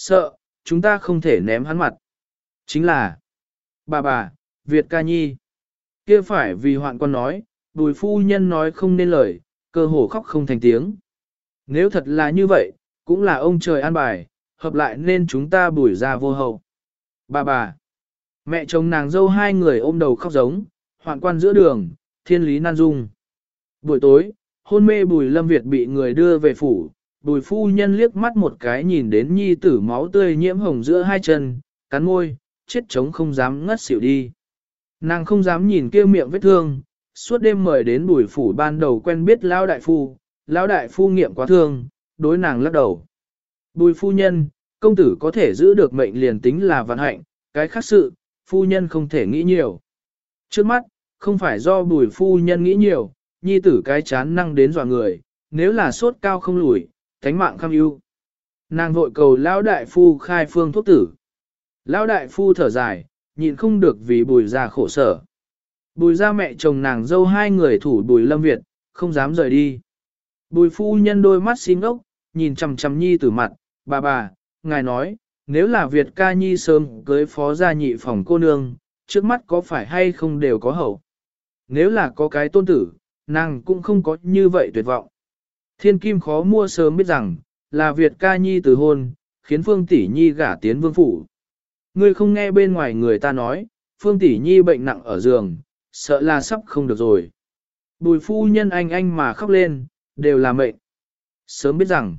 Sợ, chúng ta không thể ném hắn mặt. Chính là, bà bà, Việt ca nhi. kia phải vì hoạn quan nói, bùi phu nhân nói không nên lời, cơ hồ khóc không thành tiếng. Nếu thật là như vậy, cũng là ông trời an bài, hợp lại nên chúng ta bùi ra vô hậu. Bà bà, mẹ chồng nàng dâu hai người ôm đầu khóc giống, hoạn quan giữa đường, thiên lý nan dung. Buổi tối, hôn mê bùi lâm Việt bị người đưa về phủ, bùi phu nhân liếc mắt một cái nhìn đến nhi tử máu tươi nhiễm hồng giữa hai chân, cắn môi, chết trống không dám ngất xỉu đi. Nàng không dám nhìn kia miệng vết thương, suốt đêm mời đến bùi phủ ban đầu quen biết lão đại phu, lão đại phu nghiệm quá thương, đối nàng lắc đầu. Bùi phu nhân, công tử có thể giữ được mệnh liền tính là vận hạnh, cái khác sự, phu nhân không thể nghĩ nhiều. Trước mắt, không phải do bùi phu nhân nghĩ nhiều, nhi tử cái chán năng đến dọa người, nếu là sốt cao không lùi, thánh mạng kham ưu. Nàng vội cầu lão đại phu khai phương thuốc tử. Lão đại phu thở dài, nhịn không được vì bùi ra khổ sở. Bùi ra mẹ chồng nàng dâu hai người thủ bùi lâm Việt, không dám rời đi. Bùi phu nhân đôi mắt xin ốc, nhìn chằm chằm nhi tử mặt, bà bà, ngài nói, nếu là Việt ca nhi sớm cưới phó gia nhị phòng cô nương, trước mắt có phải hay không đều có hậu. Nếu là có cái tôn tử, nàng cũng không có như vậy tuyệt vọng. Thiên kim khó mua sớm biết rằng, là Việt ca nhi từ hôn, khiến Phương Tỷ Nhi gả tiến vương phủ. Ngươi không nghe bên ngoài người ta nói, Phương Tỷ Nhi bệnh nặng ở giường, sợ là sắp không được rồi. Bùi phu nhân anh anh mà khóc lên, đều là mệnh. Sớm biết rằng,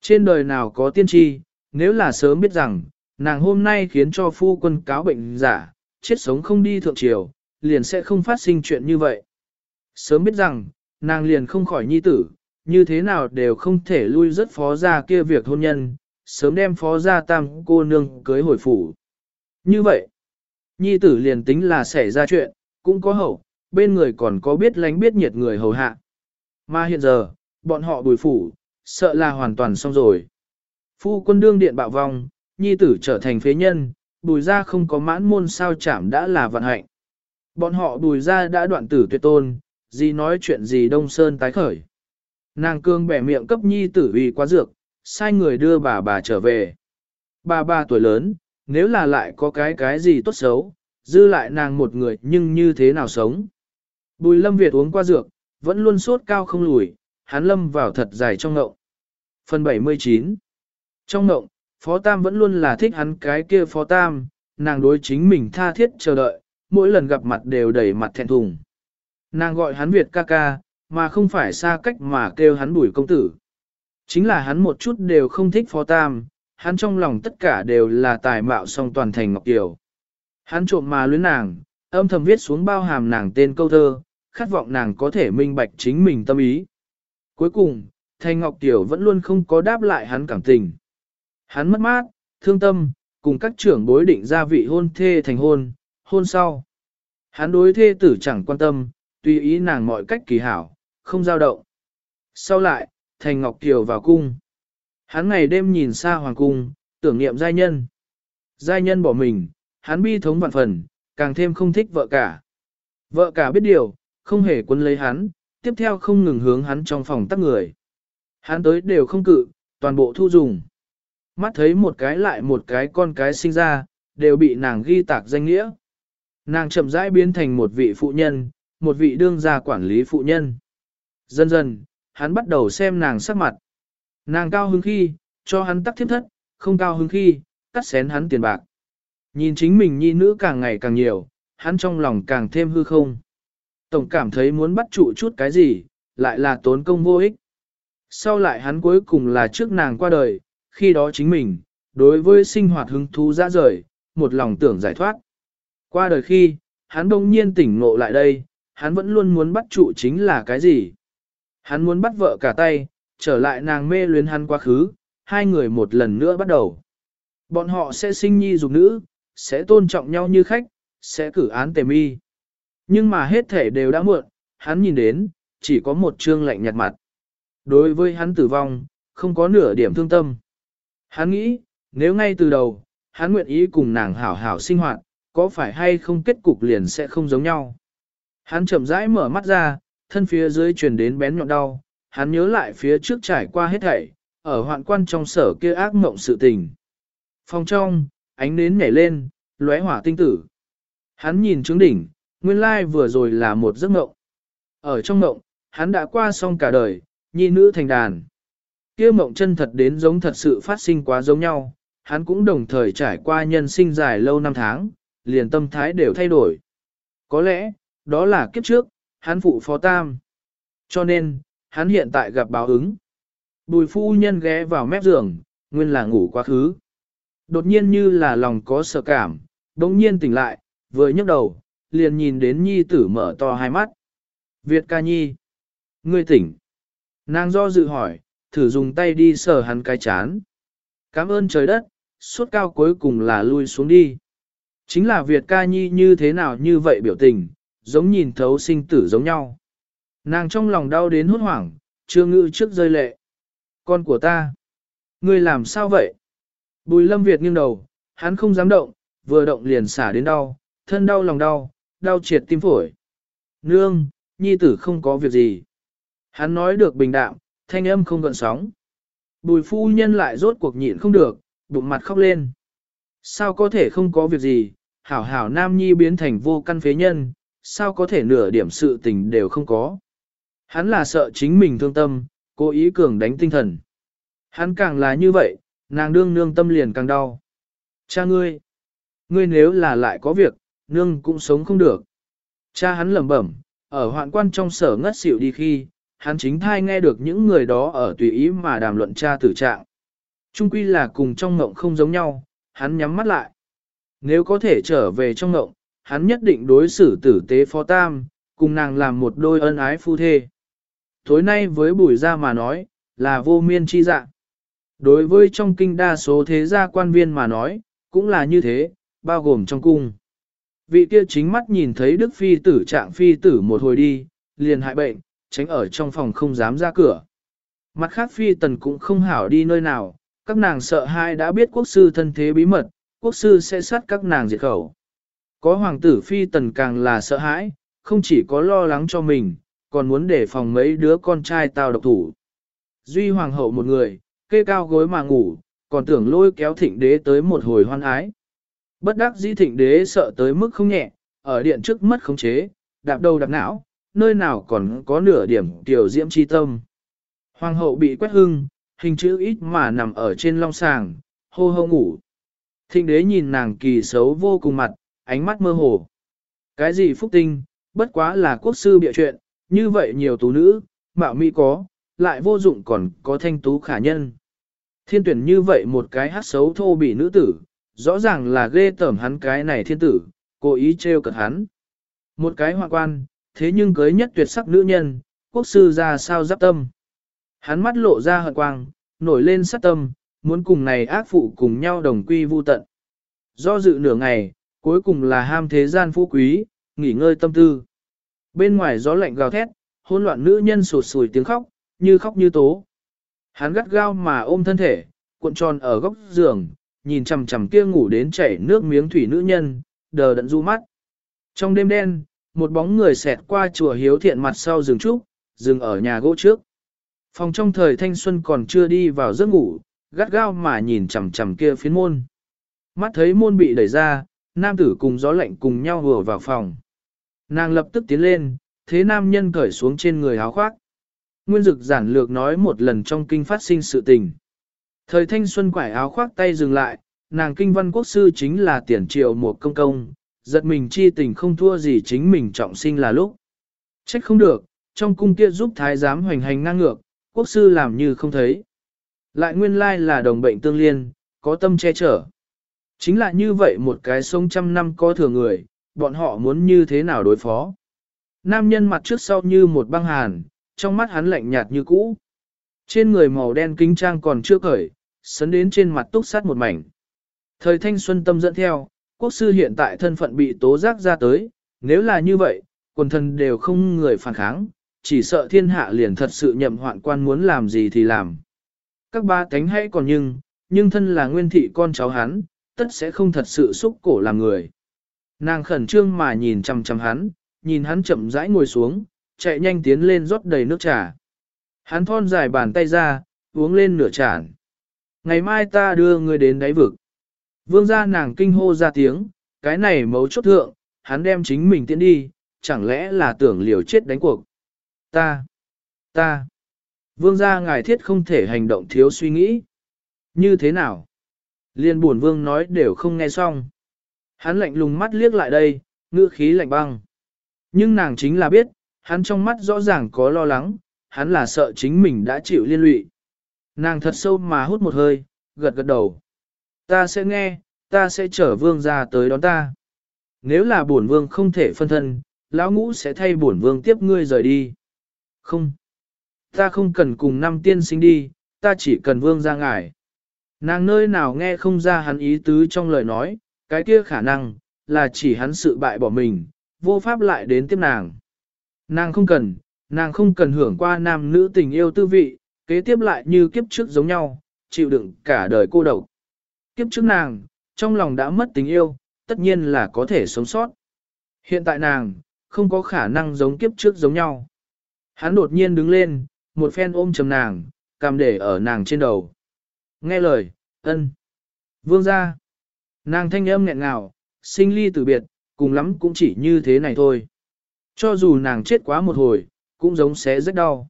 trên đời nào có tiên tri, nếu là sớm biết rằng, nàng hôm nay khiến cho phu quân cáo bệnh giả, chết sống không đi thượng triều, liền sẽ không phát sinh chuyện như vậy. Sớm biết rằng, nàng liền không khỏi nhi tử, như thế nào đều không thể lui rất phó ra kia việc hôn nhân, sớm đem phó ra tam cô nương cưới hồi phủ. Như vậy, nhi tử liền tính là xảy ra chuyện, cũng có hậu, bên người còn có biết lánh biết nhiệt người hầu hạ. Mà hiện giờ, bọn họ bùi phủ, sợ là hoàn toàn xong rồi. Phu quân đương điện bạo vong, nhi tử trở thành phế nhân, bùi ra không có mãn môn sao chảm đã là vận hạnh. Bọn họ bùi ra đã đoạn tử tuyệt tôn, gì nói chuyện gì đông sơn tái khởi. Nàng cương bẻ miệng cấp nhi tử vì quá dược, sai người đưa bà bà trở về. Bà bà tuổi lớn, nếu là lại có cái cái gì tốt xấu, dư lại nàng một người nhưng như thế nào sống. Bùi lâm Việt uống qua dược, vẫn luôn sốt cao không lùi, hắn lâm vào thật dài trong ngộng. Phần 79 Trong ngộng, Phó Tam vẫn luôn là thích hắn cái kia Phó Tam, nàng đối chính mình tha thiết chờ đợi, mỗi lần gặp mặt đều đầy mặt thẹn thùng. Nàng gọi hắn Việt ca ca, mà không phải xa cách mà kêu hắn bùi công tử. Chính là hắn một chút đều không thích Phó Tam, hắn trong lòng tất cả đều là tài mạo song toàn thành Ngọc Kiều. Hắn trộm mà luyến nàng, âm thầm viết xuống bao hàm nàng tên câu thơ, khát vọng nàng có thể minh bạch chính mình tâm ý. Cuối cùng, Thành Ngọc tiểu vẫn luôn không có đáp lại hắn cảm tình. Hắn mất mát, thương tâm, cùng các trưởng bối định ra vị hôn thê thành hôn, hôn sau. Hắn đối thê tử chẳng quan tâm, tùy ý nàng mọi cách kỳ hảo, không dao động. Sau lại, Thành Ngọc Kiều vào cung. Hắn ngày đêm nhìn xa hoàng cung, tưởng niệm giai nhân. Giai nhân bỏ mình, hắn bi thống vạn phần, càng thêm không thích vợ cả. Vợ cả biết điều, không hề quân lấy hắn, tiếp theo không ngừng hướng hắn trong phòng tắc người. Hắn tới đều không cự, toàn bộ thu dùng. Mắt thấy một cái lại một cái con cái sinh ra, đều bị nàng ghi tạc danh nghĩa. Nàng chậm rãi biến thành một vị phụ nhân, một vị đương gia quản lý phụ nhân. Dần dần, hắn bắt đầu xem nàng sắc mặt. Nàng cao hứng khi, cho hắn tắc thiếp thất, không cao hứng khi, cắt xén hắn tiền bạc. Nhìn chính mình nhi nữ càng ngày càng nhiều, hắn trong lòng càng thêm hư không. Tổng cảm thấy muốn bắt trụ chút cái gì, lại là tốn công vô ích. Sau lại hắn cuối cùng là trước nàng qua đời, khi đó chính mình, đối với sinh hoạt hứng thú ra rời, một lòng tưởng giải thoát. Qua đời khi, hắn đông nhiên tỉnh ngộ lại đây, hắn vẫn luôn muốn bắt trụ chính là cái gì. Hắn muốn bắt vợ cả tay, trở lại nàng mê luyến hắn quá khứ, hai người một lần nữa bắt đầu. Bọn họ sẽ sinh nhi dục nữ, sẽ tôn trọng nhau như khách, sẽ cử án tề mi. Nhưng mà hết thể đều đã muộn, hắn nhìn đến, chỉ có một trương lạnh nhạt mặt. Đối với hắn tử vong, không có nửa điểm thương tâm. Hắn nghĩ, nếu ngay từ đầu, hắn nguyện ý cùng nàng hảo hảo sinh hoạt, có phải hay không kết cục liền sẽ không giống nhau. Hắn chậm rãi mở mắt ra, thân phía dưới truyền đến bén nhọn đau, hắn nhớ lại phía trước trải qua hết thảy, ở hoạn quan trong sở kia ác mộng sự tình. Phòng trong, ánh nến nhảy lên, lóe hỏa tinh tử. Hắn nhìn trướng đỉnh, nguyên lai vừa rồi là một giấc mộng. Ở trong mộng, hắn đã qua xong cả đời, nhi nữ thành đàn. Kia mộng chân thật đến giống thật sự phát sinh quá giống nhau, hắn cũng đồng thời trải qua nhân sinh dài lâu năm tháng, liền tâm thái đều thay đổi. Có lẽ, đó là kiếp trước, hắn phụ phó tam. Cho nên, hắn hiện tại gặp báo ứng. Bùi phu nhân ghé vào mép giường, nguyên là ngủ quá khứ. Đột nhiên như là lòng có sợ cảm, đống nhiên tỉnh lại, vừa nhấc đầu, liền nhìn đến nhi tử mở to hai mắt. Việt ca nhi. Ngươi tỉnh. Nàng do dự hỏi, thử dùng tay đi sờ hắn cái chán. Cảm ơn trời đất, suốt cao cuối cùng là lui xuống đi. Chính là Việt ca nhi như thế nào như vậy biểu tình, giống nhìn thấu sinh tử giống nhau. Nàng trong lòng đau đến hốt hoảng, chưa ngự trước rơi lệ. Con của ta, ngươi làm sao vậy? Bùi lâm Việt nghiêng đầu, hắn không dám động, vừa động liền xả đến đau, thân đau lòng đau, đau triệt tim phổi. Nương, nhi tử không có việc gì. Hắn nói được bình đạm, thanh âm không gợn sóng. Bùi phu nhân lại rốt cuộc nhịn không được, bụng mặt khóc lên. Sao có thể không có việc gì, hảo hảo nam nhi biến thành vô căn phế nhân, sao có thể nửa điểm sự tình đều không có. Hắn là sợ chính mình thương tâm, cố ý cường đánh tinh thần. Hắn càng là như vậy, nàng đương nương tâm liền càng đau. Cha ngươi, ngươi nếu là lại có việc, nương cũng sống không được. Cha hắn lẩm bẩm, ở hoạn quan trong sở ngất xỉu đi khi, hắn chính thai nghe được những người đó ở tùy ý mà đàm luận cha tử trạng. Trung quy là cùng trong ngộng không giống nhau, hắn nhắm mắt lại. Nếu có thể trở về trong ngộng, hắn nhất định đối xử tử tế phó tam, cùng nàng làm một đôi ân ái phu thê. Tối nay với bùi ra mà nói, là vô miên chi dạng. Đối với trong kinh đa số thế gia quan viên mà nói, cũng là như thế, bao gồm trong cung. Vị kia chính mắt nhìn thấy Đức Phi tử trạng Phi tử một hồi đi, liền hại bệnh, tránh ở trong phòng không dám ra cửa. Mặt khác Phi tần cũng không hảo đi nơi nào, các nàng sợ hai đã biết quốc sư thân thế bí mật, quốc sư sẽ sát các nàng diệt khẩu. Có hoàng tử Phi tần càng là sợ hãi, không chỉ có lo lắng cho mình, còn muốn để phòng mấy đứa con trai tao độc thủ. Duy hoàng hậu một người, kê cao gối mà ngủ, còn tưởng lôi kéo thịnh đế tới một hồi hoan ái. Bất đắc dĩ thịnh đế sợ tới mức không nhẹ, ở điện trước mất khống chế, đạp đầu đạp não, nơi nào còn có nửa điểm tiểu diễm chi tâm. Hoàng hậu bị quét hưng, hình chữ ít mà nằm ở trên long sàng, hô hô ngủ. Thịnh đế nhìn nàng kỳ xấu vô cùng mặt, ánh mắt mơ hồ. Cái gì phúc tinh, bất quá là quốc sư bịa chuyện, như vậy nhiều tú nữ, mạo mỹ có, lại vô dụng còn có thanh tú khả nhân. Thiên tuyển như vậy một cái hát xấu thô bị nữ tử, rõ ràng là ghê tởm hắn cái này thiên tử, cố ý trêu cợt hắn. Một cái hoa quan, thế nhưng cưới nhất tuyệt sắc nữ nhân, quốc sư ra sao giáp tâm. Hắn mắt lộ ra hận quang, nổi lên sát tâm, muốn cùng này ác phụ cùng nhau đồng quy vu tận. Do dự nửa ngày, cuối cùng là ham thế gian phú quý, nghỉ ngơi tâm tư. Bên ngoài gió lạnh gào thét, hỗn loạn nữ nhân sụt sùi tiếng khóc, như khóc như tố. Hắn gắt gao mà ôm thân thể, cuộn tròn ở góc giường, nhìn chằm chằm kia ngủ đến chảy nước miếng thủy nữ nhân, đờ đẫn du mắt. Trong đêm đen, một bóng người xẹt qua chùa hiếu thiện mặt sau rừng trúc, dừng ở nhà gỗ trước. Phòng trong thời thanh xuân còn chưa đi vào giấc ngủ, gắt gao mà nhìn chằm chằm kia phiến môn. Mắt thấy môn bị đẩy ra, nam tử cùng gió lạnh cùng nhau vừa vào phòng. Nàng lập tức tiến lên, thế nam nhân cởi xuống trên người áo khoác. Nguyên dực giản lược nói một lần trong kinh phát sinh sự tình. Thời thanh xuân quải áo khoác tay dừng lại, nàng kinh văn quốc sư chính là tiền triệu một công công, giật mình chi tình không thua gì chính mình trọng sinh là lúc. Trách không được, trong cung kia giúp thái giám hoành hành ngang ngược, quốc sư làm như không thấy. Lại nguyên lai là đồng bệnh tương liên, có tâm che chở. Chính là như vậy một cái sông trăm năm có thừa người, bọn họ muốn như thế nào đối phó. Nam nhân mặt trước sau như một băng hàn, trong mắt hắn lạnh nhạt như cũ. Trên người màu đen kính trang còn chưa cởi, sấn đến trên mặt túc sát một mảnh. Thời thanh xuân tâm dẫn theo, quốc sư hiện tại thân phận bị tố giác ra tới, nếu là như vậy, quần thần đều không người phản kháng, chỉ sợ thiên hạ liền thật sự nhậm hoạn quan muốn làm gì thì làm. Các ba tánh hay còn nhưng, nhưng thân là nguyên thị con cháu hắn, tất sẽ không thật sự xúc cổ làm người. Nàng khẩn trương mà nhìn chằm chằm hắn, nhìn hắn chậm rãi ngồi xuống, chạy nhanh tiến lên rót đầy nước trà. Hắn thon dài bàn tay ra, uống lên nửa chản. Ngày mai ta đưa ngươi đến đáy vực. Vương gia nàng kinh hô ra tiếng, cái này mấu chốt thượng, hắn đem chính mình tiến đi, chẳng lẽ là tưởng liều chết đánh cuộc. Ta, ta, vương gia ngài thiết không thể hành động thiếu suy nghĩ. Như thế nào? Liên buồn vương nói đều không nghe xong. Hắn lạnh lùng mắt liếc lại đây, ngữ khí lạnh băng. Nhưng nàng chính là biết, hắn trong mắt rõ ràng có lo lắng, hắn là sợ chính mình đã chịu liên lụy. Nàng thật sâu mà hút một hơi, gật gật đầu. Ta sẽ nghe, ta sẽ chở vương ra tới đón ta. Nếu là bổn vương không thể phân thân, lão ngũ sẽ thay bổn vương tiếp ngươi rời đi. Không. Ta không cần cùng năm tiên sinh đi, ta chỉ cần vương ra ngài. Nàng nơi nào nghe không ra hắn ý tứ trong lời nói, cái kia khả năng, là chỉ hắn sự bại bỏ mình, vô pháp lại đến tiếp nàng. Nàng không cần, nàng không cần hưởng qua nam nữ tình yêu tư vị, kế tiếp lại như kiếp trước giống nhau, chịu đựng cả đời cô độc. Kiếp trước nàng, trong lòng đã mất tình yêu, tất nhiên là có thể sống sót. Hiện tại nàng, không có khả năng giống kiếp trước giống nhau. Hắn đột nhiên đứng lên, một phen ôm chầm nàng, cầm để ở nàng trên đầu. Nghe lời, ân. Vương ra. Nàng thanh âm nghẹn ngào, sinh ly tử biệt, cùng lắm cũng chỉ như thế này thôi. Cho dù nàng chết quá một hồi, cũng giống sẽ rất đau.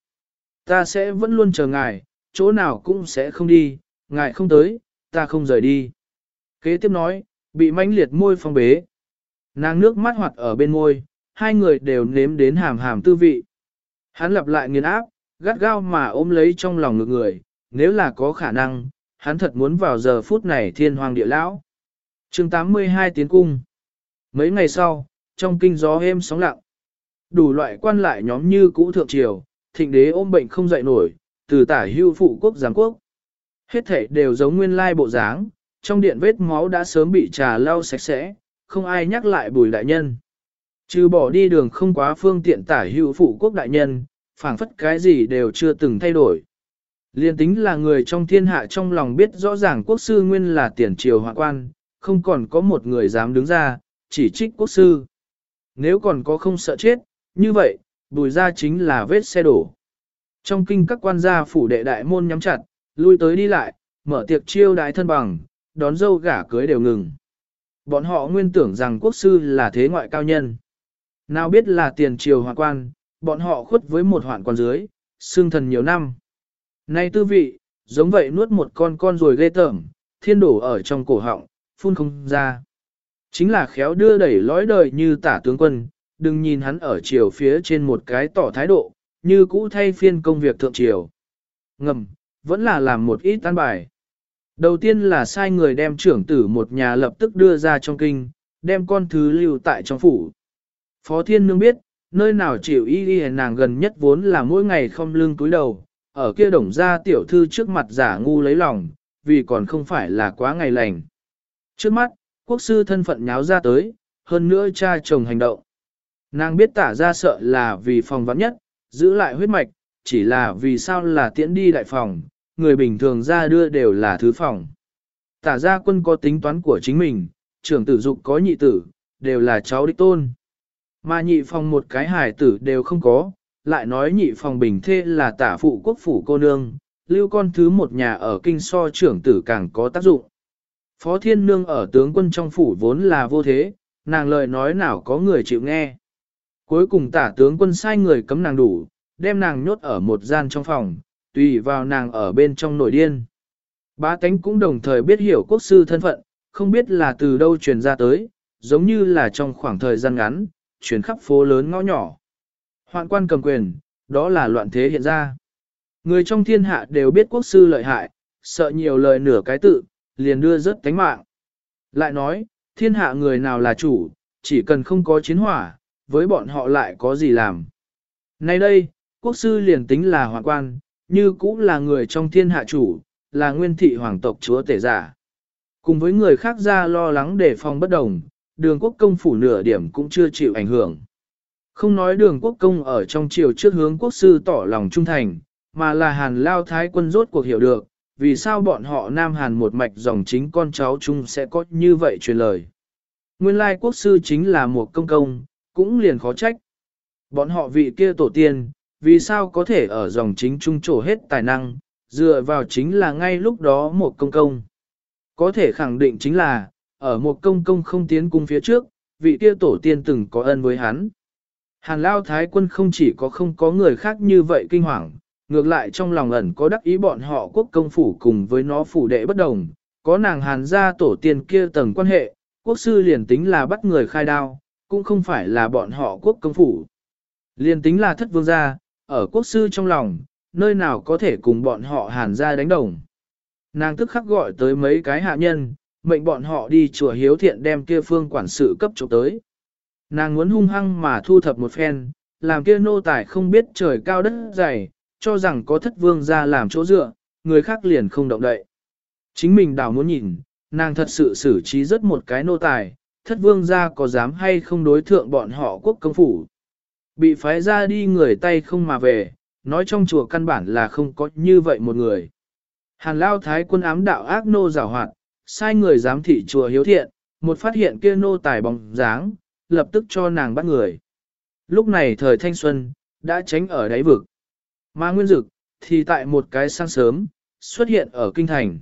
Ta sẽ vẫn luôn chờ ngài, chỗ nào cũng sẽ không đi, ngài không tới, ta không rời đi. Kế tiếp nói, bị mãnh liệt môi phong bế. Nàng nước mắt hoạt ở bên môi, hai người đều nếm đến hàm hàm tư vị. Hắn lặp lại nghiền áp, gắt gao mà ôm lấy trong lòng ngực người, nếu là có khả năng, hắn thật muốn vào giờ phút này thiên hoàng địa lão. chương 82 tiến cung. Mấy ngày sau, trong kinh gió êm sóng lặng, đủ loại quan lại nhóm như cũ thượng triều, thịnh đế ôm bệnh không dậy nổi, từ tả hưu phụ quốc giáng quốc. Hết thể đều giống nguyên lai bộ dáng, trong điện vết máu đã sớm bị trà lau sạch sẽ, không ai nhắc lại bùi đại nhân. Trừ bỏ đi đường không quá phương tiện tả hữu phụ quốc đại nhân, phảng phất cái gì đều chưa từng thay đổi. Liên tính là người trong thiên hạ trong lòng biết rõ ràng quốc sư nguyên là tiền triều hoạn quan, không còn có một người dám đứng ra, chỉ trích quốc sư. Nếu còn có không sợ chết, như vậy, bùi ra chính là vết xe đổ. Trong kinh các quan gia phủ đệ đại môn nhắm chặt, lui tới đi lại, mở tiệc chiêu đại thân bằng, đón dâu gả cưới đều ngừng. Bọn họ nguyên tưởng rằng quốc sư là thế ngoại cao nhân. Nào biết là tiền triều hoạn quan, bọn họ khuất với một hoạn quan dưới, xương thần nhiều năm. Nay tư vị, giống vậy nuốt một con con rồi ghê tởm, thiên đổ ở trong cổ họng, phun không ra. Chính là khéo đưa đẩy lõi đời như tả tướng quân, đừng nhìn hắn ở chiều phía trên một cái tỏ thái độ, như cũ thay phiên công việc thượng triều. Ngầm, vẫn là làm một ít tan bài. Đầu tiên là sai người đem trưởng tử một nhà lập tức đưa ra trong kinh, đem con thứ lưu tại trong phủ. Phó Thiên Nương biết, nơi nào chịu y y nàng gần nhất vốn là mỗi ngày không lương túi đầu, ở kia đồng ra tiểu thư trước mặt giả ngu lấy lòng, vì còn không phải là quá ngày lành. Trước mắt, quốc sư thân phận nháo ra tới, hơn nữa cha chồng hành động. Nàng biết tả ra sợ là vì phòng vắng nhất, giữ lại huyết mạch, chỉ là vì sao là tiễn đi đại phòng, người bình thường ra đưa đều là thứ phòng. Tả ra quân có tính toán của chính mình, trưởng tử dục có nhị tử, đều là cháu đích tôn. Mà nhị phòng một cái hải tử đều không có, lại nói nhị phòng bình thê là tả phụ quốc phủ cô nương, lưu con thứ một nhà ở kinh so trưởng tử càng có tác dụng. Phó thiên nương ở tướng quân trong phủ vốn là vô thế, nàng lời nói nào có người chịu nghe. Cuối cùng tả tướng quân sai người cấm nàng đủ, đem nàng nhốt ở một gian trong phòng, tùy vào nàng ở bên trong nổi điên. Bá tánh cũng đồng thời biết hiểu quốc sư thân phận, không biết là từ đâu truyền ra tới, giống như là trong khoảng thời gian ngắn, truyền khắp phố lớn ngõ nhỏ. Hoạn quan cầm quyền, đó là loạn thế hiện ra. Người trong thiên hạ đều biết quốc sư lợi hại, sợ nhiều lời nửa cái tự, liền đưa rất tánh mạng. Lại nói, thiên hạ người nào là chủ, chỉ cần không có chiến hỏa, với bọn họ lại có gì làm. Nay đây, quốc sư liền tính là hoàng quan, như cũng là người trong thiên hạ chủ, là nguyên thị hoàng tộc chúa tể giả. Cùng với người khác ra lo lắng để phòng bất đồng, đường quốc công phủ nửa điểm cũng chưa chịu ảnh hưởng. Không nói đường quốc công ở trong triều trước hướng quốc sư tỏ lòng trung thành, mà là hàn lao thái quân rốt cuộc hiểu được, vì sao bọn họ Nam Hàn một mạch dòng chính con cháu chung sẽ có như vậy truyền lời. Nguyên lai quốc sư chính là một công công, cũng liền khó trách. Bọn họ vị kia tổ tiên, vì sao có thể ở dòng chính trung trổ hết tài năng, dựa vào chính là ngay lúc đó một công công. Có thể khẳng định chính là, ở một công công không tiến cung phía trước, vị kia tổ tiên từng có ân với hắn. Hàn Lao Thái quân không chỉ có không có người khác như vậy kinh hoàng, ngược lại trong lòng ẩn có đắc ý bọn họ quốc công phủ cùng với nó phủ đệ bất đồng, có nàng hàn gia tổ tiên kia tầng quan hệ, quốc sư liền tính là bắt người khai đao, cũng không phải là bọn họ quốc công phủ. Liền tính là thất vương gia, ở quốc sư trong lòng, nơi nào có thể cùng bọn họ hàn gia đánh đồng. Nàng tức khắc gọi tới mấy cái hạ nhân, mệnh bọn họ đi chùa hiếu thiện đem kia phương quản sự cấp chỗ tới. Nàng muốn hung hăng mà thu thập một phen, làm kia nô tài không biết trời cao đất dày, cho rằng có thất vương ra làm chỗ dựa, người khác liền không động đậy. Chính mình đảo muốn nhìn, nàng thật sự xử trí rất một cái nô tài, thất vương ra có dám hay không đối thượng bọn họ quốc công phủ. Bị phái ra đi người tay không mà về, nói trong chùa căn bản là không có như vậy một người. Hàn lao thái quân ám đạo ác nô giảo hoạt, sai người giám thị chùa hiếu thiện, một phát hiện kia nô tài bóng dáng, lập tức cho nàng bắt người. Lúc này thời thanh xuân, đã tránh ở đáy vực. Mà Nguyên Dực, thì tại một cái sáng sớm, xuất hiện ở kinh thành.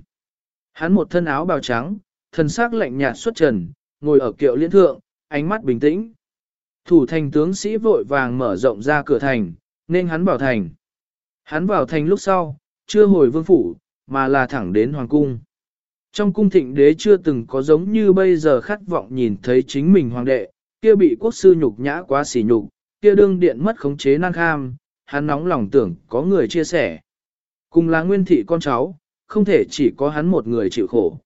Hắn một thân áo bào trắng, thân xác lạnh nhạt xuất trần, ngồi ở kiệu liên thượng, ánh mắt bình tĩnh. Thủ thành tướng sĩ vội vàng mở rộng ra cửa thành, nên hắn vào thành. Hắn vào thành lúc sau, chưa hồi vương phủ, mà là thẳng đến hoàng cung. Trong cung thịnh đế chưa từng có giống như bây giờ khát vọng nhìn thấy chính mình hoàng đệ, kia bị quốc sư nhục nhã quá xỉ nhục, kia đương điện mất khống chế năng kham, hắn nóng lòng tưởng có người chia sẻ. Cùng là nguyên thị con cháu, không thể chỉ có hắn một người chịu khổ.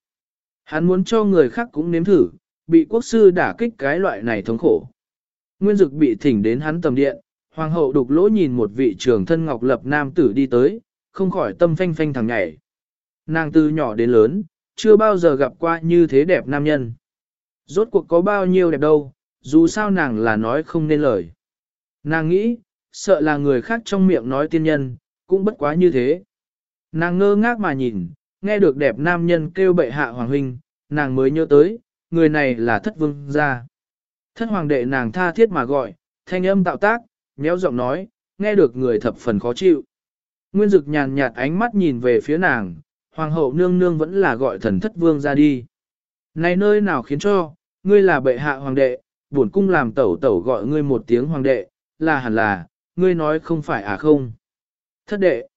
Hắn muốn cho người khác cũng nếm thử, bị quốc sư đả kích cái loại này thống khổ. Nguyên dực bị thỉnh đến hắn tầm điện, hoàng hậu đục lỗ nhìn một vị trưởng thân ngọc lập nam tử đi tới, không khỏi tâm phanh phanh thằng nhảy. Nàng từ nhỏ đến lớn, chưa bao giờ gặp qua như thế đẹp nam nhân. Rốt cuộc có bao nhiêu đẹp đâu, dù sao nàng là nói không nên lời. Nàng nghĩ, sợ là người khác trong miệng nói tiên nhân, cũng bất quá như thế. Nàng ngơ ngác mà nhìn, nghe được đẹp nam nhân kêu bệ hạ hoàng huynh, nàng mới nhớ tới, người này là thất vương gia. Thất hoàng đệ nàng tha thiết mà gọi, thanh âm tạo tác, méo giọng nói, nghe được người thập phần khó chịu. Nguyên dực nhàn nhạt ánh mắt nhìn về phía nàng, hoàng hậu nương nương vẫn là gọi thần thất vương ra đi. Này nơi nào khiến cho, ngươi là bệ hạ hoàng đệ, bổn cung làm tẩu tẩu gọi ngươi một tiếng hoàng đệ, là hẳn là, ngươi nói không phải à không. Thất đệ.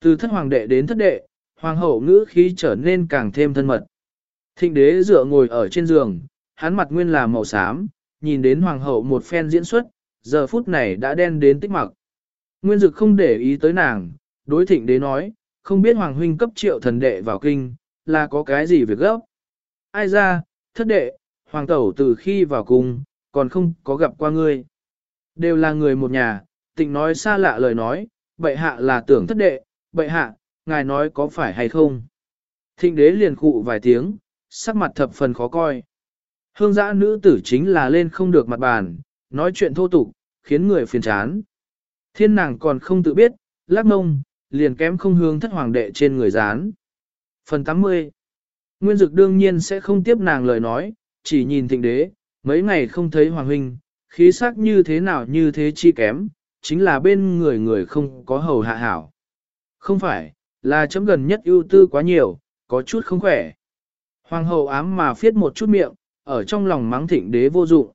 Từ thất hoàng đệ đến thất đệ, hoàng hậu ngữ khí trở nên càng thêm thân mật. Thịnh đế dựa ngồi ở trên giường, hắn mặt nguyên là màu xám, nhìn đến hoàng hậu một phen diễn xuất, giờ phút này đã đen đến tích mặc. Nguyên dực không để ý tới nàng, đối thịnh đế nói, không biết hoàng huynh cấp triệu thần đệ vào kinh, là có cái gì việc gấp. Ai ra, thất đệ, hoàng tẩu từ khi vào cung, còn không có gặp qua ngươi. Đều là người một nhà, tịnh nói xa lạ lời nói, bệ hạ là tưởng thất đệ, bệ hạ, ngài nói có phải hay không. Thịnh đế liền khụ vài tiếng, sắc mặt thập phần khó coi. Hương giã nữ tử chính là lên không được mặt bàn, nói chuyện thô tục, khiến người phiền chán. Thiên nàng còn không tự biết, lắc mông, liền kém không hướng thất hoàng đệ trên người dán. Phần 80 Nguyên dực đương nhiên sẽ không tiếp nàng lời nói, chỉ nhìn thịnh đế, mấy ngày không thấy hoàng huynh, khí sắc như thế nào như thế chi kém, chính là bên người người không có hầu hạ hảo. Không phải, là chấm gần nhất ưu tư quá nhiều, có chút không khỏe. Hoàng hậu ám mà phiết một chút miệng, ở trong lòng mắng thịnh đế vô dụng.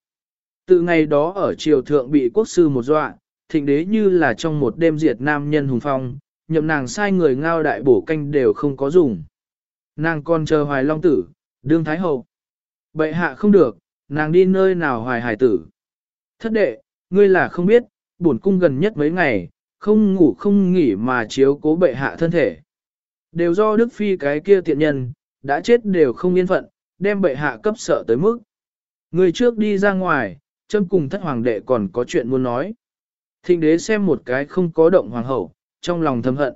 Từ ngày đó ở triều thượng bị quốc sư một dọa, thịnh đế như là trong một đêm diệt nam nhân hùng phong, nhậm nàng sai người ngao đại bổ canh đều không có dùng. Nàng còn chờ hoài long tử, đương thái hậu. Bệ hạ không được, nàng đi nơi nào hoài hải tử. Thất đệ, ngươi là không biết, bổn cung gần nhất mấy ngày, không ngủ không nghỉ mà chiếu cố bệ hạ thân thể. Đều do Đức Phi cái kia tiện nhân, đã chết đều không yên phận, đem bệ hạ cấp sợ tới mức. Người trước đi ra ngoài, châm cùng thất hoàng đệ còn có chuyện muốn nói. Thịnh đế xem một cái không có động hoàng hậu, trong lòng thầm hận.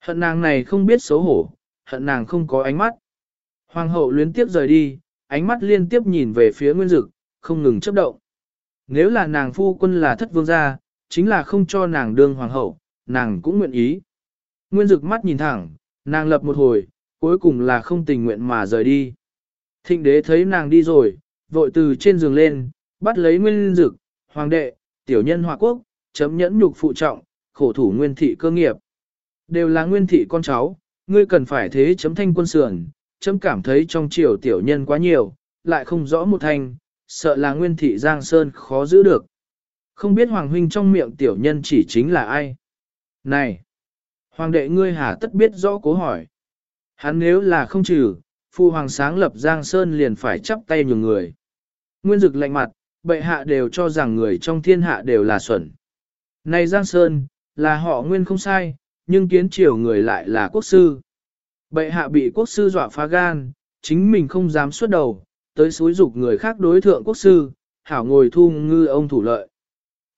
Hận nàng này không biết xấu hổ, hận nàng không có ánh mắt. Hoàng hậu luyến tiếp rời đi, ánh mắt liên tiếp nhìn về phía nguyên dực, không ngừng chấp động. Nếu là nàng phu quân là thất vương gia, chính là không cho nàng đương hoàng hậu, nàng cũng nguyện ý. Nguyên dực mắt nhìn thẳng, nàng lập một hồi, cuối cùng là không tình nguyện mà rời đi. Thịnh đế thấy nàng đi rồi, vội từ trên giường lên, bắt lấy nguyên dực, hoàng đệ, tiểu nhân hòa quốc, chấm nhẫn nhục phụ trọng, khổ thủ nguyên thị cơ nghiệp. Đều là nguyên thị con cháu, ngươi cần phải thế chấm thanh quân sườn, chấm cảm thấy trong triều tiểu nhân quá nhiều, lại không rõ một thành, sợ là nguyên thị Giang Sơn khó giữ được. Không biết Hoàng Huynh trong miệng tiểu nhân chỉ chính là ai? Này! Hoàng đệ ngươi hà tất biết rõ cố hỏi. Hắn nếu là không trừ, Phu Hoàng sáng lập Giang Sơn liền phải chắp tay nhường người. Nguyên dực lạnh mặt, bệ hạ đều cho rằng người trong thiên hạ đều là xuẩn. Này Giang Sơn, là họ nguyên không sai, nhưng kiến triều người lại là quốc sư. Bệ hạ bị quốc sư dọa phá gan, chính mình không dám xuất đầu, tới xúi dục người khác đối thượng quốc sư, hảo ngồi thu ngư ông thủ lợi.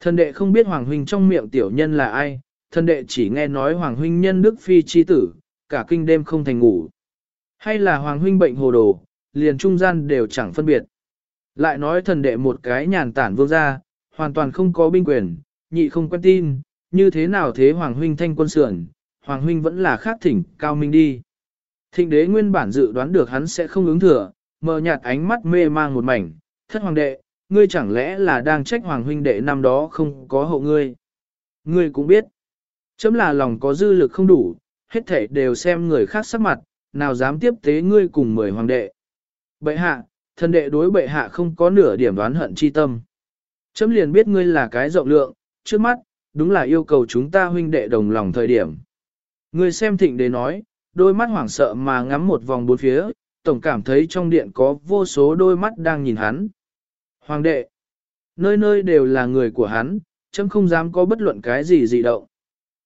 Thần đệ không biết Hoàng Huynh trong miệng tiểu nhân là ai, thần đệ chỉ nghe nói Hoàng Huynh nhân đức phi chi tử, cả kinh đêm không thành ngủ. Hay là Hoàng Huynh bệnh hồ đồ, liền trung gian đều chẳng phân biệt. Lại nói thần đệ một cái nhàn tản vương gia, hoàn toàn không có binh quyền, nhị không quen tin, như thế nào thế Hoàng Huynh thanh quân sườn, Hoàng Huynh vẫn là khác thỉnh cao minh đi. Thịnh đế nguyên bản dự đoán được hắn sẽ không ứng thừa, mờ nhạt ánh mắt mê mang một mảnh, thất hoàng đệ, ngươi chẳng lẽ là đang trách Hoàng Huynh đệ năm đó không có hộ ngươi. Ngươi cũng biết, chấm là lòng có dư lực không đủ, hết thể đều xem người khác sắc mặt, nào dám tiếp tế ngươi cùng mười hoàng đệ. Bệ hạ, thần đệ đối bệ hạ không có nửa điểm đoán hận chi tâm. Chấm liền biết ngươi là cái rộng lượng, trước mắt, đúng là yêu cầu chúng ta huynh đệ đồng lòng thời điểm. Ngươi xem thịnh đế nói, đôi mắt hoảng sợ mà ngắm một vòng bốn phía, tổng cảm thấy trong điện có vô số đôi mắt đang nhìn hắn. Hoàng đệ, nơi nơi đều là người của hắn, chấm không dám có bất luận cái gì dị động.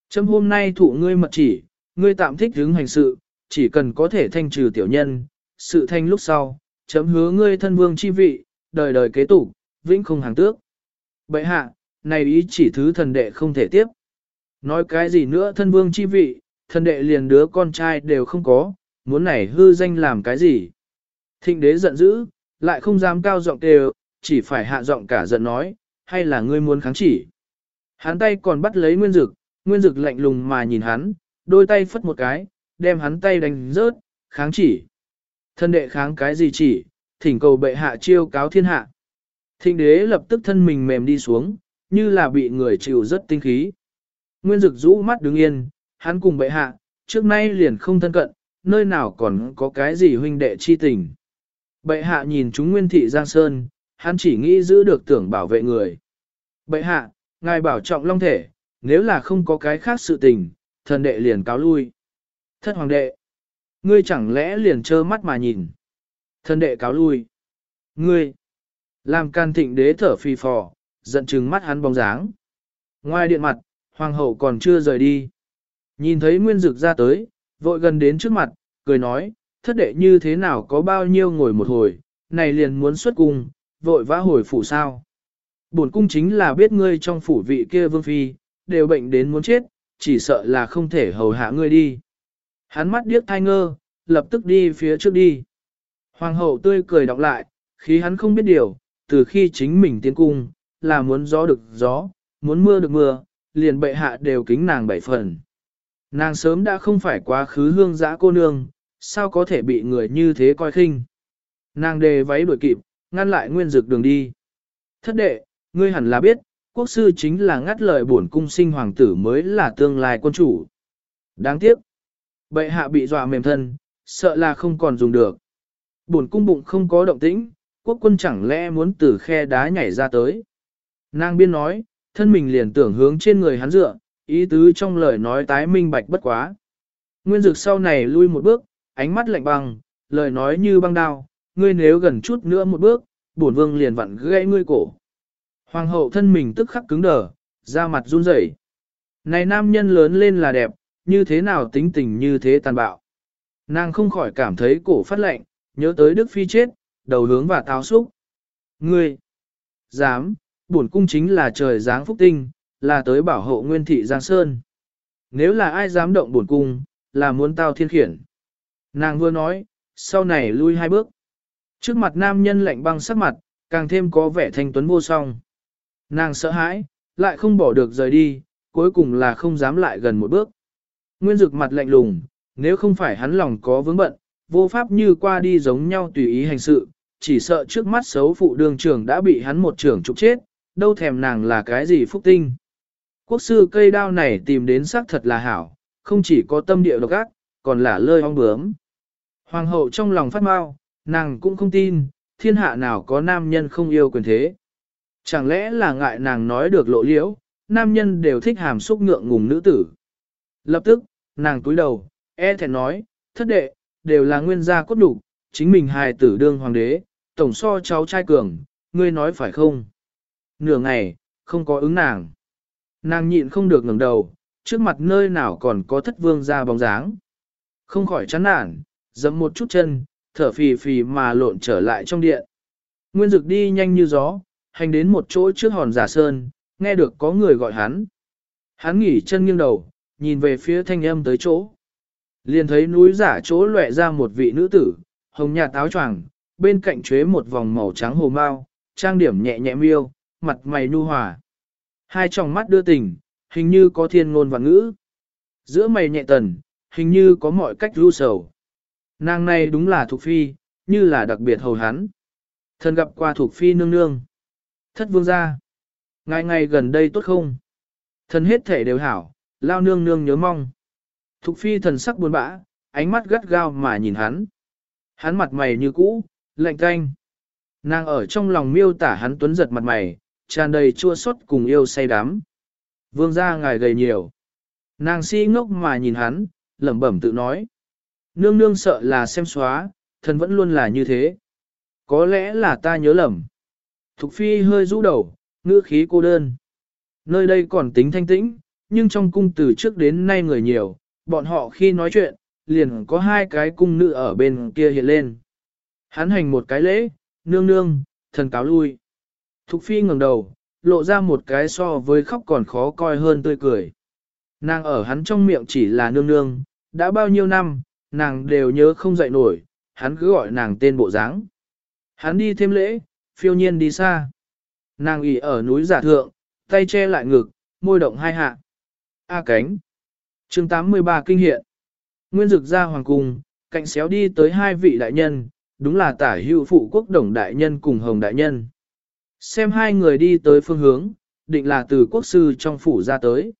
Chấm hôm nay thụ ngươi mật chỉ, ngươi tạm thích hứng hành sự, chỉ cần có thể thanh trừ tiểu nhân, sự thanh lúc sau, chấm hứa ngươi thân vương chi vị, đời đời kế tục, vĩnh không hàng tước. Bệ hạ, này ý chỉ thứ thần đệ không thể tiếp. Nói cái gì nữa thân vương chi vị, thần đệ liền đứa con trai đều không có, muốn này hư danh làm cái gì. Thịnh đế giận dữ, lại không dám cao giọng đều, chỉ phải hạ giọng cả giận nói, hay là ngươi muốn kháng chỉ. Hắn tay còn bắt lấy nguyên dực, nguyên dực lạnh lùng mà nhìn hắn, đôi tay phất một cái, đem hắn tay đánh rớt, kháng chỉ. Thân đệ kháng cái gì chỉ, thỉnh cầu bệ hạ chiêu cáo thiên hạ. Thịnh đế lập tức thân mình mềm đi xuống, như là bị người chịu rất tinh khí. Nguyên dực rũ mắt đứng yên, hắn cùng bệ hạ, trước nay liền không thân cận, nơi nào còn có cái gì huynh đệ chi tình. Bệ hạ nhìn chúng nguyên thị Giang Sơn, hắn chỉ nghĩ giữ được tưởng bảo vệ người. Bệ hạ, ngài bảo trọng long thể, nếu là không có cái khác sự tình, thần đệ liền cáo lui. Thất hoàng đệ, ngươi chẳng lẽ liền trơ mắt mà nhìn. Thần đệ cáo lui. Ngươi, làm can thịnh đế thở phì phò, giận chừng mắt hắn bóng dáng. Ngoài điện mặt, hoàng hậu còn chưa rời đi. Nhìn thấy nguyên dực ra tới, vội gần đến trước mặt, cười nói, thất đệ như thế nào có bao nhiêu ngồi một hồi, này liền muốn xuất cung, vội vã hồi phủ sao. Bổn cung chính là biết ngươi trong phủ vị kia vương phi, đều bệnh đến muốn chết, chỉ sợ là không thể hầu hạ ngươi đi. Hắn mắt điếc thai ngơ, lập tức đi phía trước đi. Hoàng hậu tươi cười đọc lại, khi hắn không biết điều, từ khi chính mình tiến cung, là muốn gió được gió, muốn mưa được mưa, liền bệ hạ đều kính nàng bảy phần. Nàng sớm đã không phải quá khứ hương giã cô nương, sao có thể bị người như thế coi khinh. Nàng đề váy đuổi kịp, ngăn lại nguyên dực đường đi. Thất đệ, ngươi hẳn là biết, quốc sư chính là ngắt lời bổn cung sinh hoàng tử mới là tương lai quân chủ. Đáng tiếc, bệ hạ bị dọa mềm thân, sợ là không còn dùng được. Bổn cung bụng không có động tĩnh, quốc quân chẳng lẽ muốn từ khe đá nhảy ra tới. Nàng biên nói, thân mình liền tưởng hướng trên người hắn dựa, ý tứ trong lời nói tái minh bạch bất quá. Nguyên dực sau này lui một bước, ánh mắt lạnh băng, lời nói như băng đao, ngươi nếu gần chút nữa một bước, bổn vương liền vặn gãy ngươi cổ. Hoàng hậu thân mình tức khắc cứng đờ, da mặt run rẩy. Này nam nhân lớn lên là đẹp, như thế nào tính tình như thế tàn bạo. Nàng không khỏi cảm thấy cổ phát lạnh, nhớ tới Đức Phi chết, đầu hướng và táo xúc. Ngươi, dám, bổn cung chính là trời giáng phúc tinh, là tới bảo hộ nguyên thị Giang Sơn. Nếu là ai dám động bổn cung, là muốn tao thiên khiển. Nàng vừa nói, sau này lui hai bước. Trước mặt nam nhân lạnh băng sắc mặt, càng thêm có vẻ thanh tuấn vô song. Nàng sợ hãi, lại không bỏ được rời đi, cuối cùng là không dám lại gần một bước. Nguyên dực mặt lạnh lùng, nếu không phải hắn lòng có vướng bận, vô pháp như qua đi giống nhau tùy ý hành sự, chỉ sợ trước mắt xấu phụ đường trưởng đã bị hắn một trưởng trục chết, đâu thèm nàng là cái gì phúc tinh. Quốc sư cây đao này tìm đến xác thật là hảo, không chỉ có tâm địa độc ác, còn là lơi ong bướm. Hoàng hậu trong lòng phát mau, nàng cũng không tin, thiên hạ nào có nam nhân không yêu quyền thế. Chẳng lẽ là ngại nàng nói được lộ liễu, nam nhân đều thích hàm xúc ngượng ngùng nữ tử. Lập tức, nàng túi đầu, e thẹn nói, thất đệ, đều là nguyên gia cốt đủ, chính mình hài tử đương hoàng đế, tổng so cháu trai cường, ngươi nói phải không? Nửa ngày, không có ứng nàng. Nàng nhịn không được ngẩng đầu, trước mặt nơi nào còn có thất vương ra bóng dáng. Không khỏi chán nản, dẫm một chút chân, thở phì phì mà lộn trở lại trong điện. Nguyên dực đi nhanh như gió, hành đến một chỗ trước hòn giả sơn, nghe được có người gọi hắn. Hắn nghỉ chân nghiêng đầu, nhìn về phía thanh âm tới chỗ. Liền thấy núi giả chỗ lệ ra một vị nữ tử, hồng nhạt táo choàng, bên cạnh chế một vòng màu trắng hồ mau, trang điểm nhẹ nhẹ miêu, mặt mày nu hòa. Hai tròng mắt đưa tình, hình như có thiên ngôn và ngữ. Giữa mày nhẹ tần, hình như có mọi cách ru sầu. Nàng này đúng là thuộc phi, như là đặc biệt hầu hắn. Thần gặp qua thuộc phi nương nương. Thất vương gia. Ngày ngày gần đây tốt không? Thần hết thể đều hảo, lao nương nương nhớ mong. Thục phi thần sắc buồn bã, ánh mắt gắt gao mà nhìn hắn. Hắn mặt mày như cũ, lạnh canh. Nàng ở trong lòng miêu tả hắn tuấn giật mặt mày, tràn đầy chua xót cùng yêu say đắm. Vương gia ngài gầy nhiều. Nàng si ngốc mà nhìn hắn, lẩm bẩm tự nói. Nương nương sợ là xem xóa, thần vẫn luôn là như thế. Có lẽ là ta nhớ lầm. Thục phi hơi rũ đầu, ngữ khí cô đơn. Nơi đây còn tính thanh tĩnh, nhưng trong cung từ trước đến nay người nhiều, bọn họ khi nói chuyện, liền có hai cái cung nữ ở bên kia hiện lên. Hắn hành một cái lễ, nương nương, thần cáo lui. Thục phi ngẩng đầu, lộ ra một cái so với khóc còn khó coi hơn tươi cười. Nàng ở hắn trong miệng chỉ là nương nương, đã bao nhiêu năm, nàng đều nhớ không dậy nổi, hắn cứ gọi nàng tên bộ dáng. Hắn đi thêm lễ, phiêu nhiên đi xa. Nàng ủy ở núi giả thượng, tay che lại ngực, môi động hai hạ. A cánh. chương 83 kinh hiện. Nguyên dực ra hoàng cung, cạnh xéo đi tới hai vị đại nhân, đúng là tả hữu phụ quốc đồng đại nhân cùng hồng đại nhân. Xem hai người đi tới phương hướng, định là từ quốc sư trong phủ ra tới.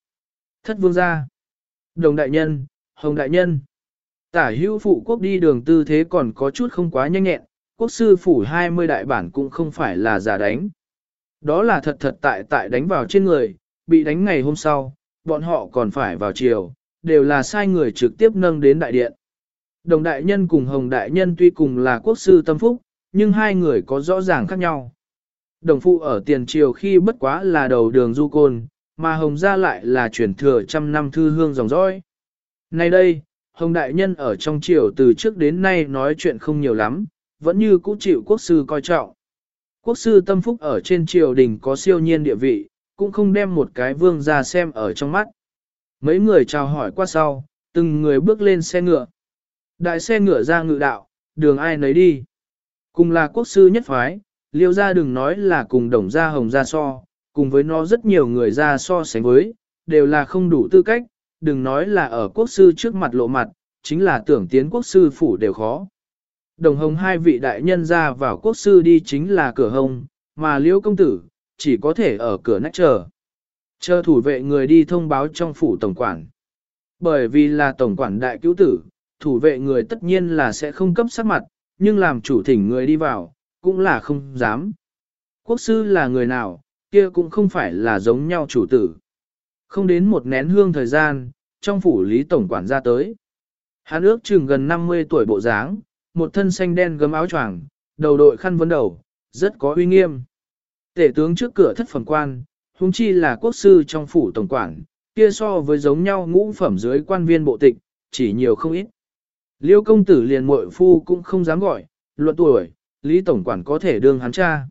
Thất vương gia. Đồng đại nhân, hồng đại nhân. Tả hữu phụ quốc đi đường tư thế còn có chút không quá nhanh nhẹn, quốc sư phủ 20 đại bản cũng không phải là giả đánh. Đó là thật thật tại tại đánh vào trên người, bị đánh ngày hôm sau, bọn họ còn phải vào chiều, đều là sai người trực tiếp nâng đến đại điện. Đồng đại nhân cùng hồng đại nhân tuy cùng là quốc sư tâm phúc, nhưng hai người có rõ ràng khác nhau. Đồng phụ ở tiền triều khi bất quá là đầu đường du côn, mà hồng gia lại là chuyển thừa trăm năm thư hương dòng dõi. Nay đây, hồng đại nhân ở trong triều từ trước đến nay nói chuyện không nhiều lắm, vẫn như cũ chịu quốc sư coi trọng. Quốc sư tâm phúc ở trên triều đình có siêu nhiên địa vị, cũng không đem một cái vương ra xem ở trong mắt. Mấy người chào hỏi qua sau, từng người bước lên xe ngựa. Đại xe ngựa ra ngự đạo, đường ai nấy đi. Cùng là quốc sư nhất phái, liêu ra đừng nói là cùng đồng gia hồng gia so, cùng với nó rất nhiều người ra so sánh với, đều là không đủ tư cách, đừng nói là ở quốc sư trước mặt lộ mặt, chính là tưởng tiến quốc sư phủ đều khó. Đồng hồng hai vị đại nhân ra vào quốc sư đi chính là cửa hồng, mà Liêu công tử, chỉ có thể ở cửa nách chờ. Chờ thủ vệ người đi thông báo trong phủ tổng quản. Bởi vì là tổng quản đại cứu tử, thủ vệ người tất nhiên là sẽ không cấp sắc mặt, nhưng làm chủ thỉnh người đi vào, cũng là không dám. Quốc sư là người nào, kia cũng không phải là giống nhau chủ tử. Không đến một nén hương thời gian, trong phủ lý tổng quản ra tới. Hắn ước chừng gần 50 tuổi bộ dáng, một thân xanh đen gấm áo choàng, đầu đội khăn vấn đầu, rất có uy nghiêm. Tể tướng trước cửa thất phẩm quan, huống chi là quốc sư trong phủ tổng quản, kia so với giống nhau ngũ phẩm dưới quan viên bộ tịch, chỉ nhiều không ít. Liêu công tử liền muội phu cũng không dám gọi, luận tuổi, Lý tổng quản có thể đương hắn cha.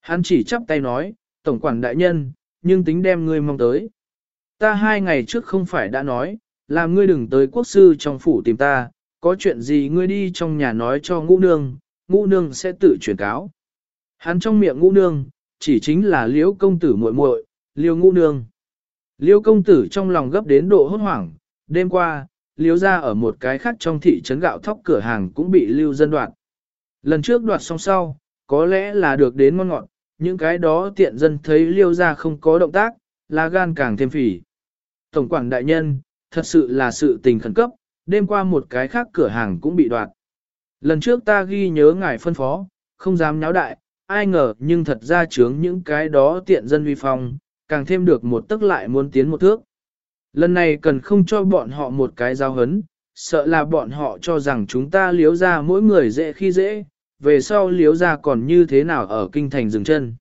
Hắn chỉ chắp tay nói, tổng quản đại nhân, nhưng tính đem ngươi mong tới. Ta hai ngày trước không phải đã nói, làm ngươi đừng tới quốc sư trong phủ tìm ta, có chuyện gì ngươi đi trong nhà nói cho ngũ nương, ngũ nương sẽ tự truyền cáo. Hắn trong miệng ngũ nương, chỉ chính là liễu công tử muội muội, liễu ngũ nương. Liễu công tử trong lòng gấp đến độ hốt hoảng, đêm qua, liễu ra ở một cái khác trong thị trấn gạo thóc cửa hàng cũng bị lưu dân đoạt. Lần trước đoạt xong sau, có lẽ là được đến ngon ngọt, những cái đó tiện dân thấy liêu ra không có động tác, là gan càng thêm phỉ. Tổng quản đại nhân, thật sự là sự tình khẩn cấp, đêm qua một cái khác cửa hàng cũng bị đoạt. Lần trước ta ghi nhớ ngài phân phó, không dám nháo đại, ai ngờ nhưng thật ra chướng những cái đó tiện dân vi phong, càng thêm được một tức lại muốn tiến một thước. Lần này cần không cho bọn họ một cái giao hấn, sợ là bọn họ cho rằng chúng ta liếu ra mỗi người dễ khi dễ, về sau liếu ra còn như thế nào ở kinh thành dừng chân.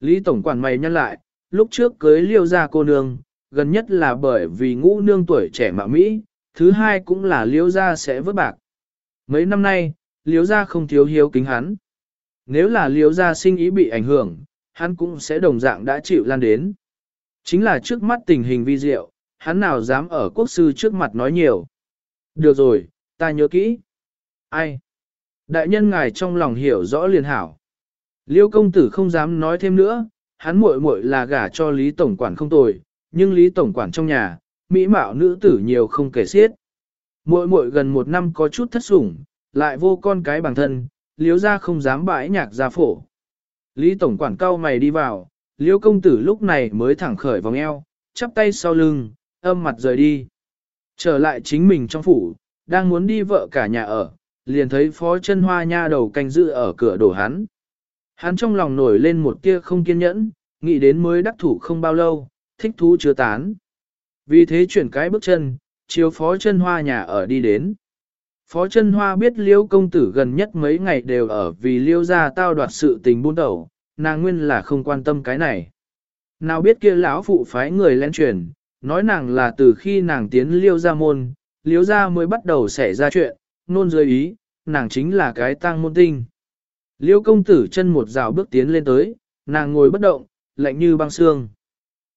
Lý Tổng quản mày nhắc lại, lúc trước cưới liêu ra cô nương, gần nhất là bởi vì ngũ nương tuổi trẻ mạo Mỹ, thứ hai cũng là liêu ra sẽ vớt bạc. Mấy năm nay, liêu ra không thiếu hiếu kính hắn. Nếu là liêu ra sinh ý bị ảnh hưởng, hắn cũng sẽ đồng dạng đã chịu lan đến. Chính là trước mắt tình hình vi diệu, hắn nào dám ở quốc sư trước mặt nói nhiều. Được rồi, ta nhớ kỹ. Ai? Đại nhân ngài trong lòng hiểu rõ liền hảo. Liêu công tử không dám nói thêm nữa, hắn muội muội là gả cho Lý Tổng quản không tồi, nhưng Lý Tổng quản trong nhà, mỹ mạo nữ tử nhiều không kể xiết. Muội muội gần một năm có chút thất sủng, lại vô con cái bằng thân, liếu ra không dám bãi nhạc ra phổ. Lý Tổng quản cao mày đi vào, liêu công tử lúc này mới thẳng khởi vòng eo, chắp tay sau lưng, âm mặt rời đi. Trở lại chính mình trong phủ, đang muốn đi vợ cả nhà ở, liền thấy phó chân hoa nha đầu canh giữ ở cửa đổ hắn. Hắn trong lòng nổi lên một tia không kiên nhẫn, nghĩ đến mới đắc thủ không bao lâu, thích thú chưa tán. Vì thế chuyển cái bước chân, chiếu phó chân hoa nhà ở đi đến. Phó chân hoa biết liêu công tử gần nhất mấy ngày đều ở vì liêu ra tao đoạt sự tình buôn đầu, nàng nguyên là không quan tâm cái này. Nào biết kia lão phụ phái người lén truyền, nói nàng là từ khi nàng tiến liêu ra môn, liêu ra mới bắt đầu xảy ra chuyện, nôn dưới ý, nàng chính là cái tang môn tinh. Liêu công tử chân một rào bước tiến lên tới, nàng ngồi bất động, lạnh như băng xương.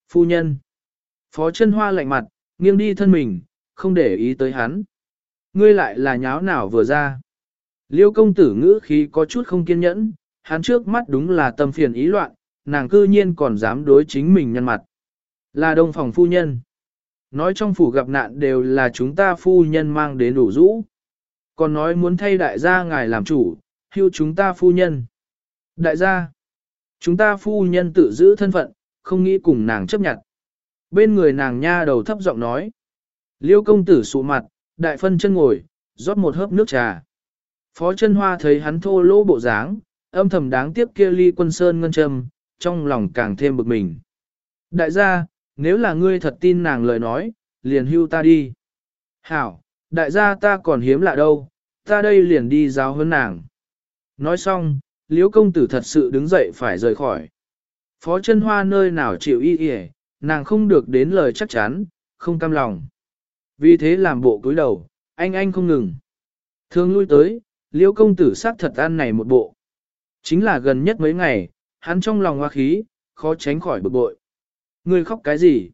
Phu nhân. Phó chân hoa lạnh mặt, nghiêng đi thân mình, không để ý tới hắn. Ngươi lại là nháo nào vừa ra. Liêu công tử ngữ khí có chút không kiên nhẫn, hắn trước mắt đúng là tâm phiền ý loạn, nàng cư nhiên còn dám đối chính mình nhân mặt. Là đông phòng phu nhân. Nói trong phủ gặp nạn đều là chúng ta phu nhân mang đến đủ rũ. Còn nói muốn thay đại gia ngài làm chủ, hưu chúng ta phu nhân. Đại gia, chúng ta phu nhân tự giữ thân phận, không nghĩ cùng nàng chấp nhận. Bên người nàng nha đầu thấp giọng nói. Liêu công tử sụ mặt, đại phân chân ngồi, rót một hớp nước trà. Phó chân hoa thấy hắn thô lỗ bộ dáng, âm thầm đáng tiếc kia ly quân sơn ngân châm, trong lòng càng thêm bực mình. Đại gia, nếu là ngươi thật tin nàng lời nói, liền hưu ta đi. Hảo, đại gia ta còn hiếm lạ đâu, ta đây liền đi giáo hơn nàng. Nói xong, liễu công tử thật sự đứng dậy phải rời khỏi. Phó chân hoa nơi nào chịu y y, nàng không được đến lời chắc chắn, không cam lòng. Vì thế làm bộ cúi đầu, anh anh không ngừng. Thường lui tới, liễu công tử sát thật ăn này một bộ. Chính là gần nhất mấy ngày, hắn trong lòng hoa khí, khó tránh khỏi bực bội. Ngươi khóc cái gì?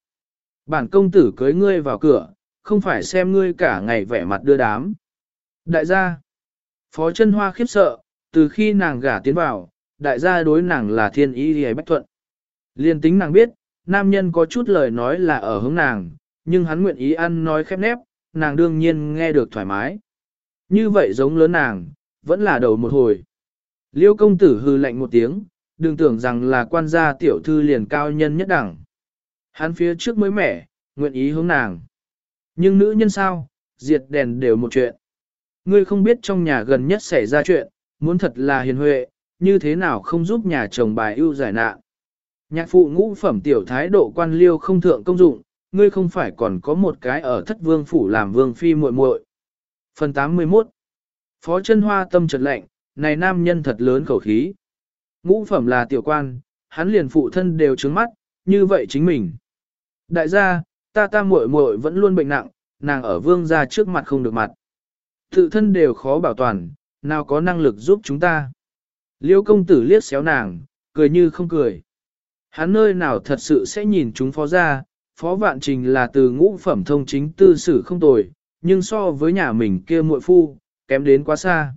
Bản công tử cưới ngươi vào cửa, không phải xem ngươi cả ngày vẻ mặt đưa đám. Đại gia, phó chân hoa khiếp sợ, từ khi nàng gả tiến vào, đại gia đối nàng là thiên ý hề bách thuận. Liên tính nàng biết, nam nhân có chút lời nói là ở hướng nàng, nhưng hắn nguyện ý ăn nói khép nép, nàng đương nhiên nghe được thoải mái. Như vậy giống lớn nàng, vẫn là đầu một hồi. Liêu công tử hư lạnh một tiếng, đừng tưởng rằng là quan gia tiểu thư liền cao nhân nhất đẳng. Hắn phía trước mới mẻ, nguyện ý hướng nàng. Nhưng nữ nhân sao, diệt đèn đều một chuyện. Ngươi không biết trong nhà gần nhất xảy ra chuyện, muốn thật là hiền huệ, như thế nào không giúp nhà chồng bài ưu giải nạn. Nhạc phụ ngũ phẩm tiểu thái độ quan liêu không thượng công dụng, ngươi không phải còn có một cái ở thất vương phủ làm vương phi muội muội. Phần 81 Phó chân hoa tâm trật lạnh, này nam nhân thật lớn khẩu khí. Ngũ phẩm là tiểu quan, hắn liền phụ thân đều trướng mắt, như vậy chính mình. Đại gia, ta ta muội muội vẫn luôn bệnh nặng, nàng ở vương gia trước mặt không được mặt. Tự thân đều khó bảo toàn, nào có năng lực giúp chúng ta. Liêu công tử liếc xéo nàng, cười như không cười. Hắn nơi nào thật sự sẽ nhìn chúng phó gia, phó vạn trình là từ ngũ phẩm thông chính tư sử không tồi, nhưng so với nhà mình kia muội phu, kém đến quá xa.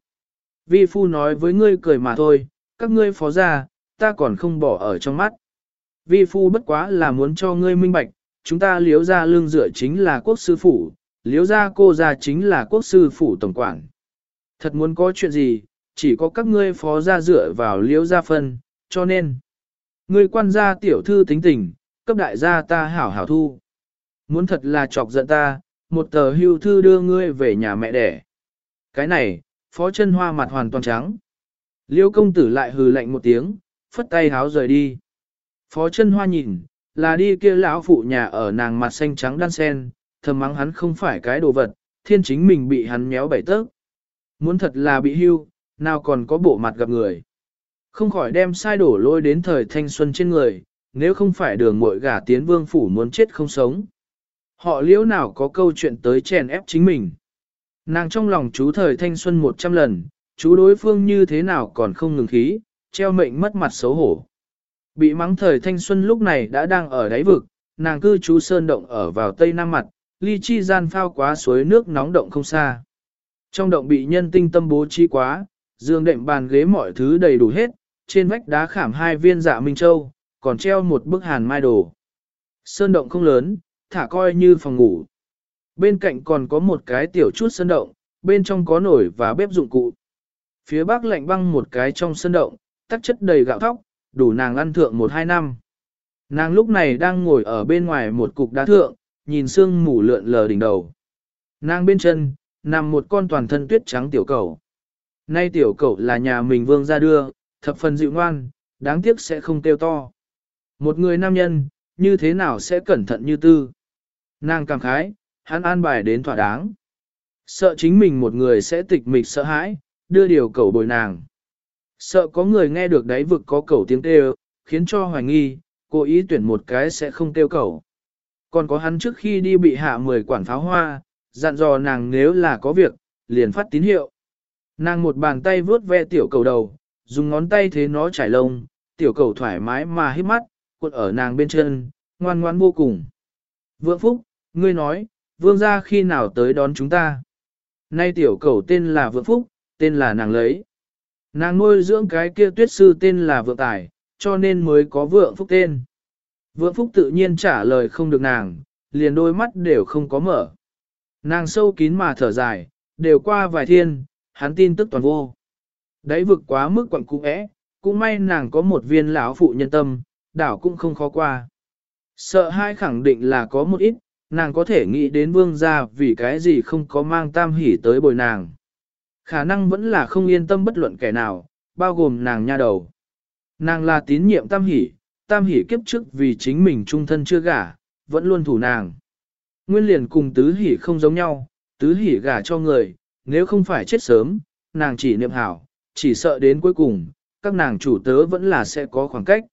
Vi phu nói với ngươi cười mà thôi, các ngươi phó gia, ta còn không bỏ ở trong mắt. Vi phu bất quá là muốn cho ngươi minh bạch, chúng ta liếu ra lương dựa chính là quốc sư phủ, liếu ra cô ra chính là quốc sư phủ tổng quản. Thật muốn có chuyện gì, chỉ có các ngươi phó gia dựa vào liếu gia phân, cho nên, ngươi quan gia tiểu thư tính tình, cấp đại gia ta hảo hảo thu. Muốn thật là chọc giận ta, một tờ hưu thư đưa ngươi về nhà mẹ đẻ. Cái này, Phó chân hoa mặt hoàn toàn trắng. Liêu công tử lại hừ lạnh một tiếng, phất tay háo rời đi. Phó chân hoa nhìn, là đi kia lão phụ nhà ở nàng mặt xanh trắng đan sen, thầm mắng hắn không phải cái đồ vật, thiên chính mình bị hắn méo bảy tớc. Muốn thật là bị hưu, nào còn có bộ mặt gặp người. Không khỏi đem sai đổ lôi đến thời thanh xuân trên người, nếu không phải đường muội gả tiến vương phủ muốn chết không sống. Họ liễu nào có câu chuyện tới chèn ép chính mình. Nàng trong lòng chú thời thanh xuân một trăm lần, chú đối phương như thế nào còn không ngừng khí, treo mệnh mất mặt xấu hổ. Bị mắng thời thanh xuân lúc này đã đang ở đáy vực, nàng cư trú sơn động ở vào tây nam mặt, ly chi gian phao quá suối nước nóng động không xa. Trong động bị nhân tinh tâm bố trí quá, giường đệm bàn ghế mọi thứ đầy đủ hết, trên vách đá khảm hai viên dạ minh châu, còn treo một bức hàn mai đồ. Sơn động không lớn, thả coi như phòng ngủ. Bên cạnh còn có một cái tiểu chút sơn động, bên trong có nồi và bếp dụng cụ. Phía bắc lạnh băng một cái trong sơn động, tắc chất đầy gạo thóc, đủ nàng ăn thượng một hai năm. Nàng lúc này đang ngồi ở bên ngoài một cục đá thượng, nhìn sương mù lượn lờ đỉnh đầu. Nàng bên chân, nằm một con toàn thân tuyết trắng tiểu cầu. Nay tiểu cầu là nhà mình vương ra đưa, thập phần dịu ngoan, đáng tiếc sẽ không tiêu to. Một người nam nhân, như thế nào sẽ cẩn thận như tư? Nàng cảm khái, hắn an bài đến thỏa đáng. Sợ chính mình một người sẽ tịch mịch sợ hãi, đưa điều cầu bồi nàng. Sợ có người nghe được đáy vực có cầu tiếng kêu, khiến cho hoài nghi, cố ý tuyển một cái sẽ không kêu cầu. Còn có hắn trước khi đi bị hạ 10 quản pháo hoa, dặn dò nàng nếu là có việc, liền phát tín hiệu. Nàng một bàn tay vướt ve tiểu cầu đầu, dùng ngón tay thế nó trải lông, tiểu cầu thoải mái mà hít mắt, cuộn ở nàng bên chân, ngoan ngoan vô cùng. Vượng Phúc, ngươi nói, vương gia khi nào tới đón chúng ta? Nay tiểu cầu tên là Vượng Phúc, tên là nàng lấy. Nàng nuôi dưỡng cái kia tuyết sư tên là Vượng Tài, cho nên mới có Vượng Phúc tên. Vượng Phúc tự nhiên trả lời không được nàng, liền đôi mắt đều không có mở. Nàng sâu kín mà thở dài, đều qua vài thiên, hắn tin tức toàn vô. Đấy vực quá mức quặng cung ẽ, cũng may nàng có một viên lão phụ nhân tâm, đảo cũng không khó qua. Sợ hai khẳng định là có một ít, nàng có thể nghĩ đến vương gia vì cái gì không có mang tam hỉ tới bồi nàng. Khả năng vẫn là không yên tâm bất luận kẻ nào, bao gồm nàng nha đầu. Nàng là tín nhiệm tam hỉ, tam hỉ kiếp trước vì chính mình trung thân chưa gả, vẫn luôn thủ nàng. Nguyên liền cùng tứ hỉ không giống nhau, tứ hỉ gả cho người, nếu không phải chết sớm, nàng chỉ niệm hảo, chỉ sợ đến cuối cùng, các nàng chủ tớ vẫn là sẽ có khoảng cách.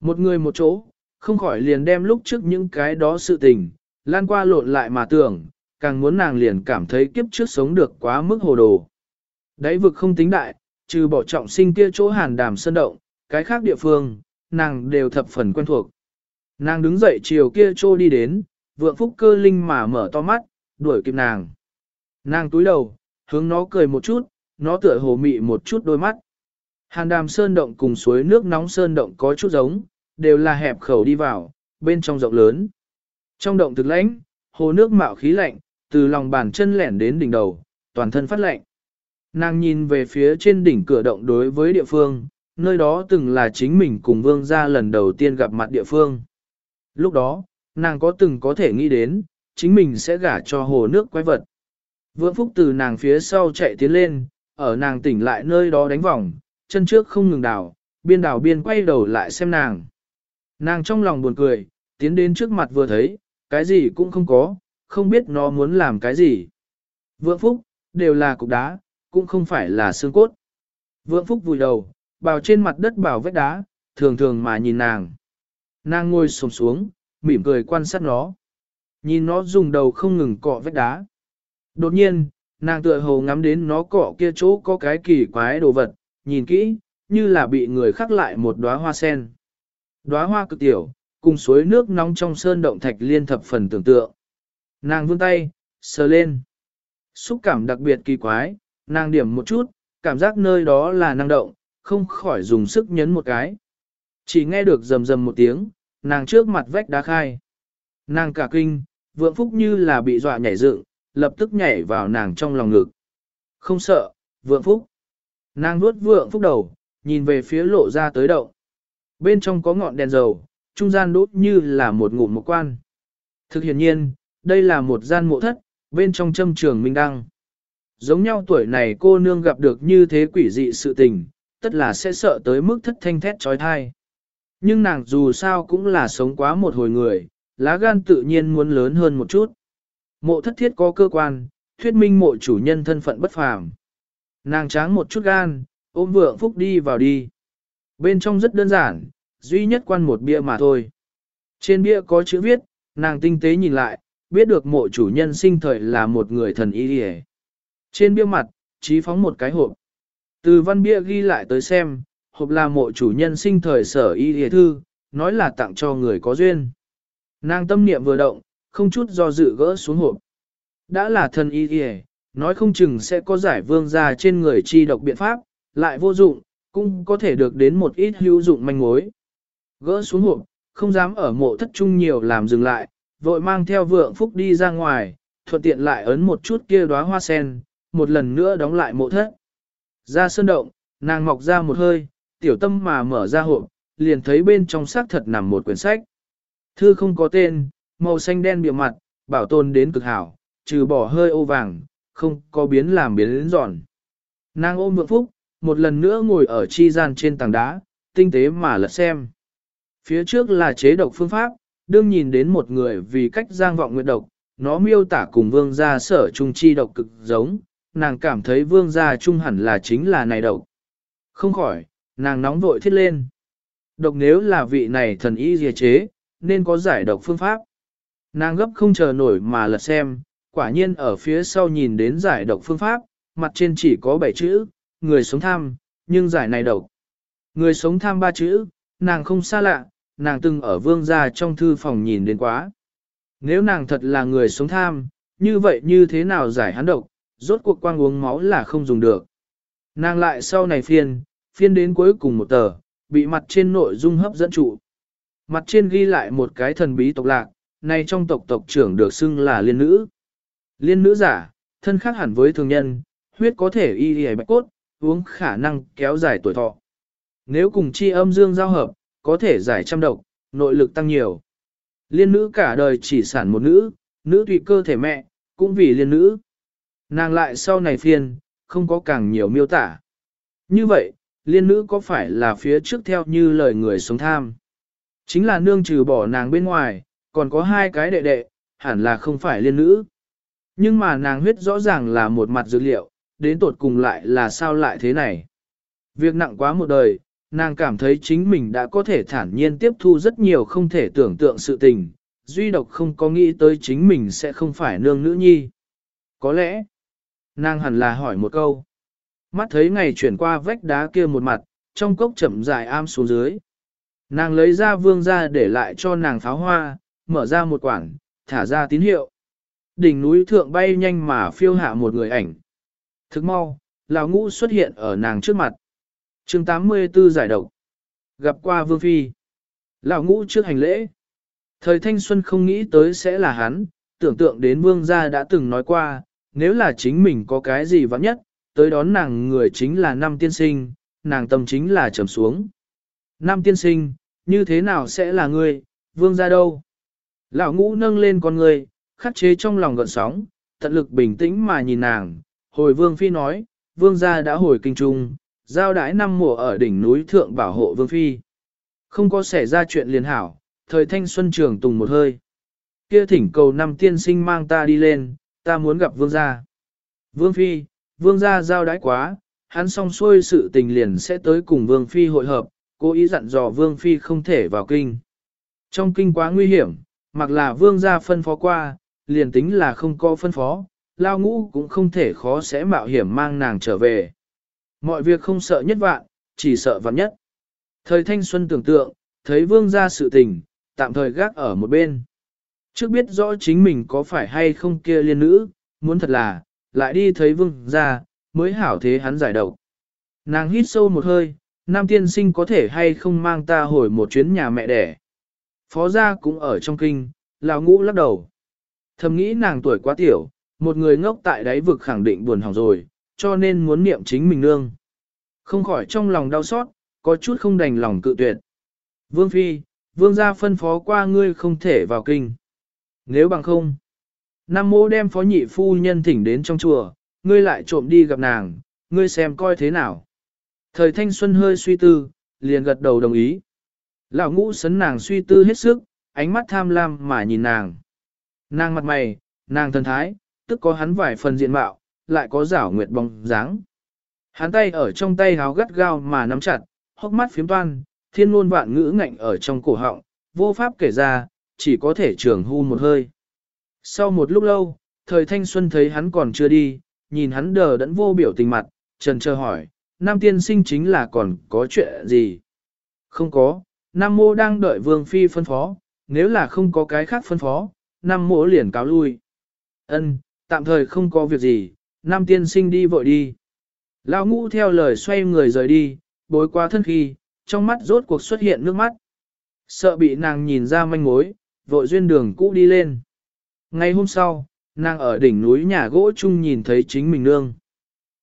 Một người một chỗ, không khỏi liền đem lúc trước những cái đó sự tình, lan qua lộn lại mà tưởng, càng muốn nàng liền cảm thấy kiếp trước sống được quá mức hồ đồ. Đấy vực không tính đại, trừ bỏ trọng sinh kia chỗ hàn đàm sơn động, cái khác địa phương, nàng đều thập phần quen thuộc. Nàng đứng dậy chiều kia trô đi đến, vượng phúc cơ linh mà mở to mắt, đuổi kịp nàng. Nàng túi đầu, hướng nó cười một chút, nó tựa hồ mị một chút đôi mắt. Hàn đàm sơn động cùng suối nước nóng sơn động có chút giống, đều là hẹp khẩu đi vào, bên trong rộng lớn. Trong động thực lãnh, hồ nước mạo khí lạnh, từ lòng bàn chân lẻn đến đỉnh đầu, toàn thân phát lạnh. Nàng nhìn về phía trên đỉnh cửa động đối với địa phương, nơi đó từng là chính mình cùng vương gia lần đầu tiên gặp mặt địa phương. Lúc đó, nàng có từng có thể nghĩ đến, chính mình sẽ gả cho hồ nước quái vật. Vương Phúc từ nàng phía sau chạy tiến lên, ở nàng tỉnh lại nơi đó đánh vòng, chân trước không ngừng đảo, biên đảo biên quay đầu lại xem nàng. Nàng trong lòng buồn cười, tiến đến trước mặt vừa thấy, cái gì cũng không có, không biết nó muốn làm cái gì. Vượng Phúc, đều là cục đá, cũng không phải là xương cốt. Vượng Phúc vùi đầu, bào trên mặt đất bào vết đá, thường thường mà nhìn nàng. Nàng ngồi xổm xuống, mỉm cười quan sát nó. Nhìn nó dùng đầu không ngừng cọ vết đá. Đột nhiên, nàng tựa hồ ngắm đến nó cọ kia chỗ có cái kỳ quái đồ vật, nhìn kỹ, như là bị người khắc lại một đóa hoa sen. Đóa hoa cực tiểu, cùng suối nước nóng trong sơn động thạch liên thập phần tưởng tượng. Nàng vươn tay, sờ lên. Xúc cảm đặc biệt kỳ quái, nàng điểm một chút, cảm giác nơi đó là năng động, không khỏi dùng sức nhấn một cái. Chỉ nghe được rầm rầm một tiếng, nàng trước mặt vách đá khai. Nàng cả kinh, vượng phúc như là bị dọa nhảy dựng, lập tức nhảy vào nàng trong lòng ngực. Không sợ, vượng phúc. Nàng nuốt vượng phúc đầu, nhìn về phía lộ ra tới động. Bên trong có ngọn đèn dầu, trung gian đốt như là một ngụm một quan. Thực hiện nhiên, đây là một gian mộ thất, bên trong châm trường minh đăng. Giống nhau tuổi này cô nương gặp được như thế quỷ dị sự tình, tất là sẽ sợ tới mức thất thanh thét trói thai. Nhưng nàng dù sao cũng là sống quá một hồi người, lá gan tự nhiên muốn lớn hơn một chút. Mộ thất thiết có cơ quan, thuyết minh mộ chủ nhân thân phận bất phàm. Nàng tráng một chút gan, ôm vượng phúc đi vào đi. Bên trong rất đơn giản, duy nhất quan một bia mà thôi. Trên bia có chữ viết, nàng tinh tế nhìn lại, biết được mộ chủ nhân sinh thời là một người thần y đi trên bia mặt, trí phóng một cái hộp. Từ văn bia ghi lại tới xem, hộp là mộ chủ nhân sinh thời sở y hề thư, nói là tặng cho người có duyên. Nàng tâm niệm vừa động, không chút do dự gỡ xuống hộp. Đã là thần y hề, nói không chừng sẽ có giải vương ra trên người chi độc biện pháp, lại vô dụng, cũng có thể được đến một ít hữu dụng manh mối. Gỡ xuống hộp, không dám ở mộ thất trung nhiều làm dừng lại, vội mang theo vượng phúc đi ra ngoài, thuận tiện lại ấn một chút kia đóa hoa sen, một lần nữa đóng lại mộ thất. Ra sơn động, nàng mọc ra một hơi, tiểu tâm mà mở ra hộp, liền thấy bên trong xác thật nằm một quyển sách. Thư không có tên, màu xanh đen bìa mặt, bảo tồn đến cực hảo, trừ bỏ hơi ô vàng, không có biến làm biến đến giòn. Nàng ôm vượng phúc, một lần nữa ngồi ở chi gian trên tảng đá, tinh tế mà lật xem. Phía trước là chế độc phương pháp, đương nhìn đến một người vì cách giang vọng nguyệt độc, nó miêu tả cùng vương gia sở trung chi độc cực giống, nàng cảm thấy vương gia trung hẳn là chính là này độc. Không khỏi, nàng nóng vội thiết lên. Độc nếu là vị này thần y dìa chế, nên có giải độc phương pháp. Nàng gấp không chờ nổi mà lật xem, quả nhiên ở phía sau nhìn đến giải độc phương pháp, mặt trên chỉ có 7 chữ, người sống tham, nhưng giải này độc. Người sống tham ba chữ, nàng không xa lạ, nàng từng ở vương gia trong thư phòng nhìn đến quá. Nếu nàng thật là người sống tham, như vậy như thế nào giải hắn độc, rốt cuộc quang uống máu là không dùng được. Nàng lại sau này phiên, phiên đến cuối cùng một tờ, bị mặt trên nội dung hấp dẫn trụ. Mặt trên ghi lại một cái thần bí tộc lạc, này trong tộc tộc trưởng được xưng là liên nữ. Liên nữ giả, thân khác hẳn với thường nhân, huyết có thể y y bạch cốt, uống khả năng kéo dài tuổi thọ. Nếu cùng chi âm dương giao hợp, có thể giải trăm độc, nội lực tăng nhiều. Liên nữ cả đời chỉ sản một nữ, nữ tùy cơ thể mẹ, cũng vì liên nữ. Nàng lại sau này phiên, không có càng nhiều miêu tả. Như vậy, liên nữ có phải là phía trước theo như lời người sống tham? Chính là nương trừ bỏ nàng bên ngoài, còn có hai cái đệ đệ, hẳn là không phải liên nữ. Nhưng mà nàng huyết rõ ràng là một mặt dữ liệu, đến tột cùng lại là sao lại thế này. Việc nặng quá một đời, nàng cảm thấy chính mình đã có thể thản nhiên tiếp thu rất nhiều không thể tưởng tượng sự tình, duy độc không có nghĩ tới chính mình sẽ không phải nương nữ nhi. Có lẽ, nàng hẳn là hỏi một câu. Mắt thấy ngày chuyển qua vách đá kia một mặt, trong cốc chậm dài am xuống dưới. Nàng lấy ra vương ra để lại cho nàng pháo hoa, mở ra một quảng, thả ra tín hiệu. Đỉnh núi thượng bay nhanh mà phiêu hạ một người ảnh. Thức mau, lão ngũ xuất hiện ở nàng trước mặt. chương 84 giải độc. Gặp qua vương phi. Lão ngũ trước hành lễ. Thời thanh xuân không nghĩ tới sẽ là hắn, tưởng tượng đến vương gia đã từng nói qua, nếu là chính mình có cái gì vắng nhất, tới đón nàng người chính là năm tiên sinh, nàng tâm chính là trầm xuống. Năm tiên sinh, như thế nào sẽ là ngươi, vương gia đâu? Lão ngũ nâng lên con người, khắc chế trong lòng gợn sóng, tận lực bình tĩnh mà nhìn nàng, hồi vương phi nói, vương gia đã hồi kinh trung, giao đãi năm mùa ở đỉnh núi thượng bảo hộ vương phi. Không có xảy ra chuyện liền hảo, thời thanh xuân trường tùng một hơi. Kia thỉnh cầu năm tiên sinh mang ta đi lên, ta muốn gặp vương gia. Vương phi, vương gia giao đãi quá, hắn xong xuôi sự tình liền sẽ tới cùng vương phi hội hợp, cố ý dặn dò vương phi không thể vào kinh. Trong kinh quá nguy hiểm, mặc là vương gia phân phó qua, liền tính là không có phân phó, lao ngũ cũng không thể khó sẽ mạo hiểm mang nàng trở về. Mọi việc không sợ nhất vạn, chỉ sợ vạn nhất. Thời thanh xuân tưởng tượng, thấy vương gia sự tình, tạm thời gác ở một bên. Trước biết rõ chính mình có phải hay không kia liên nữ, muốn thật là, lại đi thấy vương gia, mới hảo thế hắn giải độc. Nàng hít sâu một hơi, nam tiên sinh có thể hay không mang ta hồi một chuyến nhà mẹ đẻ. Phó gia cũng ở trong kinh, lão ngũ lắc đầu. Thầm nghĩ nàng tuổi quá tiểu, một người ngốc tại đáy vực khẳng định buồn hỏng rồi, cho nên muốn niệm chính mình nương. Không khỏi trong lòng đau xót, có chút không đành lòng cự tuyệt. Vương Phi, vương gia phân phó qua ngươi không thể vào kinh. Nếu bằng không, Nam mô đem phó nhị phu nhân thỉnh đến trong chùa, ngươi lại trộm đi gặp nàng, ngươi xem coi thế nào. Thời thanh xuân hơi suy tư, liền gật đầu đồng ý. Lão ngũ sấn nàng suy tư hết sức, ánh mắt tham lam mà nhìn nàng. Nàng mặt mày, nàng thần thái, tức có hắn vài phần diện mạo, lại có giảo nguyệt bóng dáng. Hắn tay ở trong tay háo gắt gao mà nắm chặt, hốc mắt phiếm toan, thiên luôn vạn ngữ ngạnh ở trong cổ họng, vô pháp kể ra, chỉ có thể trường hưu một hơi. Sau một lúc lâu, thời thanh xuân thấy hắn còn chưa đi, nhìn hắn đờ đẫn vô biểu tình mặt, trần chờ hỏi, nam tiên sinh chính là còn có chuyện gì? Không có, nam mô đang đợi vương phi phân phó, nếu là không có cái khác phân phó, nam mô liền cáo lui. Ân, tạm thời không có việc gì, nam tiên sinh đi vội đi. Lão ngũ theo lời xoay người rời đi, bối qua thân khi, trong mắt rốt cuộc xuất hiện nước mắt. Sợ bị nàng nhìn ra manh mối, vội duyên đường cũ đi lên. Ngay hôm sau, nàng ở đỉnh núi nhà gỗ chung nhìn thấy chính mình nương.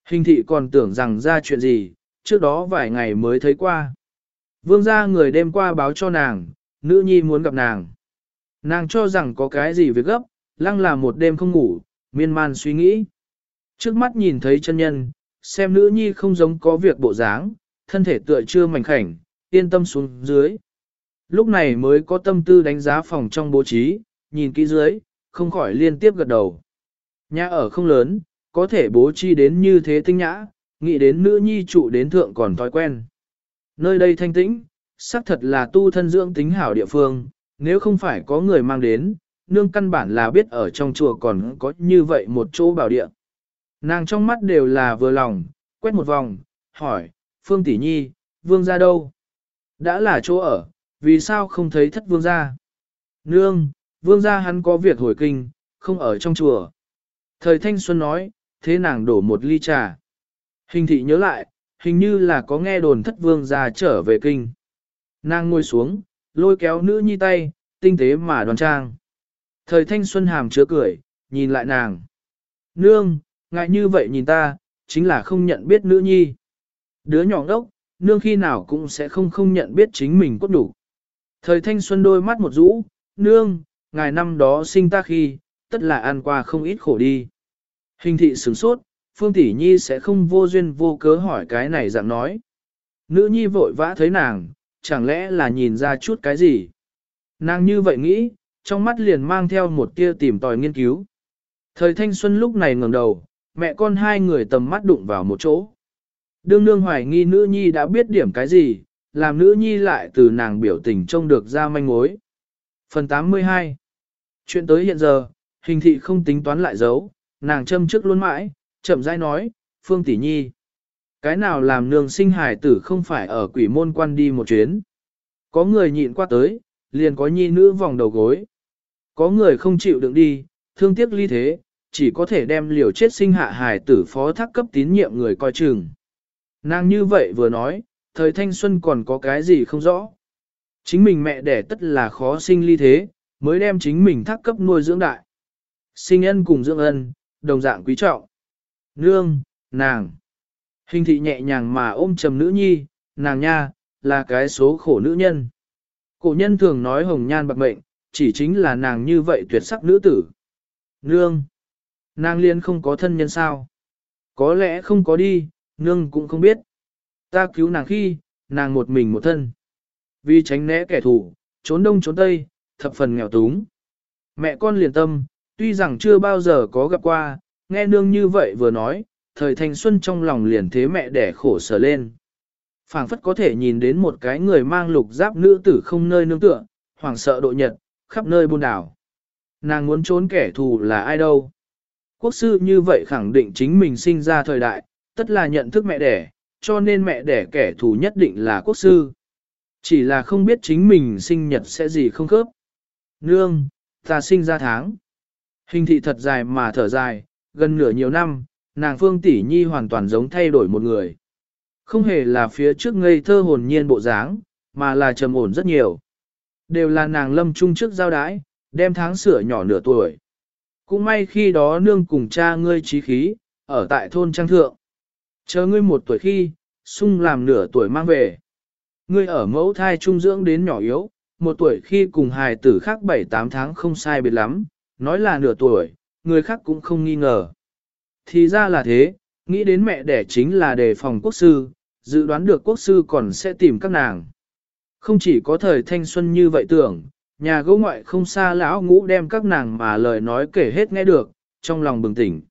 Hình thị còn tưởng rằng ra chuyện gì, trước đó vài ngày mới thấy qua. Vương gia người đêm qua báo cho nàng, nữ nhi muốn gặp nàng. Nàng cho rằng có cái gì việc gấp, lăng là một đêm không ngủ, miên man suy nghĩ. Trước mắt nhìn thấy chân nhân, xem nữ nhi không giống có việc bộ dáng, thân thể tựa chưa mảnh khảnh, yên tâm xuống dưới. Lúc này mới có tâm tư đánh giá phòng trong bố trí, nhìn kỹ dưới, không khỏi liên tiếp gật đầu. Nhà ở không lớn, có thể bố trí đến như thế tinh nhã, nghĩ đến nữ nhi trụ đến thượng còn thói quen. Nơi đây thanh tĩnh, xác thật là tu thân dưỡng tính hảo địa phương, nếu không phải có người mang đến, nương căn bản là biết ở trong chùa còn có như vậy một chỗ bảo địa. Nàng trong mắt đều là vừa lòng, quét một vòng, hỏi, Phương Tỷ Nhi, vương ra đâu? Đã là chỗ ở, vì sao không thấy thất vương gia Nương, vương gia hắn có việc hồi kinh, không ở trong chùa. Thời Thanh Xuân nói, thế nàng đổ một ly trà. Hình thị nhớ lại, hình như là có nghe đồn thất vương gia trở về kinh. Nàng ngồi xuống, lôi kéo nữ nhi tay, tinh tế mà đoan trang. Thời Thanh Xuân hàm chứa cười, nhìn lại nàng. Nương, ngại như vậy nhìn ta, chính là không nhận biết nữ nhi. Đứa nhỏ ngốc, nương khi nào cũng sẽ không không nhận biết chính mình cốt đủ. Thời thanh xuân đôi mắt một rũ, nương, ngài năm đó sinh ta khi, tất là ăn qua không ít khổ đi. Hình thị sửng sốt, Phương Tỷ Nhi sẽ không vô duyên vô cớ hỏi cái này dạng nói. Nữ nhi vội vã thấy nàng, chẳng lẽ là nhìn ra chút cái gì. Nàng như vậy nghĩ, trong mắt liền mang theo một tia tìm tòi nghiên cứu. Thời thanh xuân lúc này ngẩng đầu, mẹ con hai người tầm mắt đụng vào một chỗ. Đương nương hoài nghi nữ nhi đã biết điểm cái gì, làm nữ nhi lại từ nàng biểu tình trông được ra manh mối. Phần 82 Chuyện tới hiện giờ, hình thị không tính toán lại giấu, nàng châm trước luôn mãi, chậm rãi nói, Phương Tỷ Nhi. Cái nào làm nương sinh hài tử không phải ở quỷ môn quan đi một chuyến. Có người nhịn qua tới, liền có nhi nữ vòng đầu gối. Có người không chịu đựng đi, thương tiếc ly thế, chỉ có thể đem liều chết sinh hạ hài tử phó thác cấp tín nhiệm người coi chừng. Nàng như vậy vừa nói, thời thanh xuân còn có cái gì không rõ. Chính mình mẹ đẻ tất là khó sinh ly thế, mới đem chính mình thác cấp nuôi dưỡng đại. Sinh ân cùng dưỡng ân, đồng dạng quý trọng. Nương, nàng. Hình thị nhẹ nhàng mà ôm trầm nữ nhi, nàng nha, là cái số khổ nữ nhân. Cổ nhân thường nói hồng nhan bạc mệnh, chỉ chính là nàng như vậy tuyệt sắc nữ tử. Nương. Nàng liên không có thân nhân sao? Có lẽ không có đi, nương cũng không biết. Ta cứu nàng khi, nàng một mình một thân. Vì tránh né kẻ thù, trốn đông trốn tây, thập phần nghèo túng. Mẹ con liền tâm, tuy rằng chưa bao giờ có gặp qua, nghe nương như vậy vừa nói, thời thanh xuân trong lòng liền thế mẹ đẻ khổ sở lên. phảng phất có thể nhìn đến một cái người mang lục giáp nữ tử không nơi nương tựa, hoảng sợ độ nhật, khắp nơi buôn đảo. Nàng muốn trốn kẻ thù là ai đâu? Quốc sư như vậy khẳng định chính mình sinh ra thời đại, tất là nhận thức mẹ đẻ, cho nên mẹ đẻ kẻ thù nhất định là quốc sư. Chỉ là không biết chính mình sinh nhật sẽ gì không khớp. Nương, ta sinh ra tháng. Hình thị thật dài mà thở dài, gần nửa nhiều năm, nàng Phương Tỷ Nhi hoàn toàn giống thay đổi một người. Không hề là phía trước ngây thơ hồn nhiên bộ dáng, mà là trầm ổn rất nhiều. Đều là nàng lâm trung trước giao đái, đem tháng sửa nhỏ nửa tuổi. Cũng may khi đó nương cùng cha ngươi trí khí, ở tại thôn trang thượng. Chờ ngươi một tuổi khi, sung làm nửa tuổi mang về. Ngươi ở mẫu thai trung dưỡng đến nhỏ yếu, một tuổi khi cùng hài tử khác 7-8 tháng không sai biệt lắm, nói là nửa tuổi, người khác cũng không nghi ngờ. Thì ra là thế, nghĩ đến mẹ đẻ chính là đề phòng quốc sư, dự đoán được quốc sư còn sẽ tìm các nàng. Không chỉ có thời thanh xuân như vậy tưởng, nhà gỗ ngoại không xa lão ngũ đem các nàng mà lời nói kể hết nghe được, trong lòng bừng tỉnh.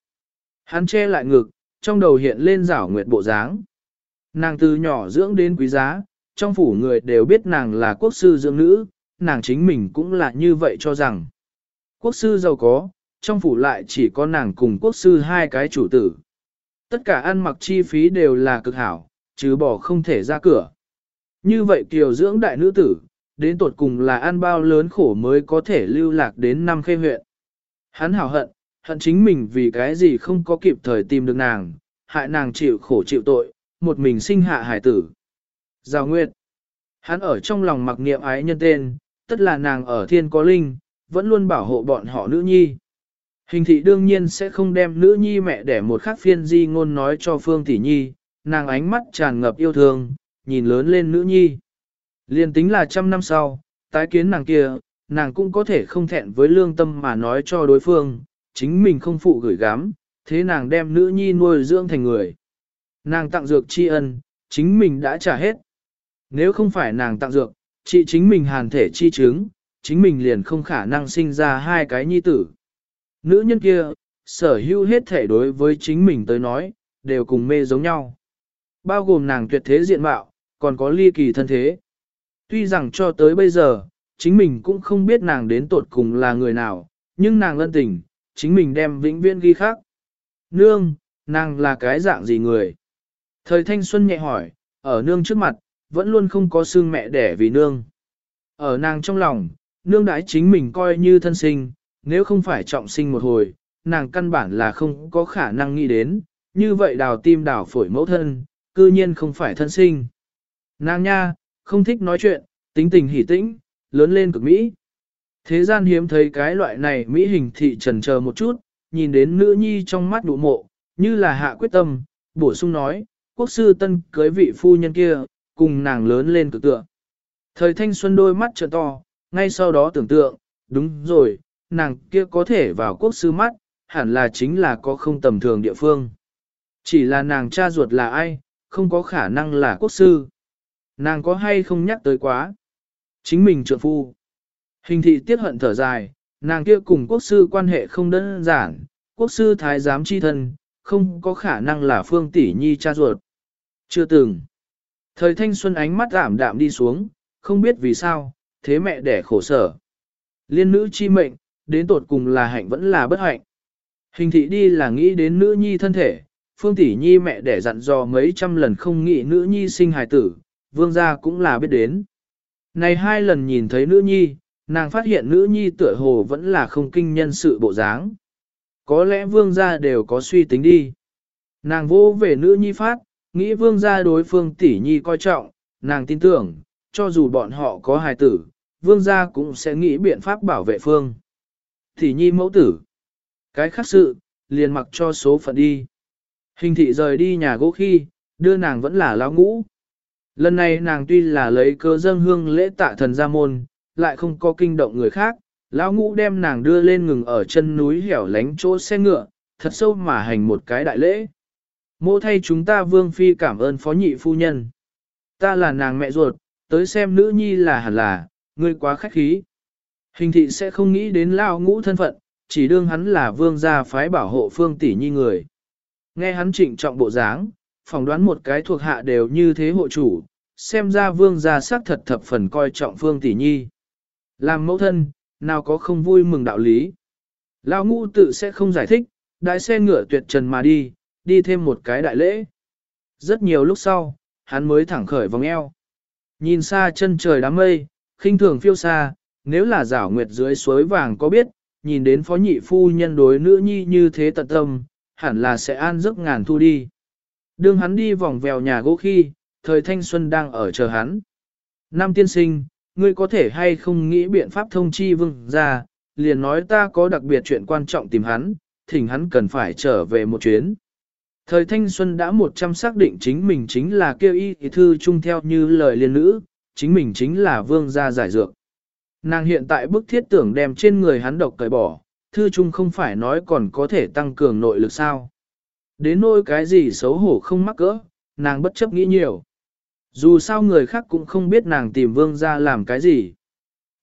Hắn che lại ngực, trong đầu hiện lên rảo nguyệt bộ dáng. Nàng từ nhỏ dưỡng đến quý giá, trong phủ người đều biết nàng là quốc sư dưỡng nữ, nàng chính mình cũng là như vậy cho rằng. Quốc sư giàu có, trong phủ lại chỉ có nàng cùng quốc sư hai cái chủ tử. Tất cả ăn mặc chi phí đều là cực hảo, chứ bỏ không thể ra cửa. Như vậy kiều dưỡng đại nữ tử, đến tột cùng là ăn bao lớn khổ mới có thể lưu lạc đến năm khê huyện. Hắn hảo hận, hận chính mình vì cái gì không có kịp thời tìm được nàng, hại nàng chịu khổ chịu tội, một mình sinh hạ hải tử. Giao Nguyệt. Hắn ở trong lòng mặc niệm ái nhân tên, tất là nàng ở thiên có linh, vẫn luôn bảo hộ bọn họ nữ nhi. Hình thị đương nhiên sẽ không đem nữ nhi mẹ để một khắc phiên di ngôn nói cho Phương Tỷ Nhi, nàng ánh mắt tràn ngập yêu thương, nhìn lớn lên nữ nhi. Liên tính là trăm năm sau, tái kiến nàng kia, nàng cũng có thể không thẹn với lương tâm mà nói cho đối phương, chính mình không phụ gửi gắm, thế nàng đem nữ nhi nuôi dưỡng thành người. Nàng tặng dược tri ân, chính mình đã trả hết. Nếu không phải nàng tặng dược, chị chính mình hàn thể chi chứng, chính mình liền không khả năng sinh ra hai cái nhi tử. Nữ nhân kia, sở hữu hết thể đối với chính mình tới nói, đều cùng mê giống nhau. Bao gồm nàng tuyệt thế diện mạo, còn có ly kỳ thân thế. Tuy rằng cho tới bây giờ, chính mình cũng không biết nàng đến tột cùng là người nào, nhưng nàng lân tình, chính mình đem vĩnh viễn ghi khác. Nương, nàng là cái dạng gì người? Thời thanh xuân nhẹ hỏi, ở nương trước mặt, vẫn luôn không có xương mẹ đẻ vì nương. Ở nàng trong lòng, nương đãi chính mình coi như thân sinh, nếu không phải trọng sinh một hồi, nàng căn bản là không có khả năng nghĩ đến, như vậy đào tim đào phổi mẫu thân, cư nhiên không phải thân sinh. Nàng nha, không thích nói chuyện, tính tình hỉ tĩnh, lớn lên cực Mỹ. Thế gian hiếm thấy cái loại này Mỹ hình thị trần chờ một chút, nhìn đến nữ nhi trong mắt đủ mộ, như là hạ quyết tâm, bổ sung nói, quốc sư tân cưới vị phu nhân kia, cùng nàng lớn lên cực tựa. Thời thanh xuân đôi mắt trợ to, ngay sau đó tưởng tượng, đúng rồi, nàng kia có thể vào quốc sư mắt, hẳn là chính là có không tầm thường địa phương. Chỉ là nàng cha ruột là ai, không có khả năng là quốc sư. Nàng có hay không nhắc tới quá. Chính mình trượng phu. Hình thị tiết hận thở dài, nàng kia cùng quốc sư quan hệ không đơn giản, quốc sư thái giám chi thân, không có khả năng là phương tỷ nhi cha ruột. Chưa từng. Thời thanh xuân ánh mắt giảm đạm đi xuống, không biết vì sao, thế mẹ đẻ khổ sở. Liên nữ chi mệnh, đến tột cùng là hạnh vẫn là bất hạnh. Hình thị đi là nghĩ đến nữ nhi thân thể, phương tỷ nhi mẹ đẻ dặn dò mấy trăm lần không nghĩ nữ nhi sinh hài tử, vương gia cũng là biết đến. Này hai lần nhìn thấy nữ nhi, nàng phát hiện nữ nhi tựa hồ vẫn là không kinh nhân sự bộ dáng. Có lẽ vương gia đều có suy tính đi. Nàng vô về nữ nhi phát, nghĩ vương gia đối phương tỷ nhi coi trọng, nàng tin tưởng, cho dù bọn họ có hài tử, vương gia cũng sẽ nghĩ biện pháp bảo vệ phương. Tỷ nhi mẫu tử. Cái khác sự, liền mặc cho số phận đi. Hình thị rời đi nhà gỗ khi, đưa nàng vẫn là lão ngũ. Lần này nàng tuy là lấy cơ dâng hương lễ tạ thần gia môn, lại không có kinh động người khác, lão ngũ đem nàng đưa lên ngừng ở chân núi hẻo lánh chỗ xe ngựa, thật sâu mà hành một cái đại lễ. Mô thay chúng ta vương phi cảm ơn phó nhị phu nhân. Ta là nàng mẹ ruột, tới xem nữ nhi là hẳn là, ngươi quá khách khí. Hình thị sẽ không nghĩ đến lao ngũ thân phận, chỉ đương hắn là vương gia phái bảo hộ phương tỷ nhi người. Nghe hắn trịnh trọng bộ dáng, phỏng đoán một cái thuộc hạ đều như thế hộ chủ, xem ra vương gia xác thật thập phần coi trọng phương tỷ nhi. Làm mẫu thân, nào có không vui mừng đạo lý. Lao ngũ tự sẽ không giải thích, đại xe ngựa tuyệt trần mà đi, đi thêm một cái đại lễ. Rất nhiều lúc sau, hắn mới thẳng khởi vòng eo. Nhìn xa chân trời đám mây, khinh thường phiêu xa, nếu là giảo nguyệt dưới suối vàng có biết, nhìn đến phó nhị phu nhân đối nữ nhi như thế tận tâm, hẳn là sẽ an giấc ngàn thu đi. đường hắn đi vòng vèo nhà gỗ khi, thời thanh xuân đang ở chờ hắn. Nam tiên sinh, ngươi có thể hay không nghĩ biện pháp thông chi vương ra, liền nói ta có đặc biệt chuyện quan trọng tìm hắn, thỉnh hắn cần phải trở về một chuyến. Thời thanh xuân đã một trăm xác định chính mình chính là kêu y thì thư chung theo như lời liên nữ, chính mình chính là vương gia giải dược. Nàng hiện tại bức thiết tưởng đem trên người hắn độc cởi bỏ, thư chung không phải nói còn có thể tăng cường nội lực sao. Đến nỗi cái gì xấu hổ không mắc cỡ, nàng bất chấp nghĩ nhiều. Dù sao người khác cũng không biết nàng tìm vương gia làm cái gì.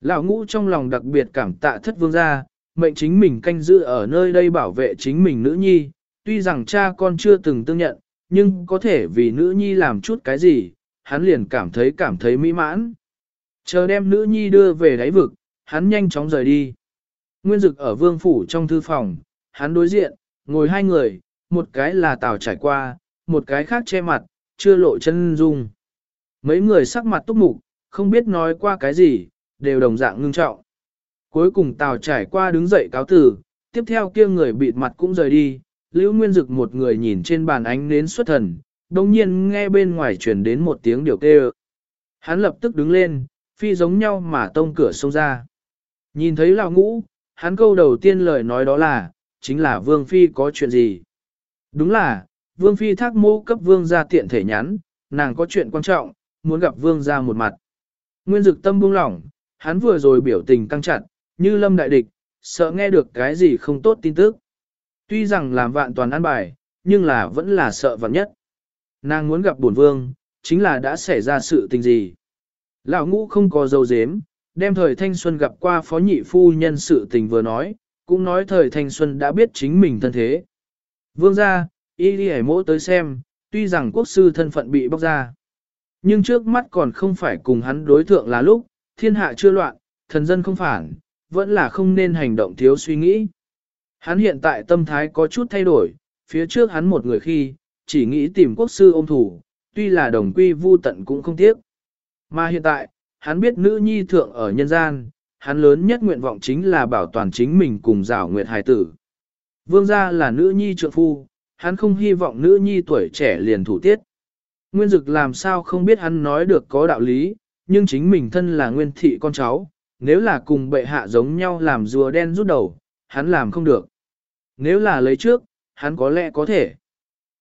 Lão ngũ trong lòng đặc biệt cảm tạ thất vương gia, mệnh chính mình canh giữ ở nơi đây bảo vệ chính mình nữ nhi, tuy rằng cha con chưa từng tương nhận, nhưng có thể vì nữ nhi làm chút cái gì, hắn liền cảm thấy cảm thấy mỹ mãn. Chờ đem nữ nhi đưa về đáy vực, hắn nhanh chóng rời đi. Nguyên dực ở vương phủ trong thư phòng, hắn đối diện, ngồi hai người, một cái là tào trải qua, một cái khác che mặt, chưa lộ chân dung. Mấy người sắc mặt túc mục, không biết nói qua cái gì, đều đồng dạng ngưng trọng. Cuối cùng tào trải qua đứng dậy cáo tử, tiếp theo kia người bịt mặt cũng rời đi, Lưu Nguyên Dực một người nhìn trên bàn ánh nến xuất thần, đồng nhiên nghe bên ngoài truyền đến một tiếng điều kêu. Hắn lập tức đứng lên, phi giống nhau mà tông cửa xông ra. Nhìn thấy lão ngũ, hắn câu đầu tiên lời nói đó là, chính là Vương Phi có chuyện gì. Đúng là, Vương Phi thác mô cấp Vương ra tiện thể nhắn, nàng có chuyện quan trọng, muốn gặp Vương ra một mặt. Nguyên dực tâm buông lỏng, hắn vừa rồi biểu tình căng chặt, như lâm đại địch, sợ nghe được cái gì không tốt tin tức. Tuy rằng làm vạn toàn an bài, nhưng là vẫn là sợ vạn nhất. Nàng muốn gặp bổn vương, chính là đã xảy ra sự tình gì. Lão ngũ không có dâu dếm, đem thời thanh xuân gặp qua phó nhị phu nhân sự tình vừa nói, cũng nói thời thanh xuân đã biết chính mình thân thế. Vương ra, y đi hải mỗ tới xem, tuy rằng quốc sư thân phận bị bóc ra. Nhưng trước mắt còn không phải cùng hắn đối thượng là lúc, thiên hạ chưa loạn, thần dân không phản, vẫn là không nên hành động thiếu suy nghĩ. Hắn hiện tại tâm thái có chút thay đổi, phía trước hắn một người khi, chỉ nghĩ tìm quốc sư ôm thủ, tuy là đồng quy vu tận cũng không tiếc. Mà hiện tại, hắn biết nữ nhi thượng ở nhân gian, hắn lớn nhất nguyện vọng chính là bảo toàn chính mình cùng rảo nguyệt hài tử. Vương gia là nữ nhi trượng phu, hắn không hy vọng nữ nhi tuổi trẻ liền thủ tiết. Nguyên dực làm sao không biết hắn nói được có đạo lý, nhưng chính mình thân là nguyên thị con cháu, nếu là cùng bệ hạ giống nhau làm rùa đen rút đầu, hắn làm không được. Nếu là lấy trước, hắn có lẽ có thể.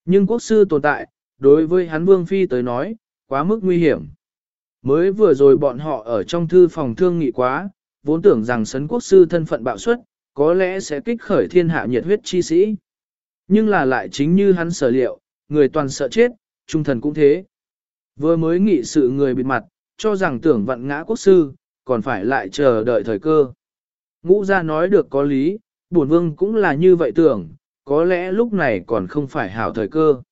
Nhưng quốc sư tồn tại, đối với hắn vương phi tới nói, quá mức nguy hiểm. Mới vừa rồi bọn họ ở trong thư phòng thương nghị quá, vốn tưởng rằng sấn quốc sư thân phận bạo suất, có lẽ sẽ kích khởi thiên hạ nhiệt huyết chi sĩ. Nhưng là lại chính như hắn sở liệu, người toàn sợ chết, trung thần cũng thế. Vừa mới nghị sự người bịt mặt, cho rằng tưởng vận ngã quốc sư, còn phải lại chờ đợi thời cơ. Ngũ ra nói được có lý, bổn vương cũng là như vậy tưởng, có lẽ lúc này còn không phải hảo thời cơ.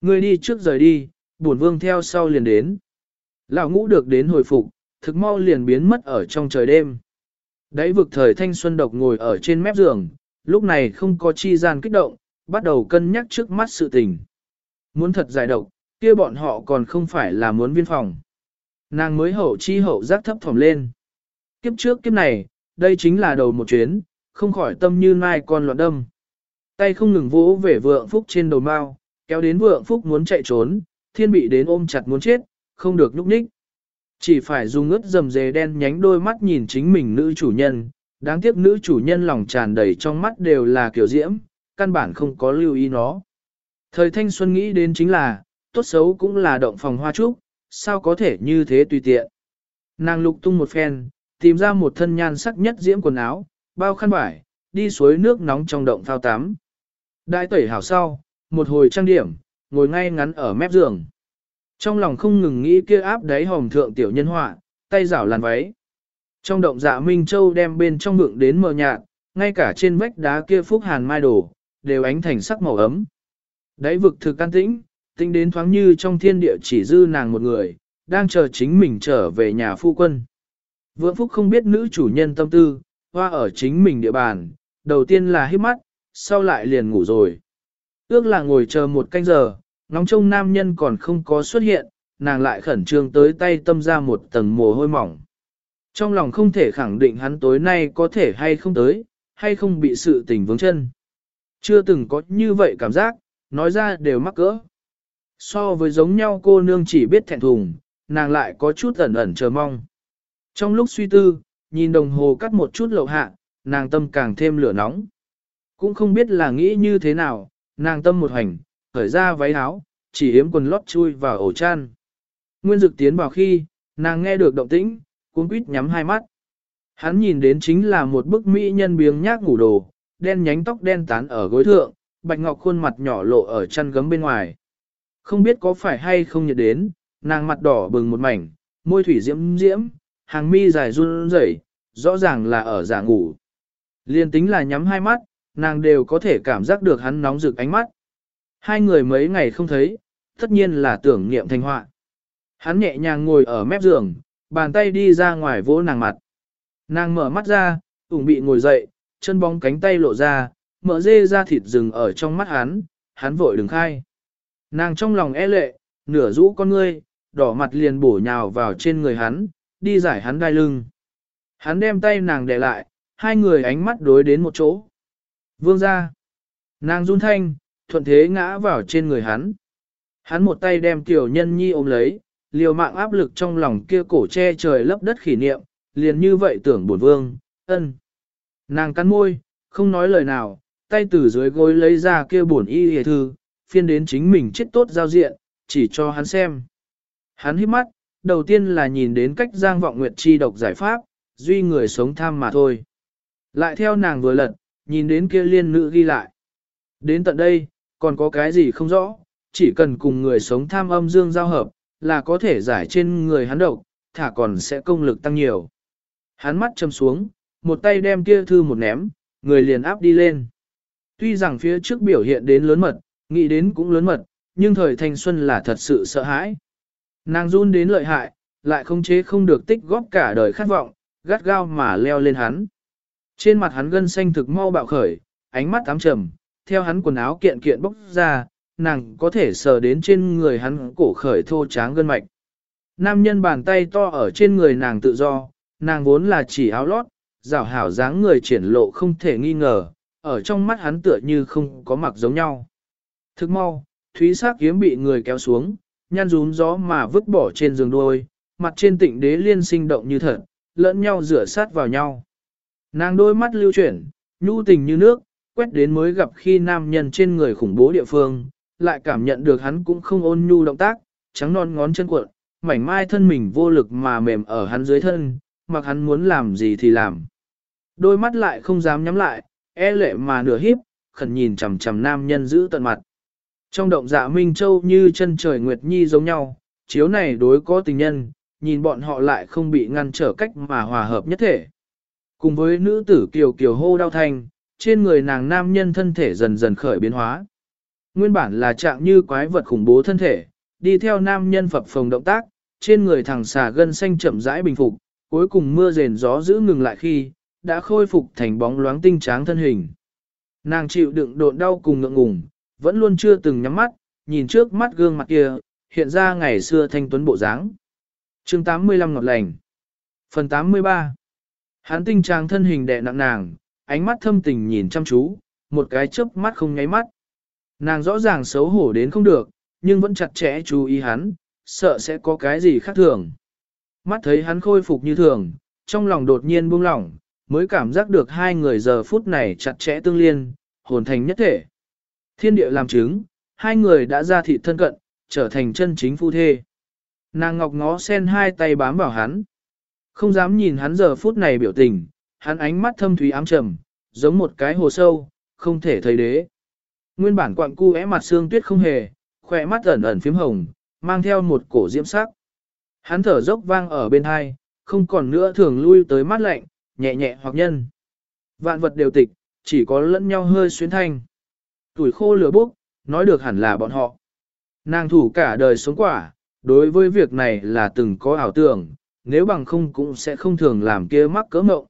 Người đi trước rời đi, bổn vương theo sau liền đến. Lão ngũ được đến hồi phục, thực mau liền biến mất ở trong trời đêm. Đấy vực thời thanh xuân độc ngồi ở trên mép giường, lúc này không có chi gian kích động, bắt đầu cân nhắc trước mắt sự tình. Muốn thật giải độc, kia bọn họ còn không phải là muốn viên phòng. Nàng mới hậu chi hậu giác thấp thỏm lên. Kiếp trước kiếp này, đây chính là đầu một chuyến, không khỏi tâm như mai con loạn đâm. Tay không ngừng vỗ về vượng phúc trên đầu mao, kéo đến vượng phúc muốn chạy trốn, thiên bị đến ôm chặt muốn chết, không được nhúc nhích. Chỉ phải dùng ướt dầm dề đen nhánh đôi mắt nhìn chính mình nữ chủ nhân, đáng tiếc nữ chủ nhân lòng tràn đầy trong mắt đều là kiểu diễm, căn bản không có lưu ý nó. Thời thanh xuân nghĩ đến chính là, tốt xấu cũng là động phòng hoa trúc, sao có thể như thế tùy tiện. Nàng lục tung một phen, tìm ra một thân nhan sắc nhất diễm quần áo, bao khăn vải, đi suối nước nóng trong động phao tắm. Đại tẩy hảo sau, một hồi trang điểm, ngồi ngay ngắn ở mép giường. Trong lòng không ngừng nghĩ kia áp đáy hòm thượng tiểu nhân họa, tay rảo làn váy. Trong động dạ Minh Châu đem bên trong vượng đến mờ nhạt, ngay cả trên vách đá kia phúc hàn mai đổ, đều ánh thành sắc màu ấm. Đáy vực thực can tĩnh, tinh đến thoáng như trong thiên địa chỉ dư nàng một người, đang chờ chính mình trở về nhà phu quân. Vượng Phúc không biết nữ chủ nhân tâm tư, hoa ở chính mình địa bàn, đầu tiên là hít mắt, sau lại liền ngủ rồi. Ước là ngồi chờ một canh giờ, ngóng trông nam nhân còn không có xuất hiện, nàng lại khẩn trương tới tay tâm ra một tầng mồ hôi mỏng. Trong lòng không thể khẳng định hắn tối nay có thể hay không tới, hay không bị sự tình vướng chân. Chưa từng có như vậy cảm giác, nói ra đều mắc cỡ. So với giống nhau cô nương chỉ biết thẹn thùng, nàng lại có chút ẩn ẩn chờ mong. Trong lúc suy tư, nhìn đồng hồ cắt một chút lậu hạ, nàng tâm càng thêm lửa nóng. Cũng không biết là nghĩ như thế nào, nàng tâm một hành, khởi ra váy áo, chỉ yếm quần lót chui vào ổ chăn. Nguyên dực tiến vào khi, nàng nghe được động tĩnh, cuốn quýt nhắm hai mắt. Hắn nhìn đến chính là một bức mỹ nhân biếng nhác ngủ đồ, đen nhánh tóc đen tán ở gối thượng, bạch ngọc khuôn mặt nhỏ lộ ở chăn gấm bên ngoài. Không biết có phải hay không nhận đến, nàng mặt đỏ bừng một mảnh, môi thủy diễm diễm, hàng mi dài run rẩy, rõ ràng là ở giả ngủ. Liên tính là nhắm hai mắt, nàng đều có thể cảm giác được hắn nóng rực ánh mắt. Hai người mấy ngày không thấy, tất nhiên là tưởng niệm thanh họa. Hắn nhẹ nhàng ngồi ở mép giường, bàn tay đi ra ngoài vỗ nàng mặt. Nàng mở mắt ra, ủng bị ngồi dậy, chân bóng cánh tay lộ ra, mở dê ra thịt rừng ở trong mắt hắn, hắn vội đừng khai. Nàng trong lòng e lệ, nửa rũ con ngươi, đỏ mặt liền bổ nhào vào trên người hắn, đi giải hắn đai lưng. Hắn đem tay nàng để lại, hai người ánh mắt đối đến một chỗ. Vương ra. Nàng run thanh, thuận thế ngã vào trên người hắn. Hắn một tay đem tiểu nhân nhi ôm lấy, liều mạng áp lực trong lòng kia cổ che trời lấp đất khỉ niệm, liền như vậy tưởng buồn vương, ân. Nàng cắn môi, không nói lời nào, tay từ dưới gối lấy ra kia bổn y hề thư, phiên đến chính mình chết tốt giao diện, chỉ cho hắn xem. Hắn hít mắt, đầu tiên là nhìn đến cách giang vọng nguyệt chi độc giải pháp, duy người sống tham mà thôi. Lại theo nàng vừa lật, nhìn đến kia liên nữ ghi lại. Đến tận đây, còn có cái gì không rõ, chỉ cần cùng người sống tham âm dương giao hợp, là có thể giải trên người hắn độc, thả còn sẽ công lực tăng nhiều. Hắn mắt châm xuống, một tay đem kia thư một ném, người liền áp đi lên. Tuy rằng phía trước biểu hiện đến lớn mật, nghĩ đến cũng lớn mật, nhưng thời thanh xuân là thật sự sợ hãi. Nàng run đến lợi hại, lại không chế không được tích góp cả đời khát vọng, gắt gao mà leo lên hắn. Trên mặt hắn gân xanh thực mau bạo khởi, ánh mắt ám trầm, theo hắn quần áo kiện kiện bốc ra, nàng có thể sờ đến trên người hắn cổ khởi thô tráng gân mạch. Nam nhân bàn tay to ở trên người nàng tự do, nàng vốn là chỉ áo lót, rảo hảo dáng người triển lộ không thể nghi ngờ, ở trong mắt hắn tựa như không có mặc giống nhau. Thức mau, thúy sắc kiếm bị người kéo xuống, nhăn rún gió mà vứt bỏ trên giường đôi, mặt trên tịnh đế liên sinh động như thật, lẫn nhau rửa sát vào nhau. Nàng đôi mắt lưu chuyển, nhu tình như nước, quét đến mới gặp khi nam nhân trên người khủng bố địa phương, lại cảm nhận được hắn cũng không ôn nhu động tác, trắng non ngón chân cuộn, mảnh mai thân mình vô lực mà mềm ở hắn dưới thân, mặc hắn muốn làm gì thì làm. Đôi mắt lại không dám nhắm lại, e lệ mà nửa híp, khẩn nhìn chằm chằm nam nhân giữ tận mặt. Trong động dạ Minh Châu như chân trời Nguyệt Nhi giống nhau, chiếu này đối có tình nhân, nhìn bọn họ lại không bị ngăn trở cách mà hòa hợp nhất thể. Cùng với nữ tử kiều kiều hô đau thanh, trên người nàng nam nhân thân thể dần dần khởi biến hóa. Nguyên bản là trạng như quái vật khủng bố thân thể, đi theo nam nhân phập phồng động tác, trên người thằng xà gân xanh chậm rãi bình phục, cuối cùng mưa rền gió giữ ngừng lại khi, đã khôi phục thành bóng loáng tinh tráng thân hình. Nàng chịu đựng độn đau cùng ngượng ngùng, vẫn luôn chưa từng nhắm mắt, nhìn trước mắt gương mặt kia, hiện ra ngày xưa thanh tuấn bộ dáng. Chương 85 ngọt lành. Phần 83. hắn tinh tráng thân hình đè nặng nàng, ánh mắt thâm tình nhìn chăm chú, một cái chớp mắt không nháy mắt. Nàng rõ ràng xấu hổ đến không được, nhưng vẫn chặt chẽ chú ý hắn, sợ sẽ có cái gì khác thường. Mắt thấy hắn khôi phục như thường, trong lòng đột nhiên buông lỏng, mới cảm giác được hai người giờ phút này chặt chẽ tương liên, hồn thành nhất thể. Thiên địa làm chứng, hai người đã ra thị thân cận, trở thành chân chính phu thê. Nàng ngọc ngó sen hai tay bám vào hắn. Không dám nhìn hắn giờ phút này biểu tình, hắn ánh mắt thâm thúy ám trầm, giống một cái hồ sâu, không thể thấy đế. Nguyên bản quặng cu é mặt xương tuyết không hề, khỏe mắt ẩn ẩn phím hồng, mang theo một cổ diễm sắc. Hắn thở dốc vang ở bên hai, không còn nữa thường lui tới mắt lạnh, nhẹ nhẹ hoặc nhân. Vạn vật đều tịch, chỉ có lẫn nhau hơi xuyến thanh. Tuổi khô lửa bốc, nói được hẳn là bọn họ. Nàng thủ cả đời sống quả, đối với việc này là từng có ảo tưởng, nếu bằng không cũng sẽ không thường làm kia mắc cỡ mộng.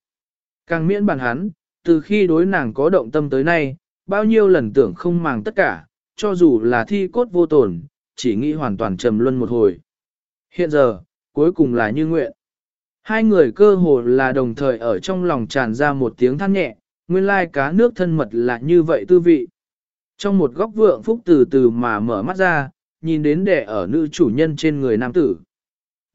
Càng miễn bàn hắn, từ khi đối nàng có động tâm tới nay, bao nhiêu lần tưởng không màng tất cả, cho dù là thi cốt vô tổn, chỉ nghĩ hoàn toàn trầm luân một hồi. Hiện giờ, cuối cùng là như nguyện. Hai người cơ hồ là đồng thời ở trong lòng tràn ra một tiếng than nhẹ, nguyên lai cá nước thân mật là như vậy tư vị. Trong một góc vượng phúc từ từ mà mở mắt ra, nhìn đến đẻ ở nữ chủ nhân trên người nam tử.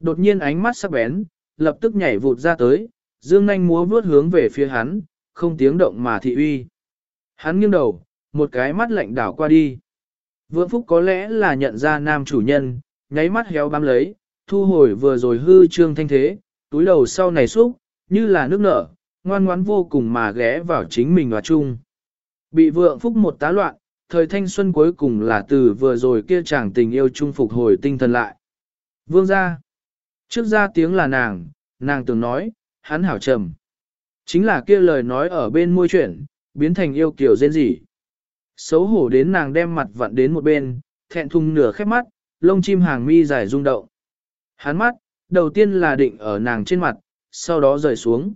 Đột nhiên ánh mắt sắc bén, lập tức nhảy vụt ra tới, dương nanh múa vướt hướng về phía hắn, không tiếng động mà thị uy. Hắn nghiêng đầu, một cái mắt lạnh đảo qua đi. Vượng Phúc có lẽ là nhận ra nam chủ nhân, nháy mắt héo bám lấy, thu hồi vừa rồi hư trương thanh thế, túi đầu sau này xúc, như là nước nở, ngoan ngoãn vô cùng mà ghé vào chính mình và chung. Bị Vượng Phúc một tá loạn, thời thanh xuân cuối cùng là từ vừa rồi kia chàng tình yêu trung phục hồi tinh thần lại. Vương ra. Trước ra tiếng là nàng, nàng từng nói, hắn hảo trầm. Chính là kia lời nói ở bên môi chuyển, biến thành yêu kiểu dên dị. Xấu hổ đến nàng đem mặt vặn đến một bên, thẹn thùng nửa khép mắt, lông chim hàng mi dài rung động. Hắn mắt, đầu tiên là định ở nàng trên mặt, sau đó rời xuống.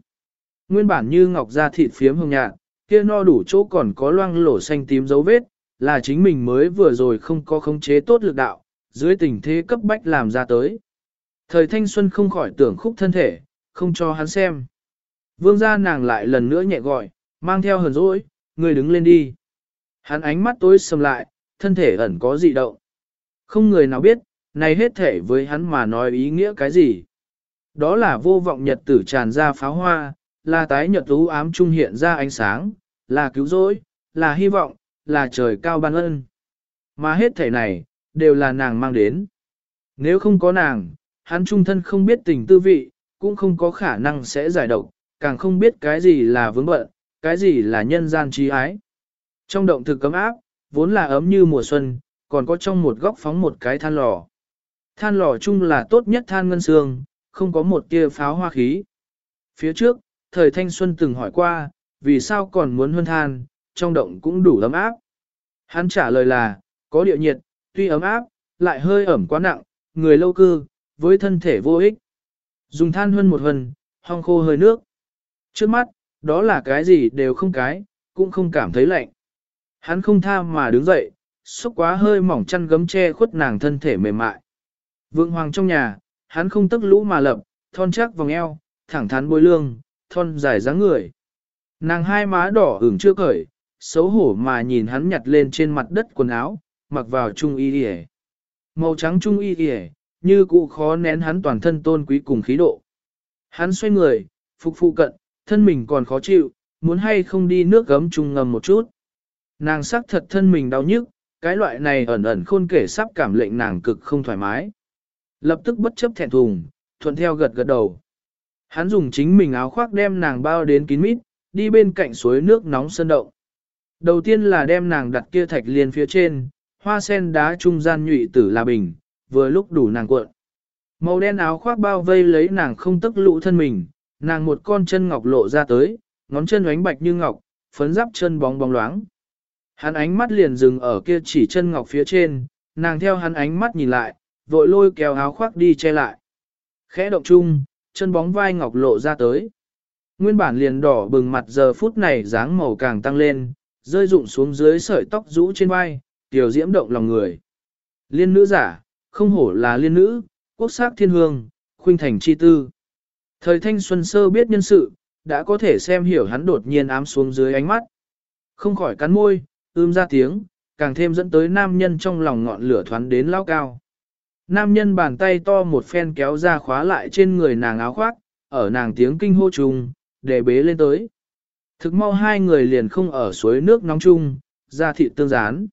Nguyên bản như ngọc da thịt phiếm hồng nhạt, kia no đủ chỗ còn có loang lổ xanh tím dấu vết, là chính mình mới vừa rồi không có khống chế tốt lực đạo, dưới tình thế cấp bách làm ra tới. Thời thanh xuân không khỏi tưởng khúc thân thể, không cho hắn xem. Vương gia nàng lại lần nữa nhẹ gọi, mang theo hờn dỗi, người đứng lên đi. Hắn ánh mắt tối sầm lại, thân thể ẩn có dị động. Không người nào biết, này hết thể với hắn mà nói ý nghĩa cái gì. Đó là vô vọng nhật tử tràn ra pháo hoa, là tái nhật tú ám trung hiện ra ánh sáng, là cứu rỗi, là hy vọng, là trời cao ban ân. Mà hết thể này, đều là nàng mang đến. Nếu không có nàng, hắn trung thân không biết tình tư vị, cũng không có khả năng sẽ giải độc, càng không biết cái gì là vướng bận, cái gì là nhân gian trí ái. Trong động thực cấm áp, vốn là ấm như mùa xuân, còn có trong một góc phóng một cái than lò. Than lò chung là tốt nhất than ngân xương, không có một tia pháo hoa khí. Phía trước, thời thanh xuân từng hỏi qua, vì sao còn muốn hơn than, trong động cũng đủ ấm áp. Hắn trả lời là, có địa nhiệt, tuy ấm áp, lại hơi ẩm quá nặng, người lâu cư, với thân thể vô ích. Dùng than hơn một hần, hong khô hơi nước. Trước mắt, đó là cái gì đều không cái, cũng không cảm thấy lạnh. Hắn không tha mà đứng dậy, xúc quá hơi mỏng chăn gấm che khuất nàng thân thể mềm mại. Vượng hoàng trong nhà, hắn không tức lũ mà lập, thon chắc vòng eo, thẳng thắn bôi lương, thon dài dáng người. Nàng hai má đỏ ửng chưa cởi, xấu hổ mà nhìn hắn nhặt lên trên mặt đất quần áo, mặc vào trung y y Màu trắng trung y y như cụ khó nén hắn toàn thân tôn quý cùng khí độ. Hắn xoay người, phục phụ cận, thân mình còn khó chịu, muốn hay không đi nước gấm trung ngầm một chút. Nàng sắc thật thân mình đau nhức, cái loại này ẩn ẩn khôn kể sắp cảm lệnh nàng cực không thoải mái. Lập tức bất chấp thẹn thùng, thuận theo gật gật đầu. Hắn dùng chính mình áo khoác đem nàng bao đến kín mít, đi bên cạnh suối nước nóng sơn động. Đầu tiên là đem nàng đặt kia thạch liên phía trên, hoa sen đá trung gian nhụy tử là bình, vừa lúc đủ nàng cuộn. Màu đen áo khoác bao vây lấy nàng không tức lũ thân mình, nàng một con chân ngọc lộ ra tới, ngón chân ánh bạch như ngọc, phấn giáp chân bóng bóng loáng. Hắn ánh mắt liền dừng ở kia chỉ chân ngọc phía trên, nàng theo hắn ánh mắt nhìn lại, vội lôi kéo áo khoác đi che lại. Khẽ động chung, chân bóng vai ngọc lộ ra tới. Nguyên bản liền đỏ bừng mặt giờ phút này dáng màu càng tăng lên, rơi rụng xuống dưới sợi tóc rũ trên vai, tiểu diễm động lòng người. Liên nữ giả, không hổ là liên nữ, quốc sắc thiên hương, khuynh thành chi tư. Thời thanh xuân sơ biết nhân sự, đã có thể xem hiểu hắn đột nhiên ám xuống dưới ánh mắt. Không khỏi cắn môi, ưm ra tiếng, càng thêm dẫn tới nam nhân trong lòng ngọn lửa thoáng đến lao cao. Nam nhân bàn tay to một phen kéo ra khóa lại trên người nàng áo khoác, ở nàng tiếng kinh hô trùng, để bế lên tới. Thực mau hai người liền không ở suối nước nóng chung, ra thị tương gián.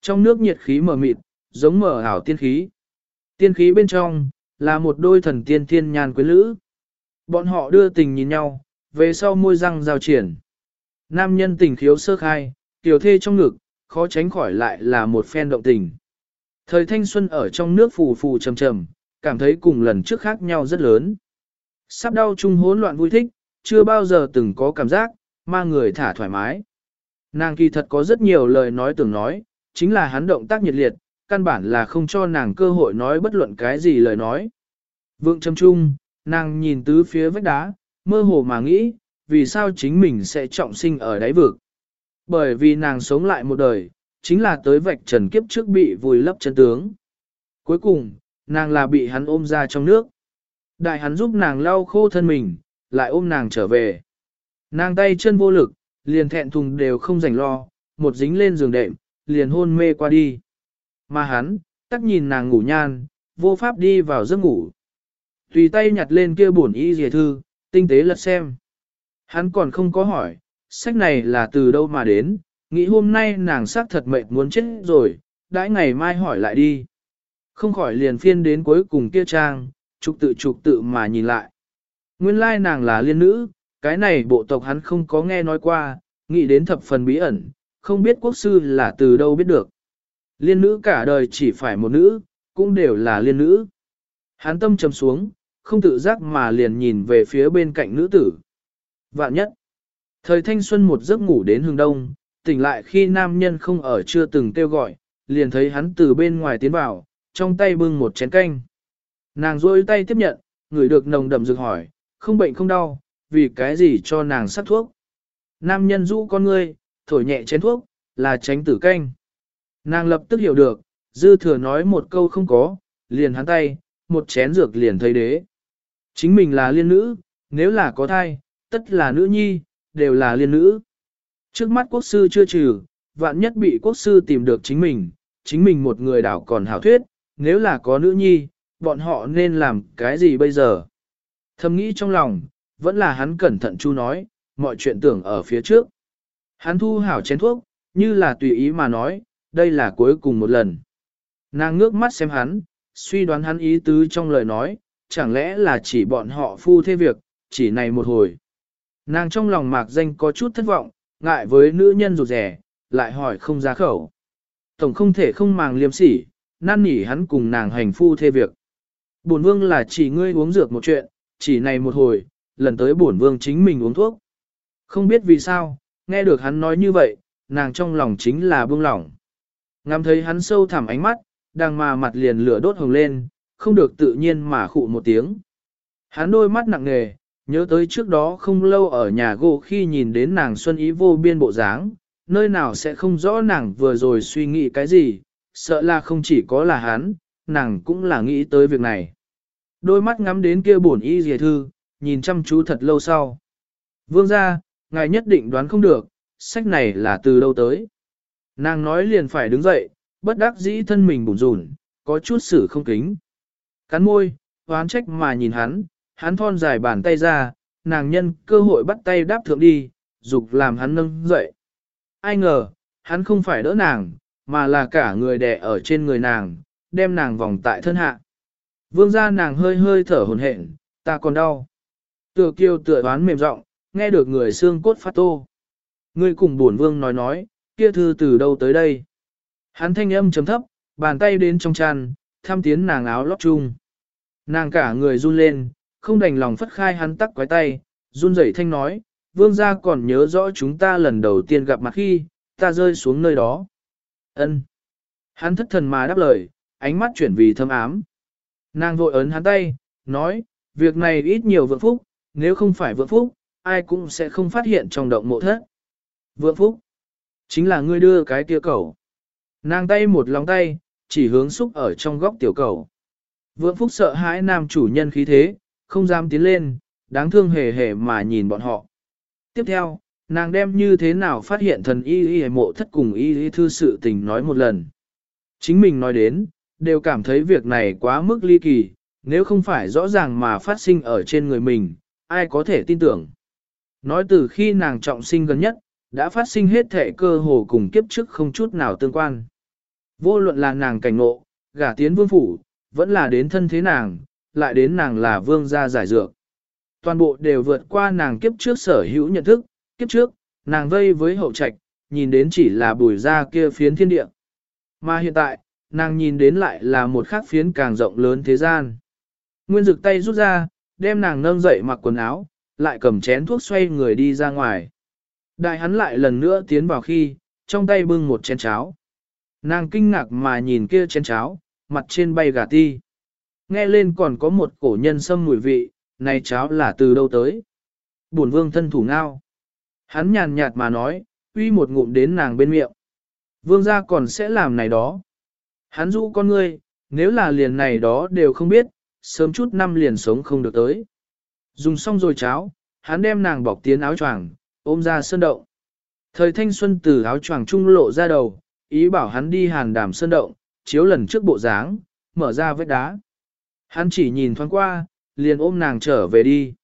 Trong nước nhiệt khí mở mịt, giống mở ảo tiên khí. Tiên khí bên trong, là một đôi thần tiên thiên nhàn quyến lữ. Bọn họ đưa tình nhìn nhau, về sau môi răng giao triển. Nam nhân tình khiếu sơ khai, tiểu thê trong ngực, khó tránh khỏi lại là một phen động tình. Thời thanh xuân ở trong nước phù phù trầm trầm, cảm thấy cùng lần trước khác nhau rất lớn. Sắp đau chung hỗn loạn vui thích, chưa bao giờ từng có cảm giác, ma người thả thoải mái. Nàng kỳ thật có rất nhiều lời nói tưởng nói, chính là hắn động tác nhiệt liệt, căn bản là không cho nàng cơ hội nói bất luận cái gì lời nói. Vượng trầm trung, nàng nhìn tứ phía vách đá, mơ hồ mà nghĩ, vì sao chính mình sẽ trọng sinh ở đáy vực. Bởi vì nàng sống lại một đời, chính là tới vạch trần kiếp trước bị vùi lấp chân tướng. Cuối cùng, nàng là bị hắn ôm ra trong nước. Đại hắn giúp nàng lau khô thân mình, lại ôm nàng trở về. Nàng tay chân vô lực, liền thẹn thùng đều không rảnh lo, một dính lên giường đệm, liền hôn mê qua đi. Mà hắn, tắc nhìn nàng ngủ nhan, vô pháp đi vào giấc ngủ. Tùy tay nhặt lên kia bổn y dìa thư, tinh tế lật xem. Hắn còn không có hỏi, sách này là từ đâu mà đến, nghĩ hôm nay nàng xác thật mệt muốn chết rồi, đãi ngày mai hỏi lại đi. Không khỏi liền phiên đến cuối cùng kia trang, trục tự trục tự mà nhìn lại. Nguyên lai nàng là liên nữ, cái này bộ tộc hắn không có nghe nói qua, nghĩ đến thập phần bí ẩn, không biết quốc sư là từ đâu biết được. Liên nữ cả đời chỉ phải một nữ, cũng đều là liên nữ. Hắn tâm trầm xuống, không tự giác mà liền nhìn về phía bên cạnh nữ tử. Vạn nhất, thời thanh xuân một giấc ngủ đến hương đông, tỉnh lại khi nam nhân không ở chưa từng kêu gọi, liền thấy hắn từ bên ngoài tiến vào, trong tay bưng một chén canh. Nàng rôi tay tiếp nhận, người được nồng đậm dược hỏi, không bệnh không đau, vì cái gì cho nàng sắc thuốc. Nam nhân rũ con ngươi, thổi nhẹ chén thuốc, là tránh tử canh. Nàng lập tức hiểu được, dư thừa nói một câu không có, liền hắn tay, một chén dược liền thấy đế. Chính mình là liên nữ, nếu là có thai, tất là nữ nhi, đều là liên nữ. Trước mắt quốc sư chưa trừ, vạn nhất bị quốc sư tìm được chính mình, chính mình một người đảo còn hảo thuyết, nếu là có nữ nhi, bọn họ nên làm cái gì bây giờ? Thầm nghĩ trong lòng, vẫn là hắn cẩn thận chu nói, mọi chuyện tưởng ở phía trước. Hắn thu hảo chén thuốc, như là tùy ý mà nói, đây là cuối cùng một lần. Nàng ngước mắt xem hắn, suy đoán hắn ý tứ trong lời nói, chẳng lẽ là chỉ bọn họ phu thế việc, chỉ này một hồi. Nàng trong lòng mạc danh có chút thất vọng, ngại với nữ nhân rụt rẻ, lại hỏi không ra khẩu. Tổng không thể không màng liêm sỉ, năn nỉ hắn cùng nàng hành phu thê việc. Bổn vương là chỉ ngươi uống dược một chuyện, chỉ này một hồi, lần tới bổn vương chính mình uống thuốc. Không biết vì sao, nghe được hắn nói như vậy, nàng trong lòng chính là buông lỏng. Ngắm thấy hắn sâu thẳm ánh mắt, đang mà mặt liền lửa đốt hồng lên, không được tự nhiên mà khụ một tiếng. Hắn đôi mắt nặng nề, nhớ tới trước đó không lâu ở nhà gỗ khi nhìn đến nàng xuân ý vô biên bộ dáng, nơi nào sẽ không rõ nàng vừa rồi suy nghĩ cái gì, sợ là không chỉ có là hắn, nàng cũng là nghĩ tới việc này. Đôi mắt ngắm đến kia bổn y dìa thư, nhìn chăm chú thật lâu sau. Vương ra, ngài nhất định đoán không được, sách này là từ đâu tới. Nàng nói liền phải đứng dậy, bất đắc dĩ thân mình bùn rùn, có chút xử không kính. Cắn môi, hoán trách mà nhìn hắn, hắn thon dài bàn tay ra, nàng nhân cơ hội bắt tay đáp thượng đi, dục làm hắn nâng dậy. Ai ngờ, hắn không phải đỡ nàng, mà là cả người đè ở trên người nàng, đem nàng vòng tại thân hạ. Vương ra nàng hơi hơi thở hồn hển, ta còn đau. Tựa kiêu tựa đoán mềm giọng nghe được người xương cốt phát tô. Người cùng buồn vương nói nói, kia thư từ đâu tới đây. Hắn thanh âm chấm thấp, bàn tay đến trong chăn, tham tiến nàng áo lót chung. Nàng cả người run lên, không đành lòng phất khai hắn tắc quái tay, run rẩy thanh nói, vương gia còn nhớ rõ chúng ta lần đầu tiên gặp mặt khi, ta rơi xuống nơi đó. ân Hắn thất thần mà đáp lời, ánh mắt chuyển vì thâm ám. Nàng vội ấn hắn tay, nói, việc này ít nhiều vượng phúc, nếu không phải vượng phúc, ai cũng sẽ không phát hiện trong động mộ thất. Vượng phúc, chính là ngươi đưa cái kia cầu. Nàng tay một lòng tay, chỉ hướng xúc ở trong góc tiểu cầu. Vượng phúc sợ hãi nam chủ nhân khí thế, không dám tiến lên, đáng thương hề hề mà nhìn bọn họ. Tiếp theo, nàng đem như thế nào phát hiện thần y y mộ thất cùng y y thư sự tình nói một lần. Chính mình nói đến, đều cảm thấy việc này quá mức ly kỳ, nếu không phải rõ ràng mà phát sinh ở trên người mình, ai có thể tin tưởng. Nói từ khi nàng trọng sinh gần nhất, đã phát sinh hết thể cơ hồ cùng kiếp trước không chút nào tương quan. Vô luận là nàng cảnh ngộ, gả tiến vương phủ, vẫn là đến thân thế nàng, lại đến nàng là vương gia giải dược. Toàn bộ đều vượt qua nàng kiếp trước sở hữu nhận thức, kiếp trước, nàng vây với hậu trạch, nhìn đến chỉ là bùi ra kia phiến thiên địa. Mà hiện tại, nàng nhìn đến lại là một khác phiến càng rộng lớn thế gian. Nguyên dực tay rút ra, đem nàng nâng dậy mặc quần áo, lại cầm chén thuốc xoay người đi ra ngoài. Đại hắn lại lần nữa tiến vào khi, trong tay bưng một chén cháo. Nàng kinh ngạc mà nhìn kia chén cháo, mặt trên bay gà ti. Nghe lên còn có một cổ nhân sâm mùi vị, này cháo là từ đâu tới. Bổn vương thân thủ ngao. Hắn nhàn nhạt mà nói, uy một ngụm đến nàng bên miệng. Vương gia còn sẽ làm này đó. Hắn dụ con ngươi, nếu là liền này đó đều không biết, sớm chút năm liền sống không được tới. Dùng xong rồi cháo, hắn đem nàng bọc tiến áo choàng, ôm ra sơn động. Thời thanh xuân từ áo choàng trung lộ ra đầu, ý bảo hắn đi hàn đàm sơn động, chiếu lần trước bộ dáng, mở ra vết đá. Hắn chỉ nhìn thoáng qua, liền ôm nàng trở về đi.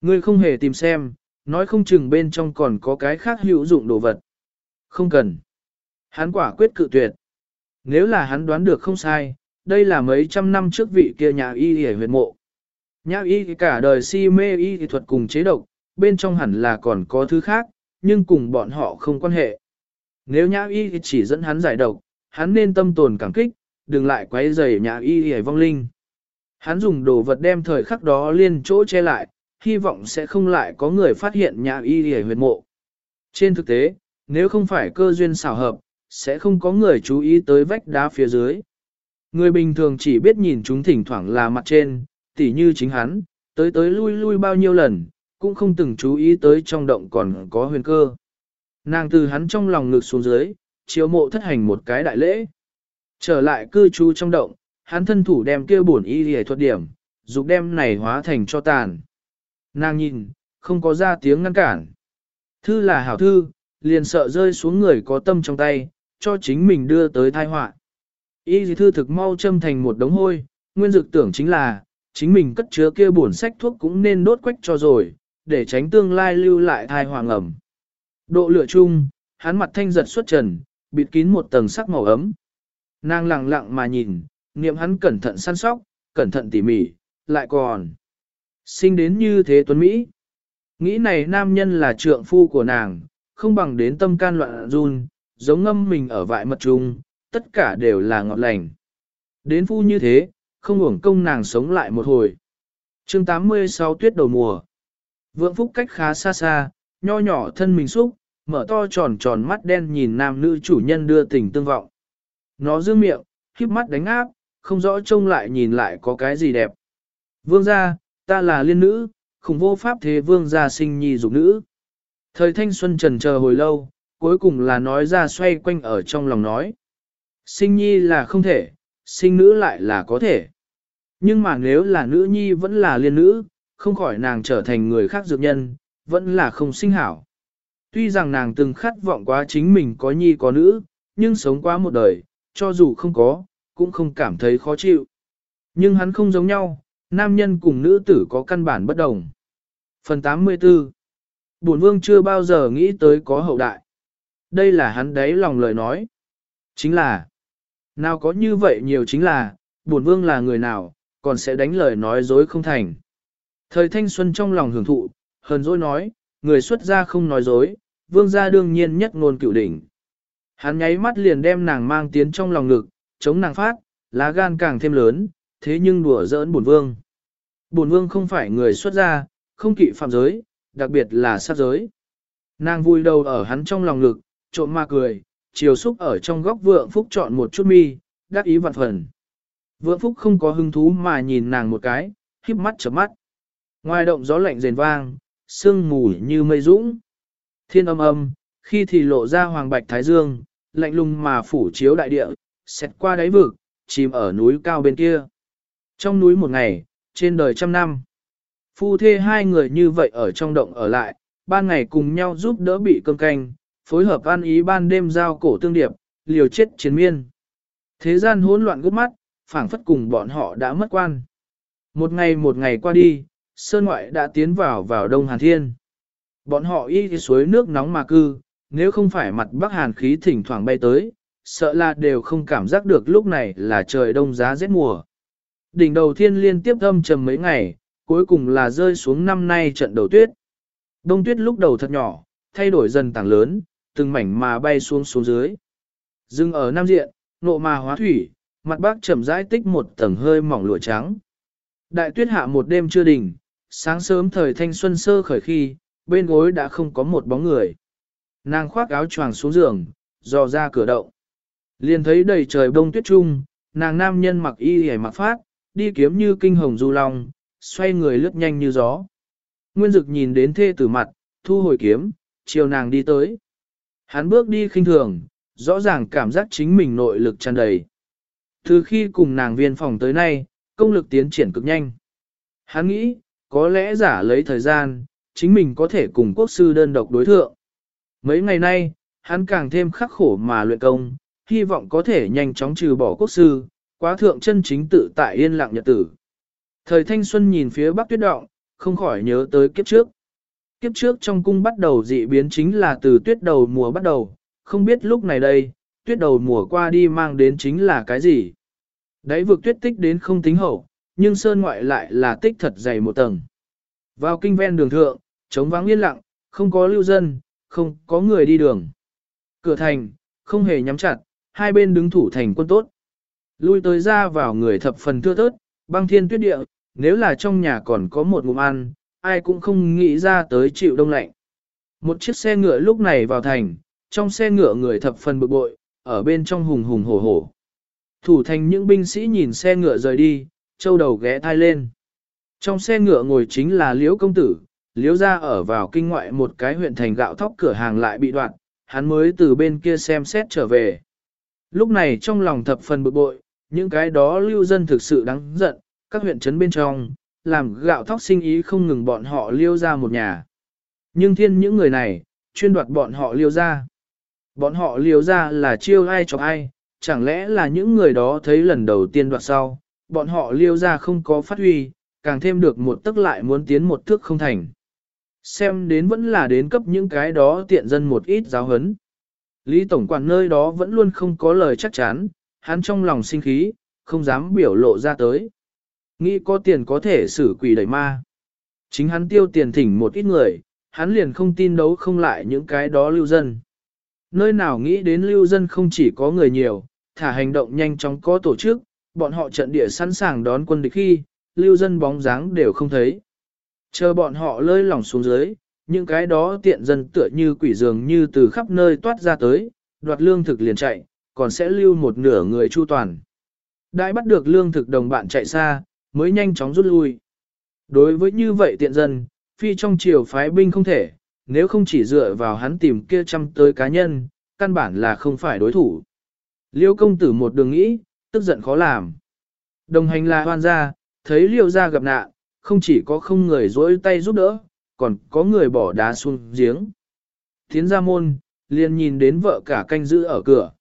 Ngươi không hề tìm xem, nói không chừng bên trong còn có cái khác hữu dụng đồ vật. Không cần. Hắn quả quyết cự tuyệt. Nếu là hắn đoán được không sai, đây là mấy trăm năm trước vị kia nhà y hề huyệt mộ. Nhà y cả đời si mê y thuật cùng chế độc, bên trong hẳn là còn có thứ khác, nhưng cùng bọn họ không quan hệ. Nếu nhà y chỉ dẫn hắn giải độc, hắn nên tâm tồn cảm kích, đừng lại quấy rầy nhà y hề vong linh. Hắn dùng đồ vật đem thời khắc đó liên chỗ che lại, hy vọng sẽ không lại có người phát hiện nhà y hề huyệt mộ. Trên thực tế, nếu không phải cơ duyên xảo hợp, sẽ không có người chú ý tới vách đá phía dưới. Người bình thường chỉ biết nhìn chúng thỉnh thoảng là mặt trên, tỉ như chính hắn, tới tới lui lui bao nhiêu lần, cũng không từng chú ý tới trong động còn có huyền cơ. Nàng từ hắn trong lòng ngực xuống dưới, chiếu mộ thất hành một cái đại lễ. Trở lại cư trú trong động, hắn thân thủ đem kia bổn y hề thuật điểm, dục đem này hóa thành cho tàn. Nàng nhìn, không có ra tiếng ngăn cản. Thư là hảo thư, liền sợ rơi xuống người có tâm trong tay, cho chính mình đưa tới tai họa. Y thư thực mau châm thành một đống hôi, nguyên dực tưởng chính là, chính mình cất chứa kia bổn sách thuốc cũng nên đốt quách cho rồi, để tránh tương lai lưu lại thai hoàng ẩm. Độ lửa chung, hắn mặt thanh giật xuất trần, bịt kín một tầng sắc màu ấm. Nàng lặng lặng mà nhìn, niệm hắn cẩn thận săn sóc, cẩn thận tỉ mỉ, lại còn. Sinh đến như thế tuấn Mỹ. Nghĩ này nam nhân là trượng phu của nàng, không bằng đến tâm can loạn run, giống ngâm mình ở vại mật trung, tất cả đều là ngọt lành. Đến phu như thế, không uổng công nàng sống lại một hồi. chương 86 tuyết đầu mùa. Vượng phúc cách khá xa xa, nho nhỏ thân mình xúc, mở to tròn tròn mắt đen nhìn nam nữ chủ nhân đưa tình tương vọng. Nó dương miệng, khiếp mắt đánh áp, không rõ trông lại nhìn lại có cái gì đẹp. Vương gia, ta là liên nữ, khủng vô pháp thế vương gia sinh nhi dục nữ. Thời thanh xuân trần chờ hồi lâu, cuối cùng là nói ra xoay quanh ở trong lòng nói. Sinh nhi là không thể, sinh nữ lại là có thể. Nhưng mà nếu là nữ nhi vẫn là liên nữ, không khỏi nàng trở thành người khác dược nhân, vẫn là không sinh hảo. Tuy rằng nàng từng khát vọng quá chính mình có nhi có nữ, nhưng sống quá một đời, cho dù không có, cũng không cảm thấy khó chịu. Nhưng hắn không giống nhau, nam nhân cùng nữ tử có căn bản bất đồng. Phần 84 Bổn vương chưa bao giờ nghĩ tới có hậu đại. Đây là hắn đấy lòng lời nói. Chính là, nào có như vậy nhiều chính là, bổn vương là người nào, còn sẽ đánh lời nói dối không thành. Thời thanh xuân trong lòng hưởng thụ, hờn dối nói, người xuất gia không nói dối, vương gia đương nhiên nhất ngôn cựu đỉnh. Hắn nháy mắt liền đem nàng mang tiến trong lòng ngực, chống nàng phát, lá gan càng thêm lớn, thế nhưng đùa giỡn bổn vương. Bổn vương không phải người xuất gia, không kỵ phạm giới, đặc biệt là sát giới. Nàng vui đầu ở hắn trong lòng ngực, trộm ma cười, chiều xúc ở trong góc vượng phúc chọn một chút mi, đắc ý vạn phần. Vượng phúc không có hứng thú mà nhìn nàng một cái, híp mắt chớp mắt. Ngoài động gió lạnh rền vang, sương mù như mây dũng. Thiên âm âm, khi thì lộ ra hoàng bạch thái dương, lạnh lùng mà phủ chiếu đại địa, xét qua đáy vực, chìm ở núi cao bên kia. Trong núi một ngày, trên đời trăm năm. Phu thê hai người như vậy ở trong động ở lại, ban ngày cùng nhau giúp đỡ bị cơm canh, phối hợp ăn ý ban đêm giao cổ tương điệp, liều chết chiến miên. Thế gian hỗn loạn gút mắt, phảng phất cùng bọn họ đã mất quan. Một ngày một ngày qua đi, sơn ngoại đã tiến vào vào đông hàn thiên. Bọn họ y suối nước nóng mà cư, nếu không phải mặt bắc hàn khí thỉnh thoảng bay tới, sợ là đều không cảm giác được lúc này là trời đông giá rét mùa. Đỉnh đầu thiên liên tiếp âm trầm mấy ngày, cuối cùng là rơi xuống năm nay trận đầu tuyết. Đông tuyết lúc đầu thật nhỏ, thay đổi dần tảng lớn, từng mảnh mà bay xuống xuống dưới. Dưng ở Nam Diện, nộ mà hóa thủy, mặt bắc chậm rãi tích một tầng hơi mỏng lụa trắng. Đại tuyết hạ một đêm chưa đỉnh, sáng sớm thời thanh xuân sơ khởi khi, bên gối đã không có một bóng người. Nàng khoác áo choàng xuống giường, dò ra cửa động. Liền thấy đầy trời bông tuyết trung, nàng nam nhân mặc y hề mặc phát, đi kiếm như kinh hồng du long, xoay người lướt nhanh như gió. Nguyên dực nhìn đến thê tử mặt, thu hồi kiếm, chiều nàng đi tới. Hắn bước đi khinh thường, rõ ràng cảm giác chính mình nội lực tràn đầy. Từ khi cùng nàng viên phòng tới nay, công lực tiến triển cực nhanh. Hắn nghĩ, có lẽ giả lấy thời gian, chính mình có thể cùng quốc sư đơn độc đối thượng. Mấy ngày nay, hắn càng thêm khắc khổ mà luyện công, hy vọng có thể nhanh chóng trừ bỏ quốc sư, quá thượng chân chính tự tại yên lặng nhật tử. Thời thanh xuân nhìn phía bắc tuyết động, không khỏi nhớ tới kiếp trước. Kiếp trước trong cung bắt đầu dị biến chính là từ tuyết đầu mùa bắt đầu, không biết lúc này đây, tuyết đầu mùa qua đi mang đến chính là cái gì. Đấy vực tuyết tích đến không tính hậu, nhưng sơn ngoại lại là tích thật dày một tầng. Vào kinh ven đường thượng, trống vắng yên lặng, không có lưu dân, không có người đi đường. Cửa thành, không hề nhắm chặt, hai bên đứng thủ thành quân tốt. Lui tới ra vào người thập phần thưa thớt, băng thiên tuyết địa, nếu là trong nhà còn có một ngụm ăn, ai cũng không nghĩ ra tới chịu đông lạnh. Một chiếc xe ngựa lúc này vào thành, trong xe ngựa người thập phần bực bội, ở bên trong hùng hùng hổ hổ. Thủ thành những binh sĩ nhìn xe ngựa rời đi, châu đầu ghé thai lên. Trong xe ngựa ngồi chính là Liễu công tử, Liễu ra ở vào kinh ngoại một cái huyện thành gạo thóc cửa hàng lại bị đoạn, hắn mới từ bên kia xem xét trở về. Lúc này trong lòng thập phần bực bội, những cái đó lưu dân thực sự đáng giận, các huyện trấn bên trong, làm gạo thóc sinh ý không ngừng bọn họ liêu ra một nhà. Nhưng thiên những người này, chuyên đoạt bọn họ liêu ra. Bọn họ liêu ra là chiêu ai chọc ai, chẳng lẽ là những người đó thấy lần đầu tiên đoạt sau, bọn họ liêu ra không có phát huy, càng thêm được một tức lại muốn tiến một thước không thành. Xem đến vẫn là đến cấp những cái đó tiện dân một ít giáo hấn. Lý Tổng quản nơi đó vẫn luôn không có lời chắc chắn, hắn trong lòng sinh khí, không dám biểu lộ ra tới. Nghĩ có tiền có thể xử quỷ đẩy ma. Chính hắn tiêu tiền thỉnh một ít người, hắn liền không tin đấu không lại những cái đó lưu dân. Nơi nào nghĩ đến lưu dân không chỉ có người nhiều, thả hành động nhanh chóng có tổ chức, bọn họ trận địa sẵn sàng đón quân địch khi, lưu dân bóng dáng đều không thấy. Chờ bọn họ lơi lỏng xuống dưới, những cái đó tiện dân tựa như quỷ dường như từ khắp nơi toát ra tới, đoạt lương thực liền chạy, còn sẽ lưu một nửa người chu toàn. Đại bắt được lương thực đồng bạn chạy xa, mới nhanh chóng rút lui. Đối với như vậy tiện dân, phi trong triều phái binh không thể, nếu không chỉ dựa vào hắn tìm kia chăm tới cá nhân, căn bản là không phải đối thủ. Liêu công tử một đường nghĩ, tức giận khó làm. Đồng hành là hoan gia, thấy liêu gia gặp nạn, không chỉ có không người dối tay giúp đỡ, còn có người bỏ đá xuống giếng. Tiến ra môn, liền nhìn đến vợ cả canh giữ ở cửa.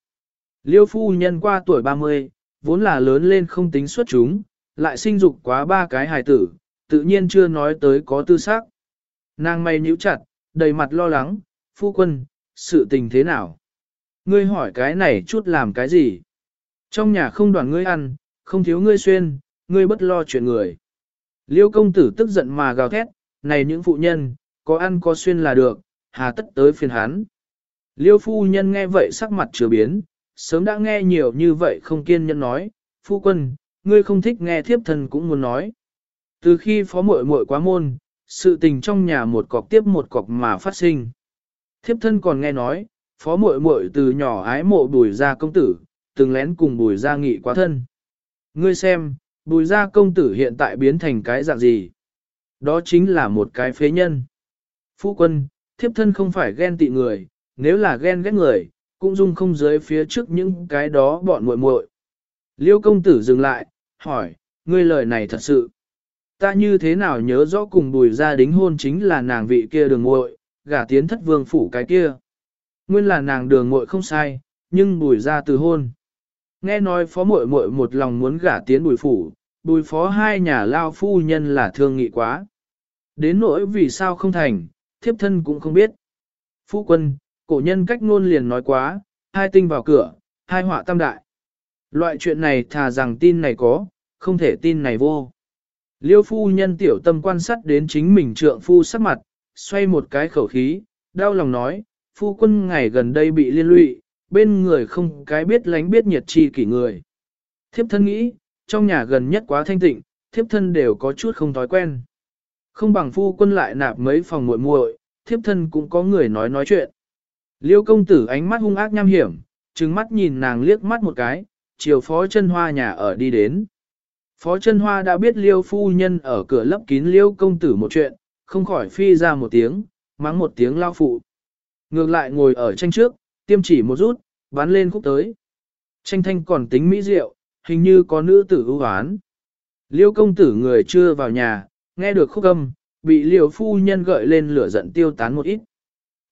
Liêu phu nhân qua tuổi 30, vốn là lớn lên không tính xuất chúng, lại sinh dục quá ba cái hài tử, tự nhiên chưa nói tới có tư xác. Nàng mày nhíu chặt, đầy mặt lo lắng, phu quân, sự tình thế nào? Ngươi hỏi cái này chút làm cái gì? Trong nhà không đoàn ngươi ăn, không thiếu ngươi xuyên, ngươi bất lo chuyện người. Liêu công tử tức giận mà gào thét, này những phụ nhân, có ăn có xuyên là được, hà tất tới phiền hắn. Liêu phu nhân nghe vậy sắc mặt chưa biến, sớm đã nghe nhiều như vậy không kiên nhẫn nói, phu quân, ngươi không thích nghe thiếp thân cũng muốn nói. Từ khi phó muội muội quá môn, sự tình trong nhà một cọc tiếp một cọc mà phát sinh. Thiếp thân còn nghe nói, phó muội muội từ nhỏ ái mộ bùi gia công tử, từng lén cùng bùi gia nghị quá thân. Ngươi xem, bùi gia công tử hiện tại biến thành cái dạng gì? Đó chính là một cái phế nhân. Phu quân, thiếp thân không phải ghen tị người, nếu là ghen ghét người, cũng dung không dưới phía trước những cái đó bọn muội muội. Liêu công tử dừng lại, hỏi, ngươi lời này thật sự. Ta như thế nào nhớ rõ cùng bùi gia đính hôn chính là nàng vị kia đường muội, gả tiến thất vương phủ cái kia. Nguyên là nàng đường muội không sai, nhưng bùi gia từ hôn. Nghe nói phó muội muội một lòng muốn gả tiến bùi phủ, bùi phó hai nhà lao phu nhân là thương nghị quá. Đến nỗi vì sao không thành, thiếp thân cũng không biết. Phu quân, cổ nhân cách ngôn liền nói quá, hai tinh vào cửa, hai họa tam đại. Loại chuyện này thà rằng tin này có, không thể tin này vô. Liêu phu nhân tiểu tâm quan sát đến chính mình trượng phu sắc mặt, xoay một cái khẩu khí, đau lòng nói, phu quân ngày gần đây bị liên lụy, bên người không cái biết lánh biết nhiệt chi kỷ người. Thiếp thân nghĩ, trong nhà gần nhất quá thanh tịnh, thiếp thân đều có chút không thói quen. Không bằng phu quân lại nạp mấy phòng muội muội, thiếp thân cũng có người nói nói chuyện. Liêu công tử ánh mắt hung ác nham hiểm, trừng mắt nhìn nàng liếc mắt một cái, chiều phó chân hoa nhà ở đi đến. Phó chân hoa đã biết liêu phu nhân ở cửa lấp kín liêu công tử một chuyện, không khỏi phi ra một tiếng, mắng một tiếng lao phụ. Ngược lại ngồi ở tranh trước, tiêm chỉ một rút, bắn lên khúc tới. Tranh thanh còn tính mỹ diệu, hình như có nữ tử ưu hoán. Liêu công tử người chưa vào nhà, nghe được khúc âm, bị liều phu nhân gợi lên lửa giận tiêu tán một ít.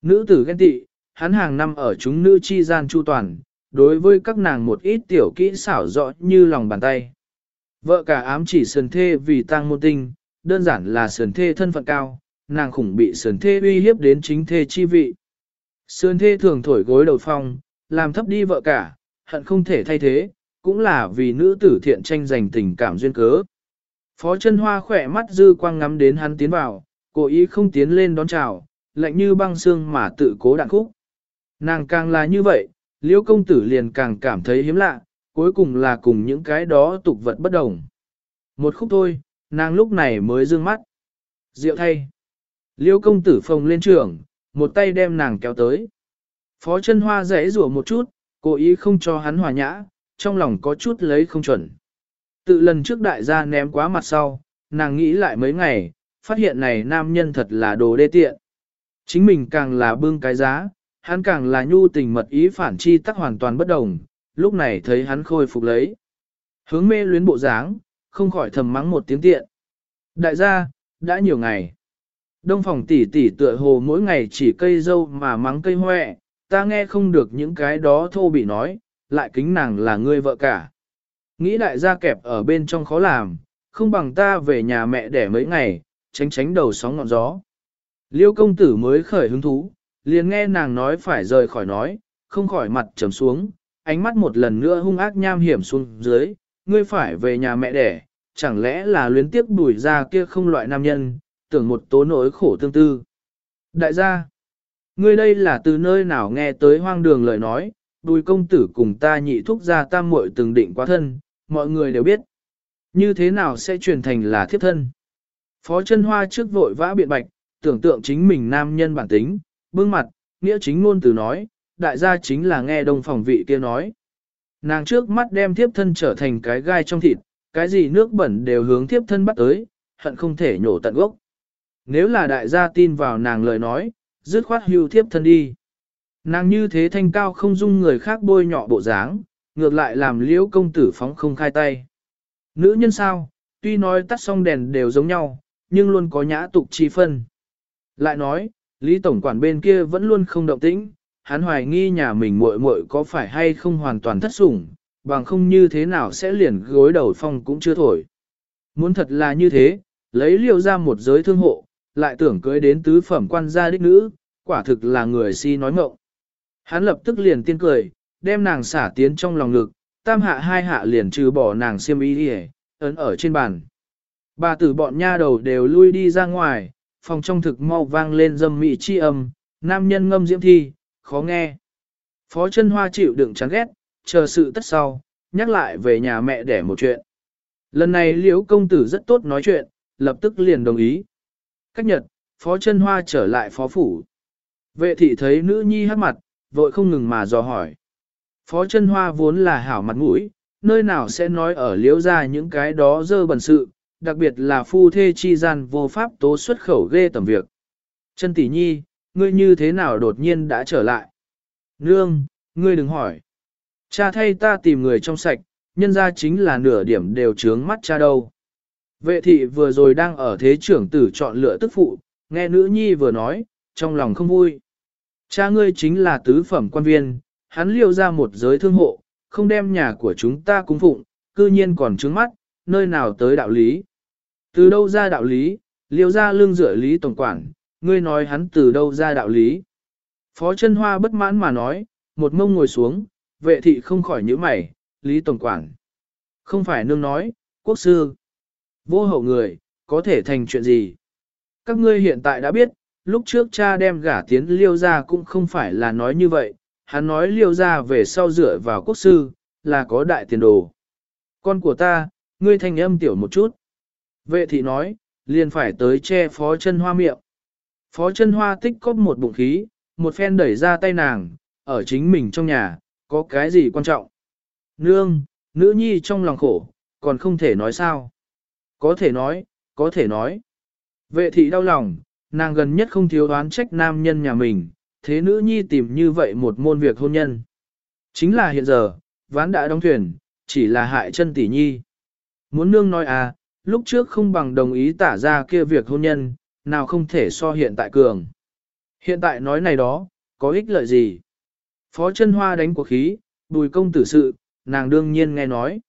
Nữ tử ghen tị, hắn hàng năm ở chúng nữ chi gian chu toàn, đối với các nàng một ít tiểu kỹ xảo rõ như lòng bàn tay. Vợ cả ám chỉ sườn thê vì tăng môn tinh, đơn giản là sườn thê thân phận cao, nàng khủng bị sườn thê uy hiếp đến chính thê chi vị. Sườn thê thường thổi gối đầu phong, làm thấp đi vợ cả, hận không thể thay thế, cũng là vì nữ tử thiện tranh giành tình cảm duyên cớ. Phó chân hoa khỏe mắt dư quang ngắm đến hắn tiến vào, cố ý không tiến lên đón chào, lạnh như băng xương mà tự cố đạn khúc. Nàng càng là như vậy, liễu công tử liền càng cảm thấy hiếm lạ, cuối cùng là cùng những cái đó tục vật bất đồng. Một khúc thôi, nàng lúc này mới dương mắt. Diệu thay. Liễu công tử phồng lên trường, một tay đem nàng kéo tới. Phó chân hoa rẽ rủa một chút, cố ý không cho hắn hòa nhã, trong lòng có chút lấy không chuẩn. Tự lần trước đại gia ném quá mặt sau, nàng nghĩ lại mấy ngày, phát hiện này nam nhân thật là đồ đê tiện. Chính mình càng là bưng cái giá, hắn càng là nhu tình mật ý phản chi tắc hoàn toàn bất đồng, lúc này thấy hắn khôi phục lấy. Hướng mê luyến bộ dáng, không khỏi thầm mắng một tiếng tiện. Đại gia, đã nhiều ngày. Đông phòng tỷ tỷ tựa hồ mỗi ngày chỉ cây dâu mà mắng cây hoẹ, ta nghe không được những cái đó thô bị nói, lại kính nàng là ngươi vợ cả. Nghĩ đại gia kẹp ở bên trong khó làm, không bằng ta về nhà mẹ đẻ mấy ngày, tránh tránh đầu sóng ngọn gió. Liêu công tử mới khởi hứng thú, liền nghe nàng nói phải rời khỏi nói, không khỏi mặt trầm xuống, ánh mắt một lần nữa hung ác nham hiểm xuống dưới, ngươi phải về nhà mẹ đẻ, chẳng lẽ là luyến tiếc bùi ra kia không loại nam nhân, tưởng một tố nỗi khổ tương tư. Đại gia, ngươi đây là từ nơi nào nghe tới hoang đường lời nói, bùi công tử cùng ta nhị thúc ra tam muội từng định quá thân, mọi người đều biết. Như thế nào sẽ truyền thành là thiếp thân? Phó chân hoa trước vội vã biện bạch, tưởng tượng chính mình nam nhân bản tính, bưng mặt, nghĩa chính ngôn từ nói, đại gia chính là nghe đông phòng vị kia nói. Nàng trước mắt đem thiếp thân trở thành cái gai trong thịt, cái gì nước bẩn đều hướng thiếp thân bắt tới, hận không thể nhổ tận gốc. Nếu là đại gia tin vào nàng lời nói, dứt khoát hưu thiếp thân đi. Nàng như thế thanh cao không dung người khác bôi nhọ bộ dáng, ngược lại làm liễu công tử phóng không khai tay. Nữ nhân sao, tuy nói tắt xong đèn đều giống nhau, nhưng luôn có nhã tục chi phân. Lại nói, Lý Tổng quản bên kia vẫn luôn không động tĩnh, hắn hoài nghi nhà mình muội muội có phải hay không hoàn toàn thất sủng, bằng không như thế nào sẽ liền gối đầu phong cũng chưa thổi. Muốn thật là như thế, lấy liều ra một giới thương hộ, lại tưởng cưới đến tứ phẩm quan gia đích nữ, quả thực là người si nói ngộng. Hắn lập tức liền tiên cười, đem nàng xả tiến trong lòng ngực, tam hạ hai hạ liền trừ bỏ nàng xiêm y đi ấn ở trên bàn. Bà tử bọn nha đầu đều lui đi ra ngoài, phòng trong thực mau vang lên dâm mị chi âm, nam nhân ngâm diễm thi, khó nghe. Phó chân hoa chịu đựng chán ghét, chờ sự tất sau, nhắc lại về nhà mẹ để một chuyện. Lần này liễu công tử rất tốt nói chuyện, lập tức liền đồng ý. Cách nhật, phó chân hoa trở lại phó phủ. Vệ thị thấy nữ nhi hát mặt, vội không ngừng mà dò hỏi. Phó chân hoa vốn là hảo mặt mũi, nơi nào sẽ nói ở liễu ra những cái đó dơ bẩn sự, đặc biệt là phu thê chi gian vô pháp tố xuất khẩu ghê tầm việc. Chân tỷ nhi, ngươi như thế nào đột nhiên đã trở lại? Nương, ngươi đừng hỏi. Cha thay ta tìm người trong sạch, nhân ra chính là nửa điểm đều trướng mắt cha đâu. Vệ thị vừa rồi đang ở thế trưởng tử chọn lựa tức phụ, nghe nữ nhi vừa nói, trong lòng không vui. Cha ngươi chính là tứ phẩm quan viên, hắn liêu ra một giới thương hộ, không đem nhà của chúng ta cúng phụng, cư nhiên còn trướng mắt, nơi nào tới đạo lý. Từ đâu ra đạo lý, liêu ra lương rửa lý tổng quản, ngươi nói hắn từ đâu ra đạo lý. Phó chân hoa bất mãn mà nói, một mông ngồi xuống, vệ thị không khỏi nhíu mày, lý tổng quản. Không phải nương nói, quốc sư. Vô hậu người, có thể thành chuyện gì? Các ngươi hiện tại đã biết, lúc trước cha đem gả tiến liêu ra cũng không phải là nói như vậy, hắn nói liêu ra về sau dựa vào quốc sư, là có đại tiền đồ. Con của ta, ngươi thành âm tiểu một chút. Vệ thị nói, liền phải tới che phó chân hoa miệng. Phó chân hoa tích cóp một bụng khí, một phen đẩy ra tay nàng, ở chính mình trong nhà, có cái gì quan trọng. Nương, nữ nhi trong lòng khổ, còn không thể nói sao. Có thể nói, có thể nói. Vệ thị đau lòng, nàng gần nhất không thiếu đoán trách nam nhân nhà mình, thế nữ nhi tìm như vậy một môn việc hôn nhân. Chính là hiện giờ, ván đã đóng thuyền, chỉ là hại chân tỷ nhi. Muốn nương nói à, lúc trước không bằng đồng ý tả ra kia việc hôn nhân, nào không thể so hiện tại cường. Hiện tại nói này đó, có ích lợi gì? Phó chân hoa đánh cuộc khí, bùi công tử sự, nàng đương nhiên nghe nói.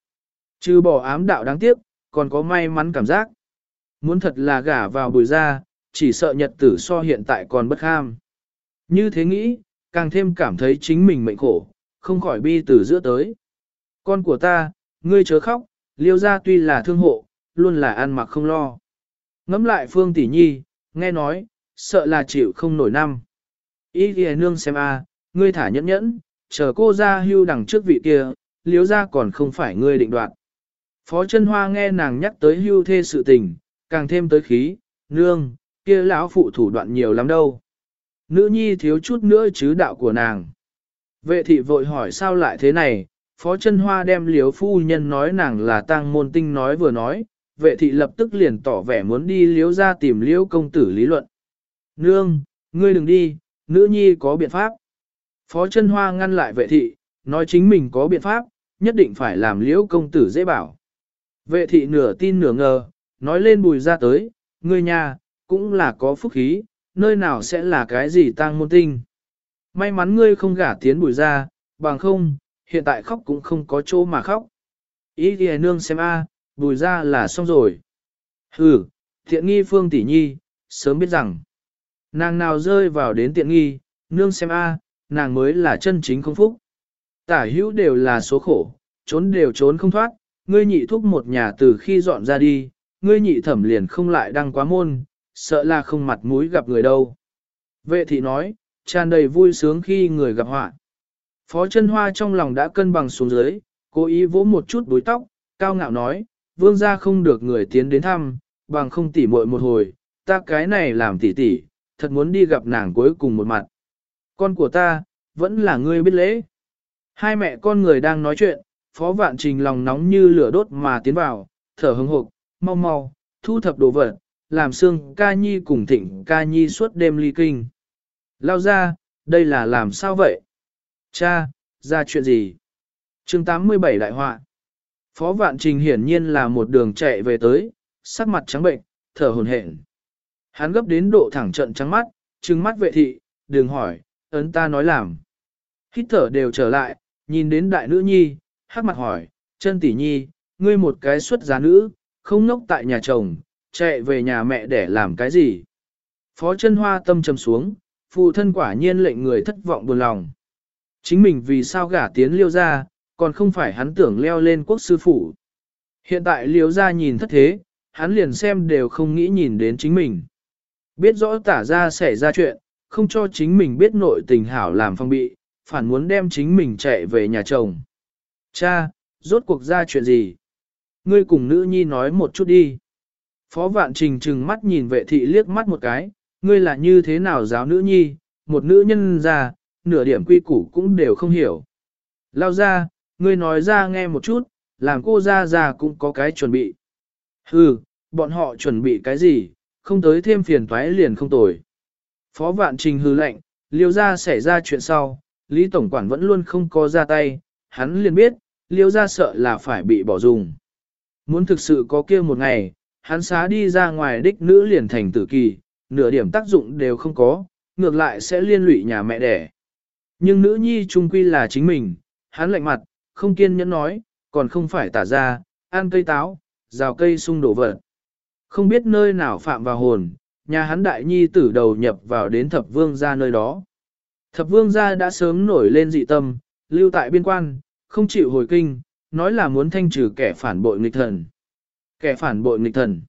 Chứ bỏ ám đạo đáng tiếc, còn có may mắn cảm giác. Muốn thật là gả vào bùi ra, chỉ sợ nhật tử so hiện tại còn bất ham. Như thế nghĩ, càng thêm cảm thấy chính mình mệnh khổ, không khỏi bi từ giữa tới. Con của ta, ngươi chớ khóc, liêu ra tuy là thương hộ, luôn là ăn mặc không lo. Ngắm lại Phương Tỷ Nhi, nghe nói, sợ là chịu không nổi năm. Ý ghi nương xem a, ngươi thả nhẫn nhẫn, chờ cô ra hưu đằng trước vị kia, liếu ra còn không phải ngươi định đoạt. Phó chân hoa nghe nàng nhắc tới hưu thê sự tình, càng thêm tới khí, nương, kia lão phụ thủ đoạn nhiều lắm đâu. Nữ nhi thiếu chút nữa chứ đạo của nàng. Vệ thị vội hỏi sao lại thế này, phó chân hoa đem liếu phu nhân nói nàng là tang môn tinh nói vừa nói, vệ thị lập tức liền tỏ vẻ muốn đi liếu ra tìm liếu công tử lý luận. Nương, ngươi đừng đi, nữ nhi có biện pháp. Phó chân hoa ngăn lại vệ thị, nói chính mình có biện pháp, nhất định phải làm liễu công tử dễ bảo. Vệ thị nửa tin nửa ngờ, nói lên bùi ra tới, ngươi nhà, cũng là có phúc khí, nơi nào sẽ là cái gì tang môn tinh. May mắn ngươi không gả tiến bùi ra, bằng không, hiện tại khóc cũng không có chỗ mà khóc. Ý thì nương xem a, bùi ra là xong rồi. Hừ, thiện nghi phương tỷ nhi, sớm biết rằng, nàng nào rơi vào đến tiện nghi, nương xem a, nàng mới là chân chính không phúc. Tả hữu đều là số khổ, trốn đều trốn không thoát, ngươi nhị thúc một nhà từ khi dọn ra đi, ngươi nhị thẩm liền không lại đăng quá môn, sợ là không mặt mũi gặp người đâu. Vệ thị nói, tràn đầy vui sướng khi người gặp họa. Phó chân hoa trong lòng đã cân bằng xuống dưới, cố ý vỗ một chút đuôi tóc, cao ngạo nói, vương gia không được người tiến đến thăm, bằng không tỉ muội một hồi, ta cái này làm tỉ tỉ, thật muốn đi gặp nàng cuối cùng một mặt. Con của ta, vẫn là ngươi biết lễ. Hai mẹ con người đang nói chuyện, phó vạn trình lòng nóng như lửa đốt mà tiến vào, thở hừng hộp, mau mau, thu thập đồ vật, làm xương ca nhi cùng thịnh ca nhi suốt đêm ly kinh. Lao ra, đây là làm sao vậy? Cha, ra chuyện gì? chương 87 đại họa. Phó vạn trình hiển nhiên là một đường chạy về tới, sắc mặt trắng bệnh, thở hồn hển. Hắn gấp đến độ thẳng trận trắng mắt, trừng mắt vệ thị, đường hỏi, ấn ta nói làm. Hít thở đều trở lại, nhìn đến đại nữ nhi, hát mặt hỏi, chân tỷ nhi, ngươi một cái xuất giá nữ, không nốc tại nhà chồng, chạy về nhà mẹ để làm cái gì. Phó chân hoa tâm trầm xuống, phụ thân quả nhiên lệnh người thất vọng buồn lòng. Chính mình vì sao gả tiến liêu ra, còn không phải hắn tưởng leo lên quốc sư phủ. Hiện tại liêu ra nhìn thất thế, hắn liền xem đều không nghĩ nhìn đến chính mình. Biết rõ tả ra xảy ra chuyện, không cho chính mình biết nội tình hảo làm phong bị, phản muốn đem chính mình chạy về nhà chồng. Cha, rốt cuộc ra chuyện gì? Ngươi cùng nữ nhi nói một chút đi. Phó vạn trình trừng mắt nhìn vệ thị liếc mắt một cái, ngươi là như thế nào giáo nữ nhi, một nữ nhân già, nửa điểm quy củ cũng đều không hiểu. Lao ra, ngươi nói ra nghe một chút, làm cô ra già cũng có cái chuẩn bị. Hừ, bọn họ chuẩn bị cái gì, không tới thêm phiền toái liền không tồi. Phó vạn trình hư lệnh, liêu ra xảy ra chuyện sau, Lý Tổng Quản vẫn luôn không có ra tay, hắn liền biết, liêu ra sợ là phải bị bỏ dùng. Muốn thực sự có kia một ngày, hắn xá đi ra ngoài đích nữ liền thành tử kỳ, nửa điểm tác dụng đều không có, ngược lại sẽ liên lụy nhà mẹ đẻ. Nhưng nữ nhi trung quy là chính mình, hắn lạnh mặt, không kiên nhẫn nói, còn không phải tả ra, ăn cây táo, rào cây sung đổ vật. Không biết nơi nào phạm vào hồn, nhà hắn đại nhi tử đầu nhập vào đến thập vương gia nơi đó. Thập vương gia đã sớm nổi lên dị tâm, lưu tại biên quan, không chịu hồi kinh, nói là muốn thanh trừ kẻ phản bội nghịch thần. Kẻ phản bội nghịch thần.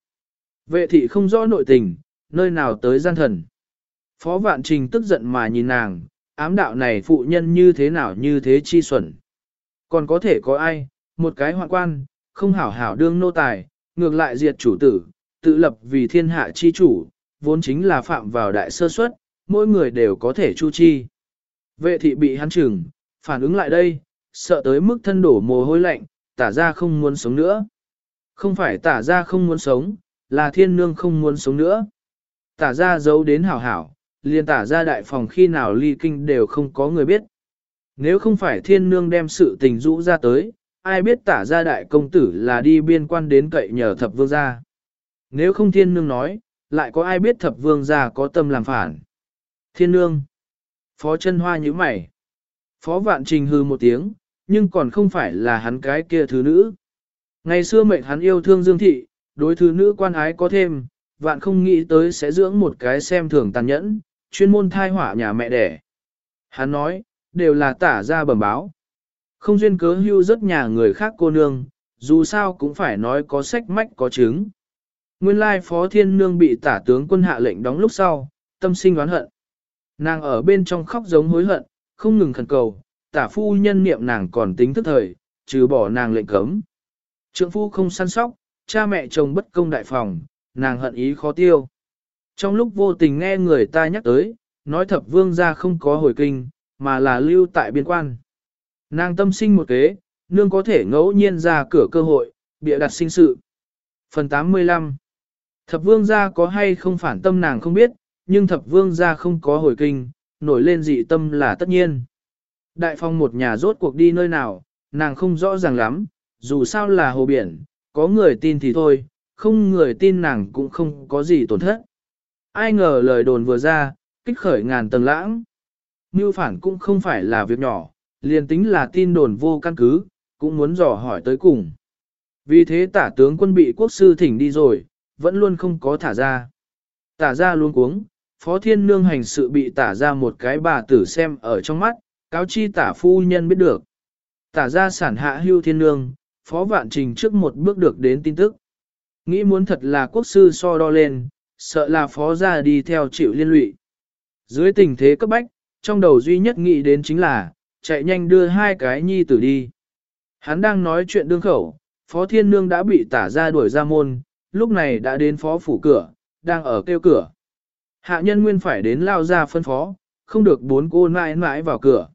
Vệ thị không rõ nội tình, nơi nào tới gian thần. Phó vạn trình tức giận mà nhìn nàng, ám đạo này phụ nhân như thế nào như thế chi xuẩn. Còn có thể có ai, một cái hoạn quan, không hảo hảo đương nô tài, ngược lại diệt chủ tử, tự lập vì thiên hạ chi chủ, vốn chính là phạm vào đại sơ suất, mỗi người đều có thể chu chi. Vệ thị bị hắn chừng, phản ứng lại đây, sợ tới mức thân đổ mồ hôi lạnh, tả ra không muốn sống nữa. Không phải tả ra không muốn sống, là thiên nương không muốn sống nữa. Tả ra giấu đến hảo hảo, liền tả ra đại phòng khi nào ly kinh đều không có người biết. Nếu không phải thiên nương đem sự tình rũ ra tới, ai biết tả ra đại công tử là đi biên quan đến cậy nhờ thập vương gia. Nếu không thiên nương nói, lại có ai biết thập vương gia có tâm làm phản. Thiên nương. Phó chân hoa như mày. Phó vạn trình hư một tiếng, nhưng còn không phải là hắn cái kia thứ nữ. Ngày xưa mệnh hắn yêu thương Dương Thị, đối thứ nữ quan ái có thêm, vạn không nghĩ tới sẽ dưỡng một cái xem thường tàn nhẫn, chuyên môn thai hỏa nhà mẹ đẻ. Hắn nói, đều là tả ra bẩm báo. Không duyên cớ hưu rất nhà người khác cô nương, dù sao cũng phải nói có sách mách có chứng. Nguyên lai phó thiên nương bị tả tướng quân hạ lệnh đóng lúc sau, tâm sinh oán hận. Nàng ở bên trong khóc giống hối hận, không ngừng khẩn cầu, tả phu nhân niệm nàng còn tính thức thời, trừ bỏ nàng lệnh cấm. Trượng phu không săn sóc, cha mẹ chồng bất công đại phòng, nàng hận ý khó tiêu. Trong lúc vô tình nghe người ta nhắc tới, nói thập vương gia không có hồi kinh, mà là lưu tại biên quan. Nàng tâm sinh một kế, nương có thể ngẫu nhiên ra cửa cơ hội, bịa đặt sinh sự. Phần 85 Thập vương gia có hay không phản tâm nàng không biết, nhưng thập vương gia không có hồi kinh, nổi lên dị tâm là tất nhiên. Đại phong một nhà rốt cuộc đi nơi nào, nàng không rõ ràng lắm, dù sao là hồ biển, có người tin thì thôi, không người tin nàng cũng không có gì tổn thất. Ai ngờ lời đồn vừa ra, kích khởi ngàn tầng lãng. Mưu phản cũng không phải là việc nhỏ, liền tính là tin đồn vô căn cứ, cũng muốn dò hỏi tới cùng. Vì thế tả tướng quân bị quốc sư thỉnh đi rồi, vẫn luôn không có thả ra. Tả ra luôn cuống, phó thiên nương hành sự bị tả ra một cái bà tử xem ở trong mắt, cáo chi tả phu nhân biết được. Tả ra sản hạ hưu thiên nương, phó vạn trình trước một bước được đến tin tức. Nghĩ muốn thật là quốc sư so đo lên, sợ là phó ra đi theo chịu liên lụy. Dưới tình thế cấp bách, trong đầu duy nhất nghĩ đến chính là, chạy nhanh đưa hai cái nhi tử đi. Hắn đang nói chuyện đương khẩu, phó thiên nương đã bị tả ra đuổi ra môn, lúc này đã đến phó phủ cửa, đang ở kêu cửa. Hạ nhân nguyên phải đến lao ra phân phó, không được bốn cô mãi mãi vào cửa.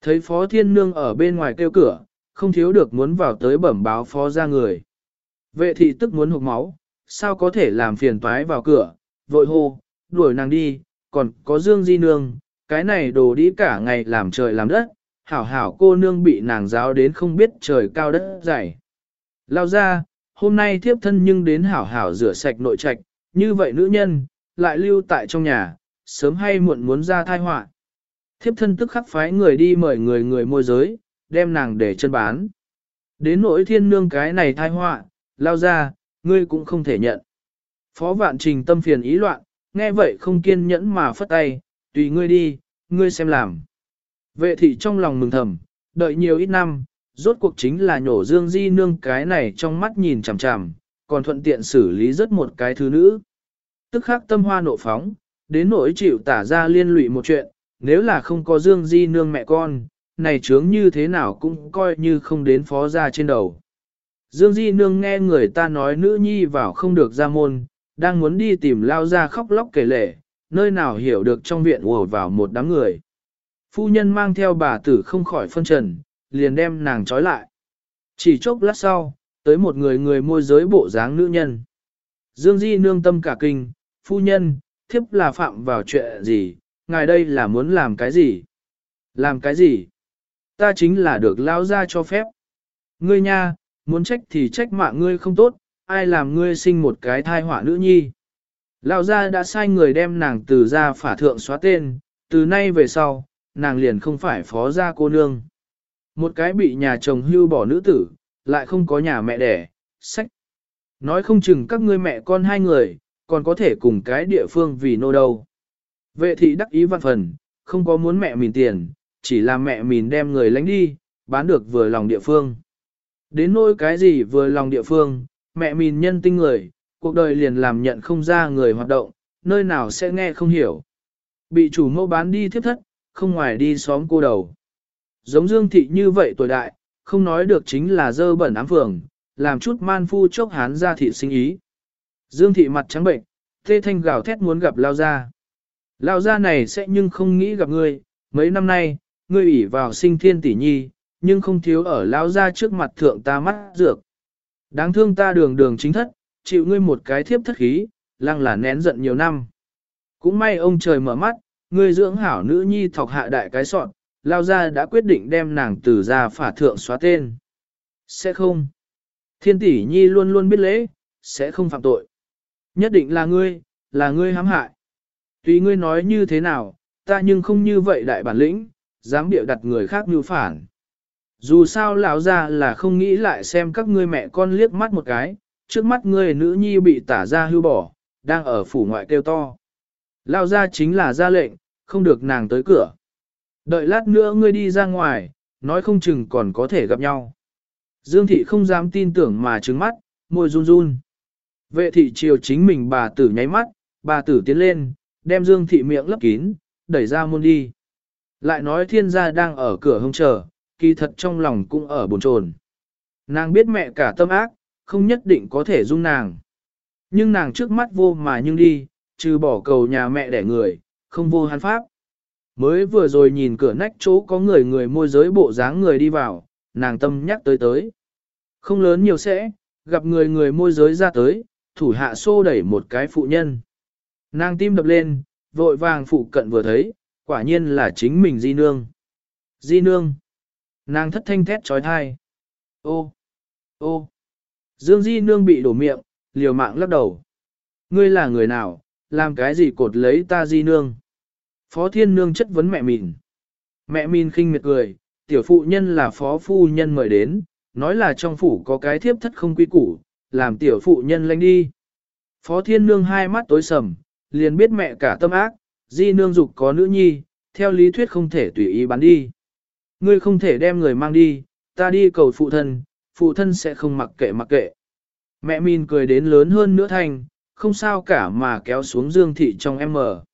Thấy phó thiên nương ở bên ngoài kêu cửa, không thiếu được muốn vào tới bẩm báo phó ra người. Vệ thị tức muốn hụt máu, sao có thể làm phiền toái vào cửa, vội hô, đuổi nàng đi, còn có dương di nương, cái này đồ đi cả ngày làm trời làm đất, hảo hảo cô nương bị nàng giáo đến không biết trời cao đất dày. Lao ra, hôm nay thiếp thân nhưng đến hảo hảo rửa sạch nội trạch, như vậy nữ nhân, lại lưu tại trong nhà, sớm hay muộn muốn ra thai họa. Thiếp thân tức khắc phái người đi mời người người môi giới, đem nàng để chân bán. Đến nỗi thiên nương cái này thai họa, lao ra, ngươi cũng không thể nhận. Phó vạn trình tâm phiền ý loạn, nghe vậy không kiên nhẫn mà phất tay, tùy ngươi đi, ngươi xem làm. Vệ thị trong lòng mừng thầm, đợi nhiều ít năm, rốt cuộc chính là nhổ dương di nương cái này trong mắt nhìn chằm chằm, còn thuận tiện xử lý rất một cái thứ nữ. Tức khắc tâm hoa nộ phóng, đến nỗi chịu tả ra liên lụy một chuyện, nếu là không có dương di nương mẹ con, này chướng như thế nào cũng coi như không đến phó ra trên đầu. Dương di nương nghe người ta nói nữ nhi vào không được ra môn, đang muốn đi tìm lao ra khóc lóc kể lể, nơi nào hiểu được trong viện ùa vào một đám người. Phu nhân mang theo bà tử không khỏi phân trần, liền đem nàng trói lại. Chỉ chốc lát sau, tới một người người môi giới bộ dáng nữ nhân. Dương Di nương tâm cả kinh, phu nhân, thiếp là phạm vào chuyện gì, ngài đây là muốn làm cái gì? Làm cái gì? Ta chính là được lao ra cho phép. Ngươi nha, muốn trách thì trách mạng ngươi không tốt, ai làm ngươi sinh một cái thai họa nữ nhi. Lao ra đã sai người đem nàng từ ra phả thượng xóa tên, từ nay về sau, nàng liền không phải phó gia cô nương. Một cái bị nhà chồng hưu bỏ nữ tử, lại không có nhà mẹ đẻ, sách. Nói không chừng các ngươi mẹ con hai người, còn có thể cùng cái địa phương vì nô đâu. Vệ thị đắc ý văn phần, không có muốn mẹ mìn tiền, chỉ là mẹ mình đem người lánh đi, bán được vừa lòng địa phương. Đến nỗi cái gì vừa lòng địa phương, mẹ mình nhân tinh người, cuộc đời liền làm nhận không ra người hoạt động, nơi nào sẽ nghe không hiểu. Bị chủ mẫu bán đi thiếp thất, không ngoài đi xóm cô đầu. Giống Dương Thị như vậy tuổi đại, không nói được chính là dơ bẩn ám phường, làm chút man phu chốc hán ra thị sinh ý. Dương Thị mặt trắng bệnh, tê thanh gào thét muốn gặp Lao Gia. Lao Gia này sẽ nhưng không nghĩ gặp ngươi, mấy năm nay, ngươi ủy vào sinh thiên tỷ nhi, nhưng không thiếu ở Lao ra trước mặt thượng ta mắt dược. Đáng thương ta đường đường chính thất, chịu ngươi một cái thiếp thất khí, lăng là nén giận nhiều năm. Cũng may ông trời mở mắt, ngươi dưỡng hảo nữ nhi thọc hạ đại cái sọn, lao ra đã quyết định đem nàng từ ra phả thượng xóa tên. Sẽ không. Thiên tỷ nhi luôn luôn biết lễ, sẽ không phạm tội. Nhất định là ngươi, là ngươi hãm hại. Tùy ngươi nói như thế nào, ta nhưng không như vậy đại bản lĩnh, dám bịa đặt người khác như phản. Dù sao lão ra là không nghĩ lại xem các ngươi mẹ con liếc mắt một cái, trước mắt ngươi nữ nhi bị tả ra hưu bỏ, đang ở phủ ngoại kêu to. lão ra chính là ra lệnh, không được nàng tới cửa. Đợi lát nữa ngươi đi ra ngoài, nói không chừng còn có thể gặp nhau. Dương thị không dám tin tưởng mà trứng mắt, môi run run. Vệ thị chiều chính mình bà tử nháy mắt, bà tử tiến lên, đem Dương thị miệng lấp kín, đẩy ra môn đi. Lại nói thiên gia đang ở cửa hông chờ, kỳ thật trong lòng cũng ở bồn chồn. Nàng biết mẹ cả tâm ác, không nhất định có thể dung nàng. Nhưng nàng trước mắt vô mà nhưng đi, trừ bỏ cầu nhà mẹ đẻ người, không vô hắn pháp. Mới vừa rồi nhìn cửa nách chỗ có người người môi giới bộ dáng người đi vào, nàng tâm nhắc tới tới. Không lớn nhiều sẽ, gặp người người môi giới ra tới, thủ hạ xô đẩy một cái phụ nhân. Nàng tim đập lên, vội vàng phụ cận vừa thấy, quả nhiên là chính mình di nương. Di nương. Nàng thất thanh thét trói thai. Ô, ô. Dương di nương bị đổ miệng, liều mạng lắc đầu. Ngươi là người nào, làm cái gì cột lấy ta di nương? Phó thiên nương chất vấn mẹ mình. Mẹ mình khinh miệt cười, tiểu phụ nhân là phó phu nhân mời đến, nói là trong phủ có cái thiếp thất không quy củ, làm tiểu phụ nhân lanh đi. Phó thiên nương hai mắt tối sầm, liền biết mẹ cả tâm ác, di nương dục có nữ nhi, theo lý thuyết không thể tùy ý bán đi. Ngươi không thể đem người mang đi, ta đi cầu phụ thân, phụ thân sẽ không mặc kệ mặc kệ. Mẹ min cười đến lớn hơn nữa thành, không sao cả mà kéo xuống dương thị trong em mở.